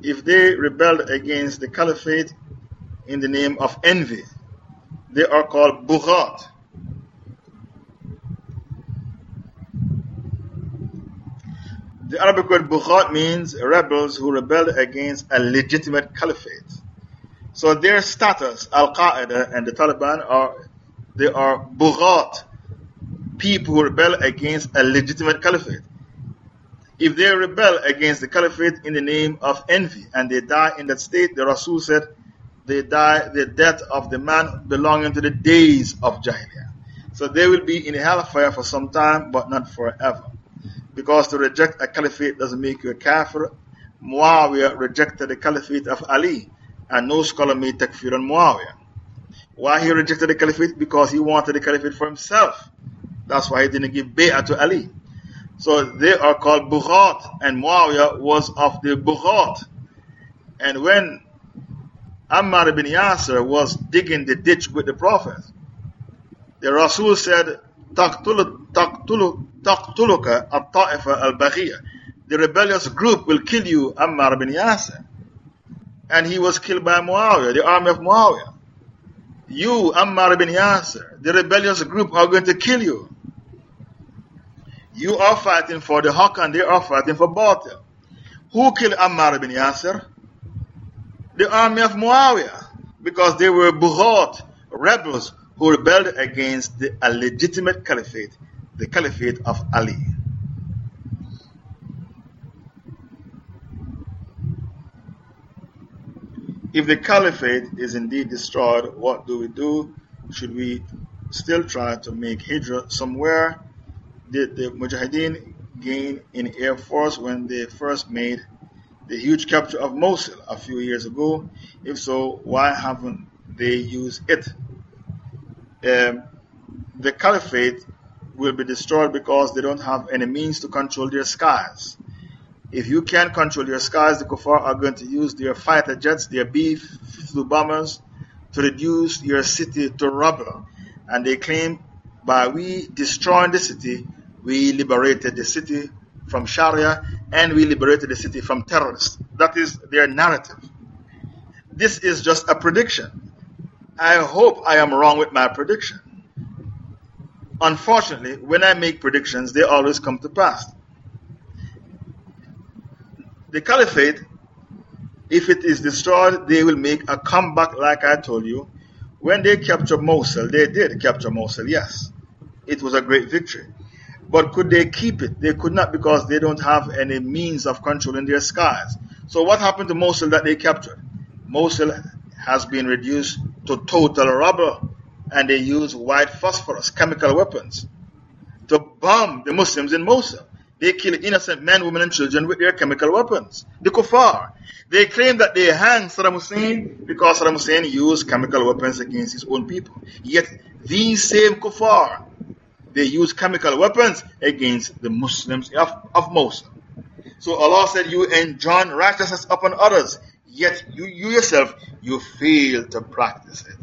if they rebelled against the caliphate in the name of envy, they are called Bughat. The Arabic word Bughat means rebels who rebelled against a legitimate caliphate. So their status, Al Qaeda and the Taliban, are they are Bughat, people who rebel against a legitimate caliphate. If they rebel against the caliphate in the name of envy and they die in that state, the Rasul said, they die the death of the man belonging to the days of Jahiliyyah. So they will be in hellfire for some time, but not forever. Because to reject a caliphate doesn't make you a kafir. Muawiyah rejected the caliphate of Ali, and no scholar made takfir on Muawiyah. Why he rejected the caliphate? Because he wanted the caliphate for himself. That's why he didn't give bay'ah to Ali. So they are called Bughat, and Muawiyah was of the Bughat. And when Ammar ibn Yasir was digging the ditch with the Prophet, the Rasul said, تقتلك الطائفة البغية The rebellious group will kill you, Ammar ibn Yasir. And he was killed by Muawiyah, the army of Muawiyah. You, Ammar ibn Yasir, the rebellious group are going to kill you. You are fighting for the haqq and they are fighting for batil. Who killed Ammar ibn Yasir? The army of Muawiyah. Because they were Bughat, rebels who rebelled against the illegitimate caliphate, the caliphate of Ali. If the caliphate is indeed destroyed, what do we do? Should we still try to make hijrah somewhere? Did the Mujahideen gain in Air Force when they first made the huge capture of Mosul a few years ago? If so, why haven't they used it? Um, the caliphate will be destroyed because they don't have any means to control their skies. If you can't control your skies, the Kuffar are going to use their fighter jets, their B-52 bombers, to reduce your city to rubble. And they claim by we destroying the city, we liberated the city from Sharia and we liberated the city from terrorists. That is their narrative. This is just a prediction. I hope I am wrong with my prediction. Unfortunately, when I make predictions, they always come to pass. The caliphate, if it is destroyed, they will make a comeback, like I told you. When they captured Mosul, they did capture Mosul, yes. It was a great victory. But could they keep it? They could not because they don't have any means of controlling their skies. So, what happened to Mosul that they captured? Mosul has been reduced to total rubble, and they use white phosphorus, chemical weapons, to bomb the Muslims in Mosul. They kill innocent men, women, and children with their chemical weapons. The kuffar. They claim that they hanged Saddam Hussein because Saddam Hussein used chemical weapons against his own people. Yet, these same kuffar they use chemical weapons against the Muslims of, of Mosul. So Allah said, You enjoin righteousness upon others, yet you, you yourself, you fail to practice it.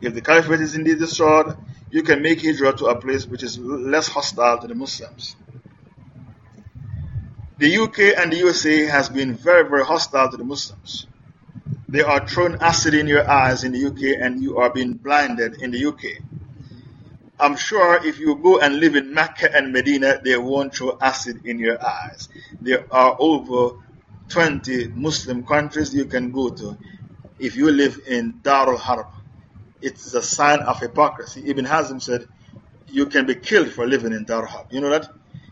If the caliphate is indeed destroyed, you can make hijrah to a place which is less hostile to the Muslims. The UK and the USA has been very, very hostile to the Muslims. They are throwing acid in your eyes in the UK and you are being blinded in the UK. I'm sure if you go and live in Mecca and Medina, they won't throw acid in your eyes. There are over 20 Muslim countries you can go to if you live in Darul Harb. It's a sign of hypocrisy. Ibn Hazm said, You can be killed for living in Darul Harb. You know that?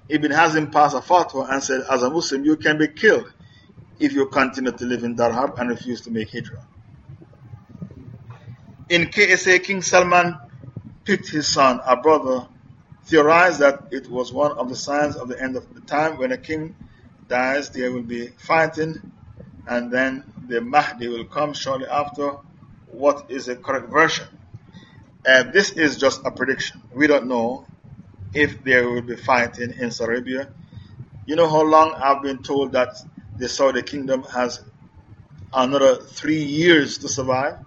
Ibn Hazm passed a fatwa and said, As a Muslim, you can be killed if you continue to live in Darul Harb and refuse to make hijrah. In KSA, King Salman picked his son, a brother, theorized that it was one of the signs of the end of the time. When a king dies, there will be fighting, and then the Mahdi will come shortly after. What is the correct version? Uh, this is just a prediction. We don't know if there will be fighting in Saudi Arabia. You know how long I've been told that the Saudi kingdom has another three years to survive?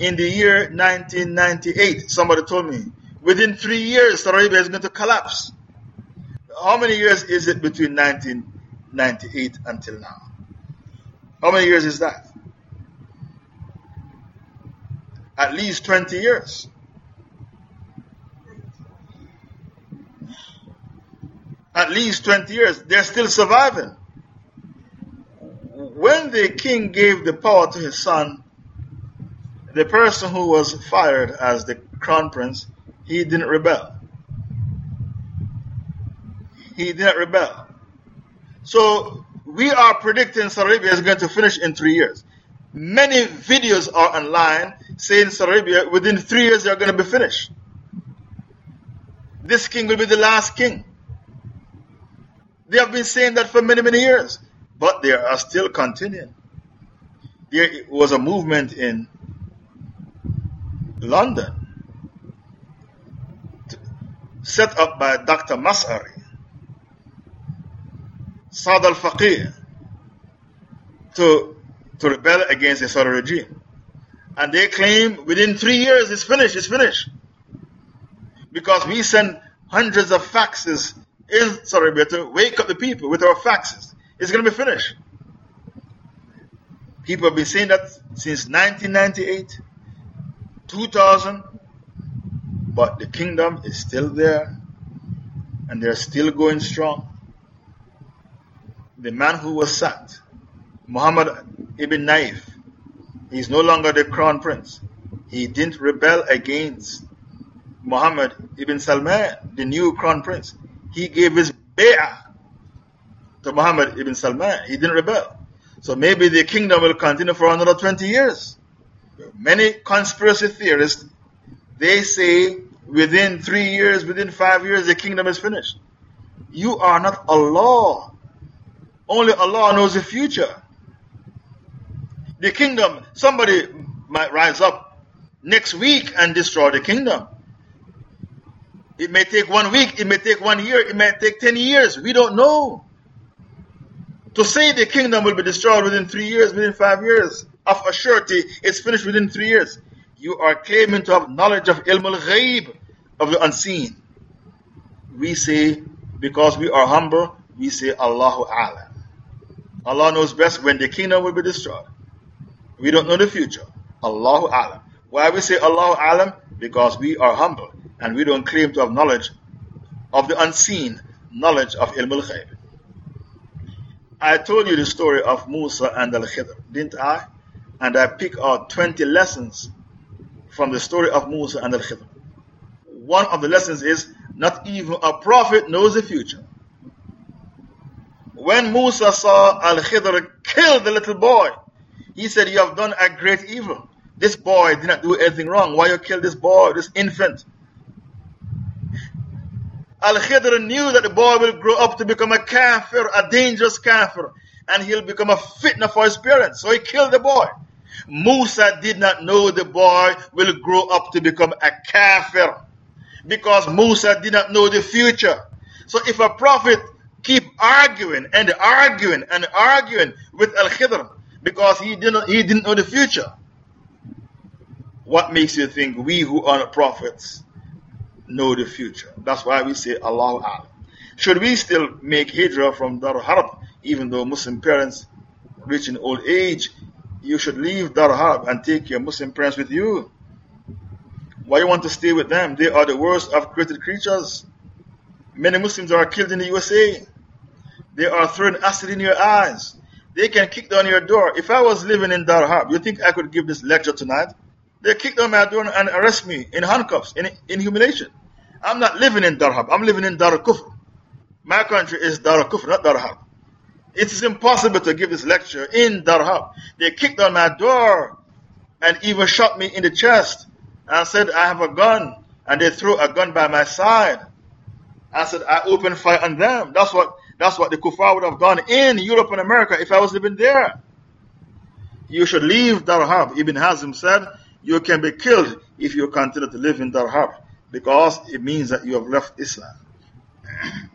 in the year 1998, somebody told me, within three years, Saudi Arabia is going to collapse. How many years is it between 1998 until now? How many years is that? At least 20 years. At least 20 years. They're still surviving. When the king gave the power to his son, the person who was fired as the crown prince, he didn't rebel. He didn't rebel. So we are predicting Saudi Arabia is going to finish in three years. Many videos are online saying Saudi Arabia within three years they are going to be finished. This king will be the last king. They have been saying that for many, many years, but they are still continuing. There was a movement in London, set up by Dr. Masari, Saad al Faqih, to, to rebel against the Saudi regime. And they claim within three years it's finished, it's finished. Because we send hundreds of faxes in Saudi Arabia to wake up the people with our faxes. It's going to be finished. People have been saying that since 1998. 2000, but the kingdom is still there and they're still going strong. The man who was sacked, Muhammad ibn Naif, he's no longer the crown prince. He didn't rebel against Muhammad ibn Salman, the new crown prince. He gave his bay'ah to Muhammad ibn Salman. He didn't rebel. So maybe the kingdom will continue for another 20 years. Many conspiracy theorists, they say within three years, within five years, the kingdom is finished. You are not Allah. Only Allah knows the future. The kingdom, somebody might rise up next week and destroy the kingdom. It may take one week, it may take one year, it may take 10 years. We don't know. To say the kingdom will be destroyed within three years, within five years, of a surety, it's finished within three years. You are claiming to have knowledge of ilm al ghaib, of the unseen. We say, because we are humble, we say Allahu Alam. Allah knows best when the kingdom will be destroyed. We don't know the future. Allahu Alam. Why we say Allahu Alam? Because we are humble and we don't claim to have knowledge of the unseen, knowledge of ilm al ghaib. I told you the story of Musa and Al Khidr, didn't I? and I pick out 20 lessons from the story of Musa and Al Khidr. One of the lessons is not even a prophet knows the future. When Musa saw Al Khidr kill the little boy, he said, You have done a great evil. This boy did not do anything wrong. Why you kill this boy, this infant? Al Khidr knew that the boy will grow up to become a kafir, a dangerous kafir, and he'll become a fitna for his parents. So he killed the boy. Musa did not know the boy will grow up to become a kafir because Musa did not know the future. So if a prophet keep arguing and arguing and arguing with Al Khidr because he didn't, he didn't know the future, what makes you think we who are prophets know the future? That's why we say Allahu Alam. Should we still make hijrah from Dar Harb, even though Muslim parents reach in old age? You should leave Dar Harb and take your Muslim parents with you. Why you want to stay with them? They are the worst of created creatures. Many Muslims are killed in the USA. They are throwing acid in your eyes. They can kick down your door. If I was living in Dar Harb, you think I could give this lecture tonight? They kick down my door and arrest me in handcuffs, in, in humiliation. I'm not living in Dar Harb. I'm living in Dar Kufr. My country is Dar Kufr, not Dar Harb. It is impossible to give this lecture in Dar Harb. They kicked on my door and even shot me in the chest and said, I have a gun. And they threw a gun by my side. I said, I opened fire on them. That's what, that's what the kuffar would have done in Europe and America if I was living there. You should leave Dar Harb. Ibn Hazm said, you can be killed if you continue to live in Dar Harb because it means that you have left Islam.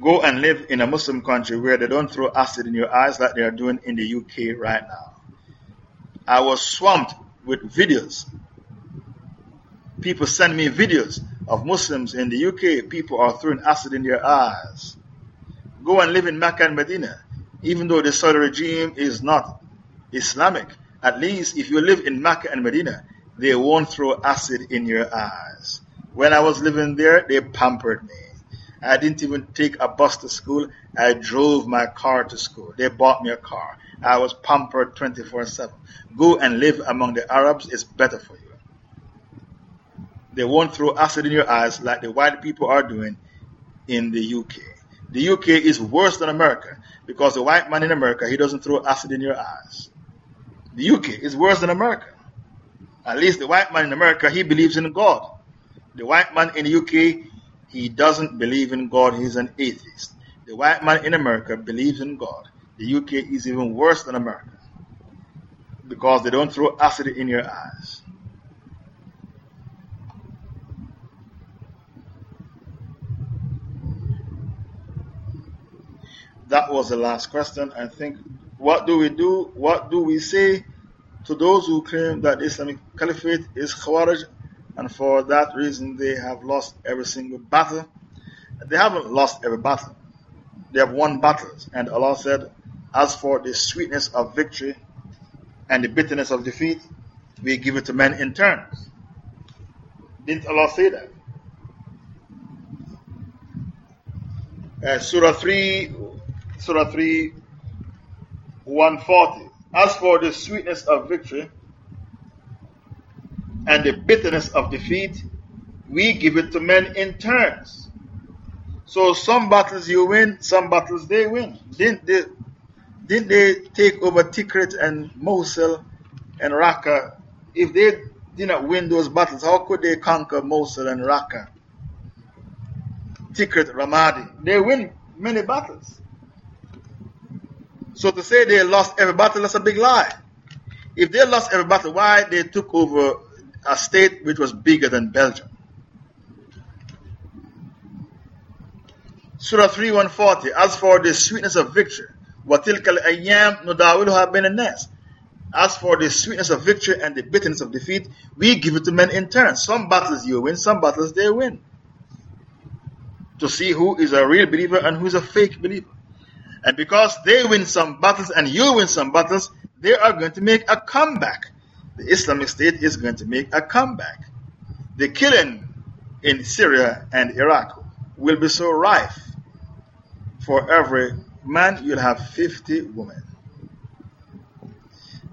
Go and live in a Muslim country where they don't throw acid in your eyes like they are doing in the UK right now. I was swamped with videos. People send me videos of Muslims in the UK. People are throwing acid in their eyes. Go and live in Mecca and Medina. Even though the Saudi regime is not Islamic, at least if you live in Mecca and Medina, they won't throw acid in your eyes. When I was living there, they pampered me. I didn't even take a bus to school. I drove my car to school. They bought me a car. I was pampered 24 7. Go and live among the Arabs It's better for you. They won't throw acid in your eyes like the white people are doing in the UK. The UK is worse than America because the white man in America, he doesn't throw acid in your eyes. The UK is worse than America. At least the white man in America, he believes in God. The white man in the UK, he doesn't believe in God, he's an atheist. The white man in America believes in God. The UK is even worse than America because they don't throw acid in your eyes. That was the last question. I think, what do we do? What do we say to those who claim that Islamic Caliphate is Khawarij and for that reason they have lost every single battle? They haven't lost every battle. They have won battles. And Allah said, as for the sweetness of victory and the bitterness of defeat, we give it to men in turns. Didn't Allah say that? Uh, Surah 3, Surah 3, 140. As for the sweetness of victory and the bitterness of defeat, we give it to men in turns. So some battles you win, some battles they win. Didn't they, didn't they take over Tikrit and Mosul and Raqqa? If they did not win those battles, how could they conquer Mosul and Raqqa? Tikrit, Ramadi. They win many battles. So to say they lost every battle, that's a big lie. If they lost every battle, why they took over a state which was bigger than Belgium? Surah 3 140. As for the sweetness of victory, وَتِلْكَ الْأَيَّامِ نُدَاوِلُهَا بَيْنَ النَّاسِ As for the sweetness of victory and the bitterness of defeat, we give it to men in turn. Some battles you win, some battles they win. To see who is a real believer and who is a fake believer. And because they win some battles and you win some battles, they are going to make a comeback. The Islamic State is going to make a comeback. The killing in Syria and Iraq will be so rife. For every man, you'll have 50 women.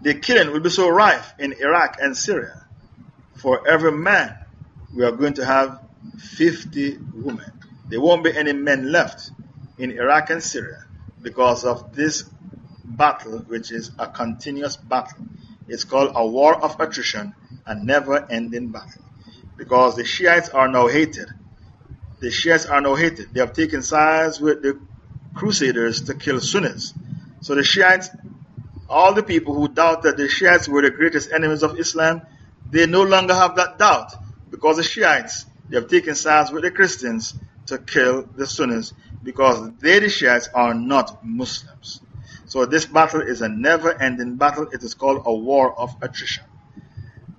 The killing will be so rife in Iraq and Syria. For every man, we are going to have 50 women. There won't be any men left in Iraq and Syria because of this battle, which is a continuous battle. It's called a war of attrition, a never ending battle. Because the Shiites are now hated. The Shiites are now hated. They have taken sides with the Crusaders to kill Sunnis. So the Shiites, all the people who doubt that the Shiites were the greatest enemies of Islam, they no longer have that doubt. Because the Shiites, they have taken sides with the Christians to kill the Sunnis because their Shiites are not Muslims. So this battle is a never-ending battle. It is called a war of attrition.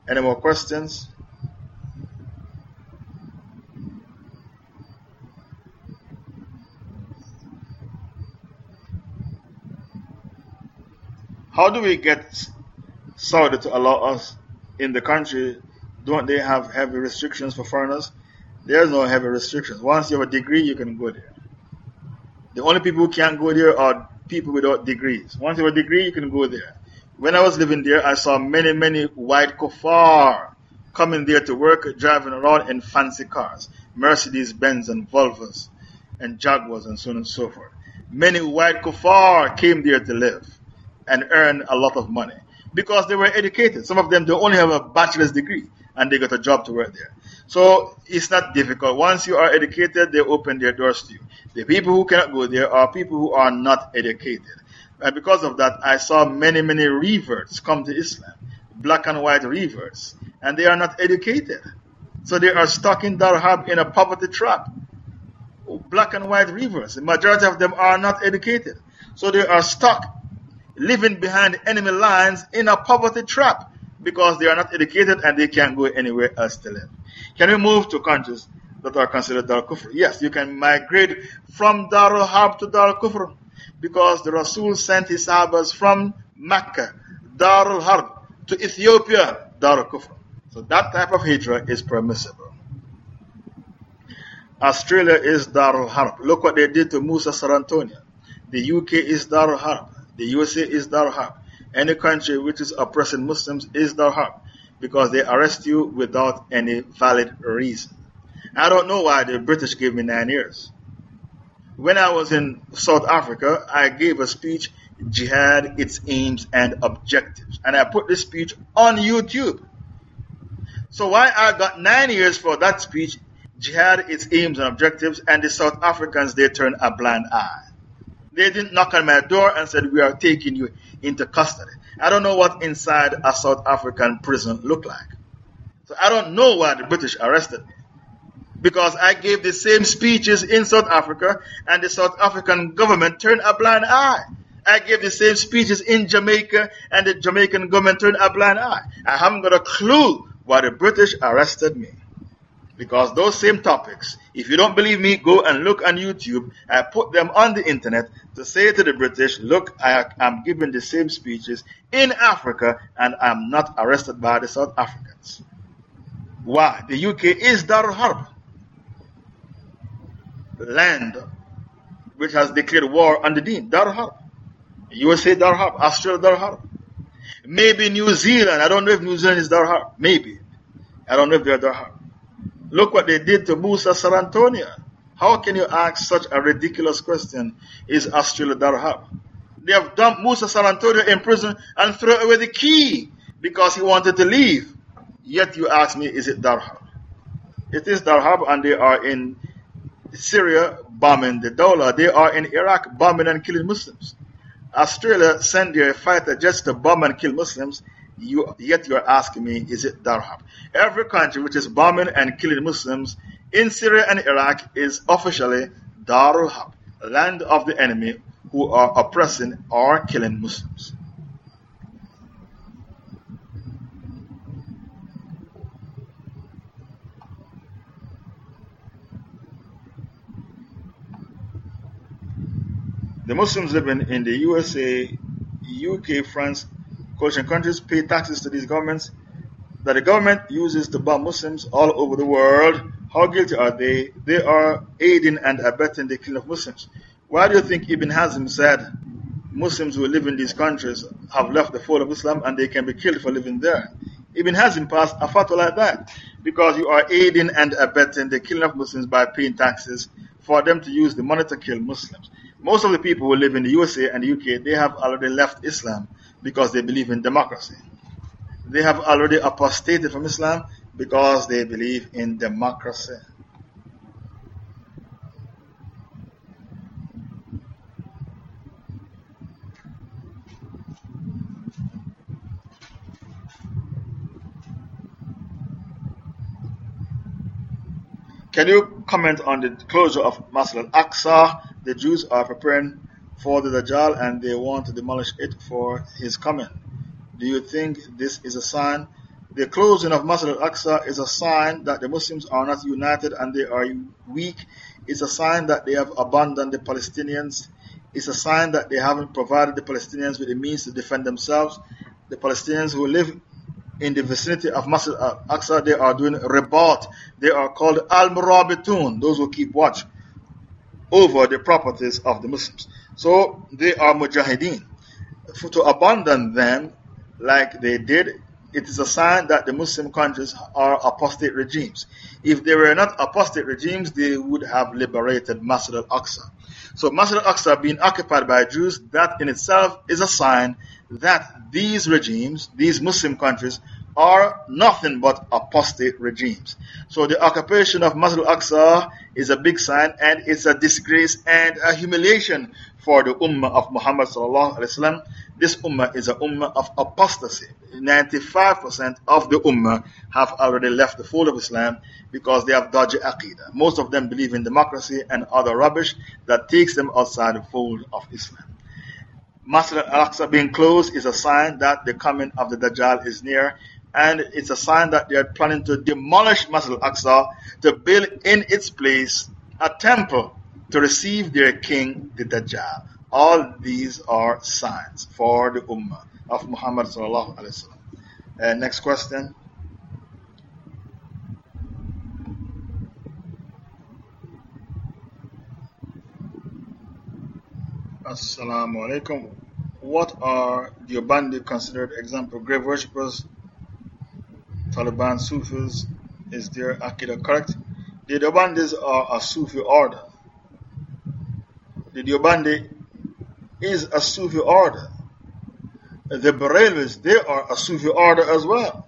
Any more questions? How do we get Saudi to allow us in the country? Don't they have heavy restrictions for foreigners? There's no heavy restrictions. Once you have a degree, you can go there. The only people who can't go there are people without degrees. Once you have a degree, you can go there. When I was living there, I saw many, many white kuffar coming there to work, driving around in fancy cars Mercedes Benz and Volvos and Jaguars and so on and so forth. Many white kuffar came there to live and earn a lot of money because they were educated. Some of them, they only have a bachelor's degree and they got a job to work there. So it's not difficult. Once you are educated, they open their doors to you. The people who cannot go there are people who are not educated. And because of that, I saw many, many reverts come to Islam, black and white reverts, and they are not educated. So they are stuck in Dar Harb in a poverty trap. Black and white reverts, the majority of them are not educated. So they are stuck living behind enemy lines in a poverty trap because they are not educated and they can't go anywhere else to live. Can we move to countries that are considered Dar Kufr? Yes, you can migrate from Darul Harb to Dar Kufr because the Rasul sent his Sahabas from Mecca, Darul Harb, to Ethiopia, Darul Kufr. So that type of hijrah is permissible. Australia is Darul Harb. Look what they did to Musa Cerantonio. The UK is Darul Harb. The USA is Darul Harb. Any country which is oppressing Muslims is Darul Harb because they arrest you without any valid reason. I don't know why the British gave me nine years. When I was in South Africa, I gave a speech, Jihad, its aims and objectives. And I put this speech on YouTube. So why I got nine years for that speech, Jihad, its aims and objectives, and the South Africans, they turned a blind eye. They didn't knock on my door and said, we are taking you into custody. I don't know what inside a South African prison looked like. So I don't know why the British arrested me because I gave the same speeches in South Africa and the South African government turned a blind eye. I gave the same speeches in Jamaica and the Jamaican government turned a blind eye. I haven't got a clue why the British arrested me. Because those same topics, if you don't believe me, go and look on YouTube. I put them on the internet to say to the British, look, I am giving the same speeches in Africa and I'm not arrested by the South Africans. Why? The UK is Darul Harb land which has declared war on the deen, Dar Harb. USA Dar Harb, Australia Dar Harb. Maybe New Zealand, I don't know if New Zealand is Dar Harb. Maybe. I don't know if they're Dar Harb. Look what they did to Musa Cerantonio. How can you ask such a ridiculous question? Is Australia Dar Harb? They have dumped Musa Cerantonio in prison and thrown away the key because he wanted to leave. Yet you ask me, is it Dar Harb? It is Dar Harb and they are in Syria bombing the Dawla. They are in Iraq bombing and killing Muslims. Australia sent their fighter jets to bomb and kill Muslims. You, yet you're asking me, is it Dar Harb? Every country which is bombing and killing Muslims in Syria and Iraq is officially Darul land of the enemy who are oppressing or killing Muslims. The Muslims living in the USA, UK, France, coalition countries pay taxes to these governments that the government uses to bomb Muslims all over the world. How guilty are they? They are aiding and abetting the killing of Muslims. Why do you think Ibn Hazm said Muslims who live in these countries have left the fold of Islam and they can be killed for living there? Ibn Hazm passed a fatwa like that because you are aiding and abetting the killing of Muslims by paying taxes for them to use the money to kill Muslims. Most of the people who live in the USA and the UK, they have already left Islam because they believe in democracy. They have already apostated from Islam because they believe in democracy. Can you comment on the closure of Masjid al-Aqsa the Jews are preparing for the Dajjal and they want to demolish it for his coming. Do you think this is a sign? The closing of Masjid al-Aqsa is a sign that the Muslims are not united and they are weak. It's a sign that they have abandoned the Palestinians. It's a sign that they haven't provided the Palestinians with the means to defend themselves. The Palestinians who live in the vicinity of Masjid al-Aqsa, they are doing ribat. They are called al-murabitun, those who keep watch over the properties of the Muslims. So they are mujahideen. To abandon them like they did, it is a sign that the Muslim countries are apostate regimes. If they were not apostate regimes, they would have liberated Masjid al-Aqsa. So Masjid al-Aqsa being occupied by Jews, that in itself is a sign that these regimes, these Muslim countries, are nothing but apostate regimes. So the occupation of Masjid al-Aqsa is a big sign and it's a disgrace and a humiliation for the ummah of Muhammad sallallahu alaihi wasallam. This ummah is a ummah of apostasy. 95% of the ummah have already left the fold of Islam because they have dodgy aqidah. Most of them believe in democracy and other rubbish that takes them outside the fold of Islam. Masjid al-Aqsa being closed is a sign that the coming of the Dajjal is near and it's a sign that they are planning to demolish Masjid al-Aqsa to build in its place a temple to receive their king, the Dajjal. All these are signs for the Ummah of Muhammad sallallahu alaihi wasallam. Uh, next question. Assalamu alaikum. What are the Ubandi considered example grave worshippers Taliban Sufis, is their Aqidah correct? The Deobandis are a Sufi order. The Deobandi is a Sufi order. The Barelvis, they are a Sufi order as well.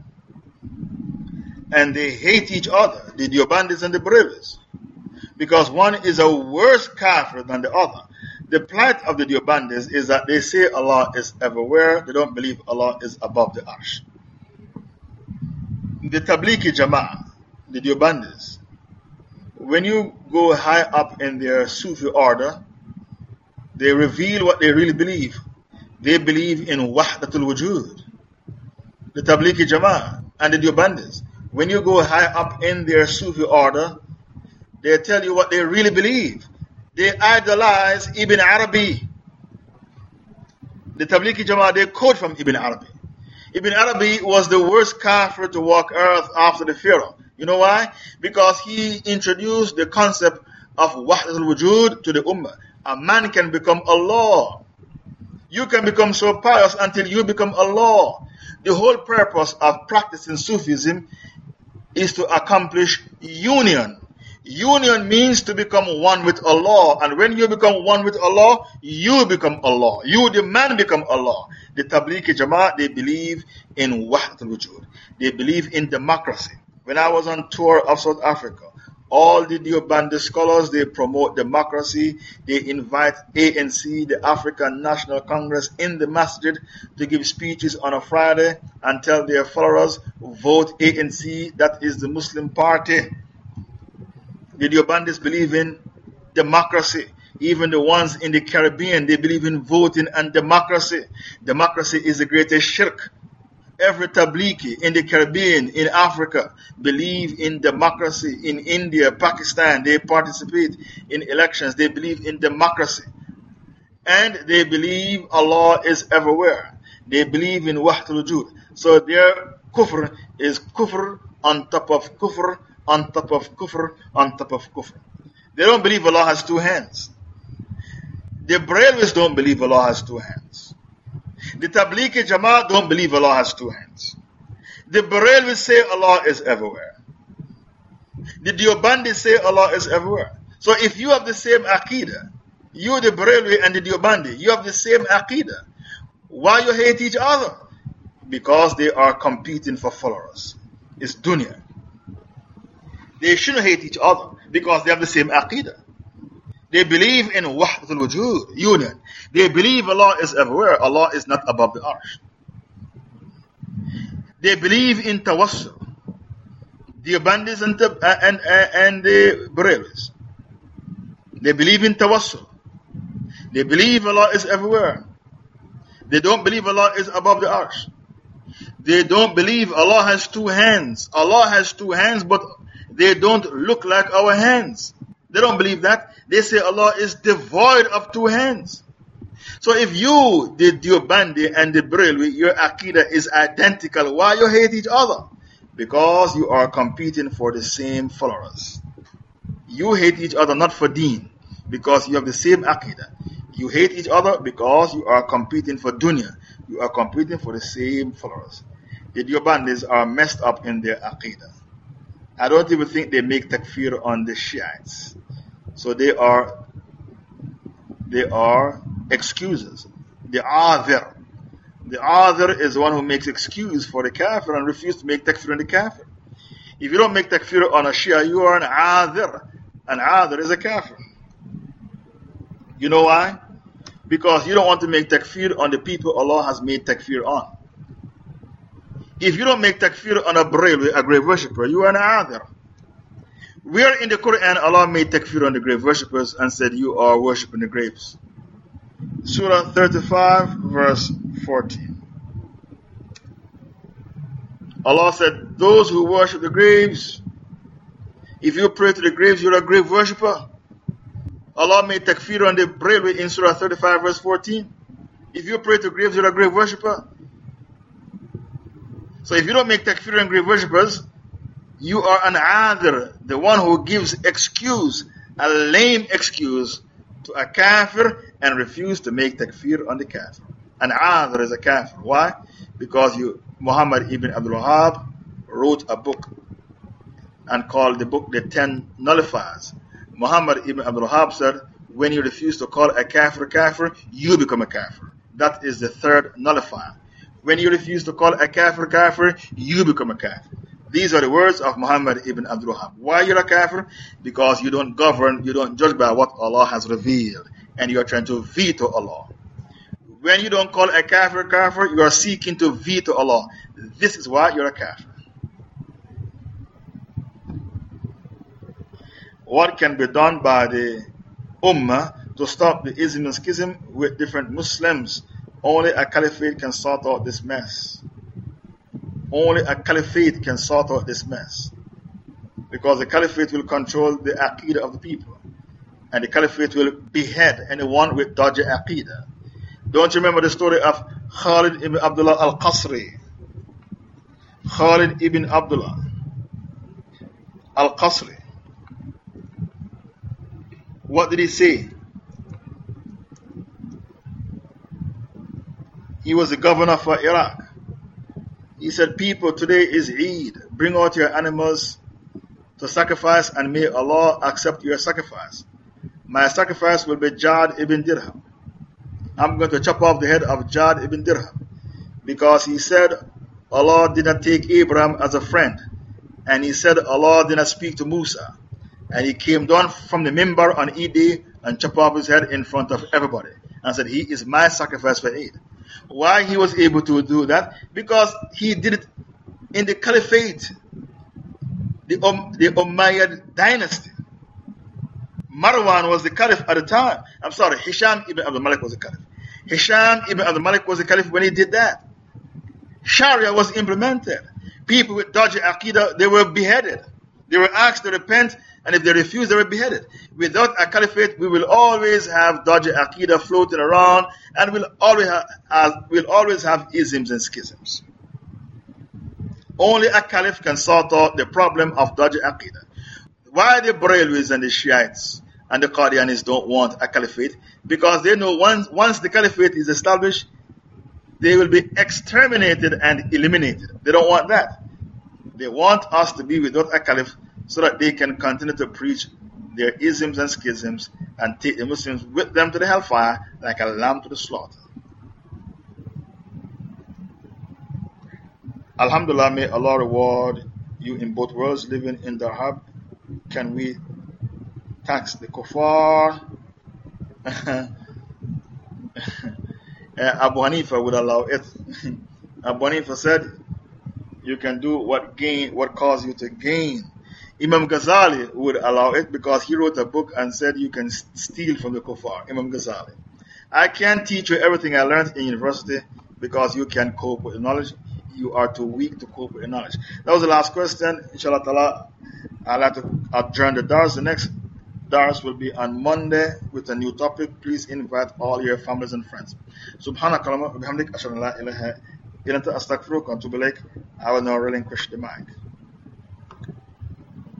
And they hate each other, the Deobandis and the Barelvis. Because one is a worse kafir than the other. The plight of the Deobandis is that they say Allah is everywhere, they don't believe Allah is above the arsh the Tablighi Jama'ah, the Deobandis, when you go high up in their Sufi order, they reveal what they really believe. They believe in Wahdatul Wujud. The Tablighi Jama'ah and the Deobandis, when you go high up in their Sufi order, they tell you what they really believe. They idolize Ibn Arabi. The Tablighi Jama'ah, they quote from Ibn Arabi. Ibn Arabi was the worst kafir to walk earth after the Pharaoh. You know why? Because he introduced the concept of Wahdatul Wujud to the Ummah. A man can become Allah. You can become so pious until you become Allah. The whole purpose of practicing Sufism is to accomplish union. Union means to become one with Allah. And when you become one with Allah, you become Allah. You, the man, become Allah. The Tablighi Jamaat, they believe in Wahdat al-Wujud. They believe in democracy. When I was on tour of South Africa, all the Deobandi scholars, they promote democracy. They invite ANC, the African National Congress, in the masjid to give speeches on a Friday and tell their followers, vote ANC, that is the Muslim party. The Deobandis believe in democracy. Even the ones in the Caribbean, they believe in voting and democracy. Democracy is the greatest shirk. Every Tablighi in the Caribbean, in Africa, believe in democracy. In India, Pakistan, they participate in elections. They believe in democracy. And they believe Allah is everywhere. They believe in Wahdatul Wujud. So their kufr is kufr on top of kufr, on top of kufr, on top of kufr. They don't believe Allah has two hands. The Brahmins don't believe Allah has two hands. The Tablighi Jamaat don't believe Allah has two hands. The Barelvis say Allah is everywhere. The Deobandi say Allah is everywhere. So if you have the same Aqidah, you the Barelvi and the Deobandi, you have the same Aqidah. Why you hate each other? Because they are competing for followers. It's dunya. They shouldn't hate each other because they have the same Aqidah. They believe in Wahdatul Wujud, union. They believe Allah is everywhere. Allah is not above the arsh. They believe in tawassul. The Abandis and, and, and the Barelvis. They believe in tawassul. They believe Allah is everywhere. They don't believe Allah is above the arsh. They don't believe Allah has two hands. Allah has two hands, but they don't look like our hands. They don't believe that. They say Allah is devoid of two hands. So if you, the Deobandi and the Barelvi, your Aqidah is identical, why you hate each other? Because you are competing for the same followers. You hate each other not for deen, because you have the same Aqidah. You hate each other because you are competing for dunya. You are competing for the same followers. The Deobandis are messed up in their Aqidah. I don't even think they make takfir on the Shiites. So they are, they are excuses. The Adhir. The Adhir is the one who makes excuse for the Kafir and refuses to make takfir on the Kafir. If you don't make takfir on a Shia, you are an Adhir. An Adhir is a Kafir. You know why? Because you don't want to make takfir on the people Allah has made takfir on. If you don't make takfir on a Barelvi, a grave worshipper, you are an Adhir. Where in the Quran Allah made takfir on the grave worshippers and said, You are worshipping the graves? Surah 35, verse 14. Allah said, Those who worship the graves, if you pray to the graves, you're a grave worshipper. Allah made takfir on the Barelvi in Surah 35, verse 14. If you pray to graves, you're a grave worshipper. So if you don't make takfir on grave worshippers, you are an adr, the one who gives excuse, a lame excuse to a kafir and refuse to make takfir on the kafir. An adr is a kafir. Why? Because you, Muhammad ibn Abdul Wahab wrote a book and called the book the Ten Nullifiers. Muhammad ibn Abdul Wahab said, when you refuse to call a kafir a kafir, you become a kafir. That is the third nullifier. When you refuse to call a kafir kafir, you become a kafir. These are the words of Muhammad ibn Abdul. Why you're a kafir? Because you don't govern, you don't judge by what Allah has revealed, and you are trying to veto Allah. When you don't call a kafir kafir, you are seeking to veto Allah. This is why you're a kafir. What can be done by the Ummah to stop the ism and schism with different Muslims only a caliphate can sort out this mess. Only a caliphate can sort out this mess. Because the caliphate will control the aqidah of the people. And the caliphate will behead anyone with dodgy aqidah. Don't you remember the story of Khalid ibn Abdullah al Qasri? Khalid ibn Abdullah al Qasri. What did he say? He was the governor for Iraq. He said, People, today is Eid. Bring out your animals to sacrifice, and may Allah accept your sacrifice. My sacrifice will be Jad ibn Dirham. I'm going to chop off the head of Jad ibn Dirham because he said Allah did not take Abraham as a friend, and he said Allah did not speak to Musa. And he came down from the minbar on Eid day and chopped off his head in front of everybody and said, He is my sacrifice for Eid. Why he was able to do that? Because he did it in the caliphate, the, the Umayyad dynasty. Marwan was the caliph at the time. I'm sorry, Hisham ibn Abdul Malik was the caliph. Hisham ibn Abdul Malik was the caliph when he did that. Sharia was implemented. People with dodgy aqidah, they were beheaded. They were asked to repent and if they refuse, they were beheaded. Without a caliphate, we will always have dodgy aqidah floating around, and we'll always have, we'll always have isms and schisms. Only a caliph can sort out the problem of dodgy aqidah. Why the Brahmins and the Shiites and the Qadianis don't want a caliphate? Because they know once, once the caliphate is established, they will be exterminated and eliminated. They don't want that. They want us to be without a caliph so that they can continue to preach their isms and schisms and take the Muslims with them to the hellfire like a lamb to the slaughter. Alhamdulillah, may Allah reward you in both worlds living in Dar Harb. Can we tax the kuffar? Eh, Abu Hanifa would allow it. Abu Hanifa said, You can do what gain what causes you to gain Imam Ghazali would allow it because he wrote a book and said you can steal from the kuffar. Imam Ghazali. I can't teach you everything I learned in university because you can't cope with knowledge. You are too weak to cope with knowledge. That was the last question. Inshallah I'd like to adjourn the dars. The next Dars will be on Monday with a new topic. Please invite all your families and friends. Subhanak wa bihamdik ashhadu ilaha illa. I will now relinquish the mic.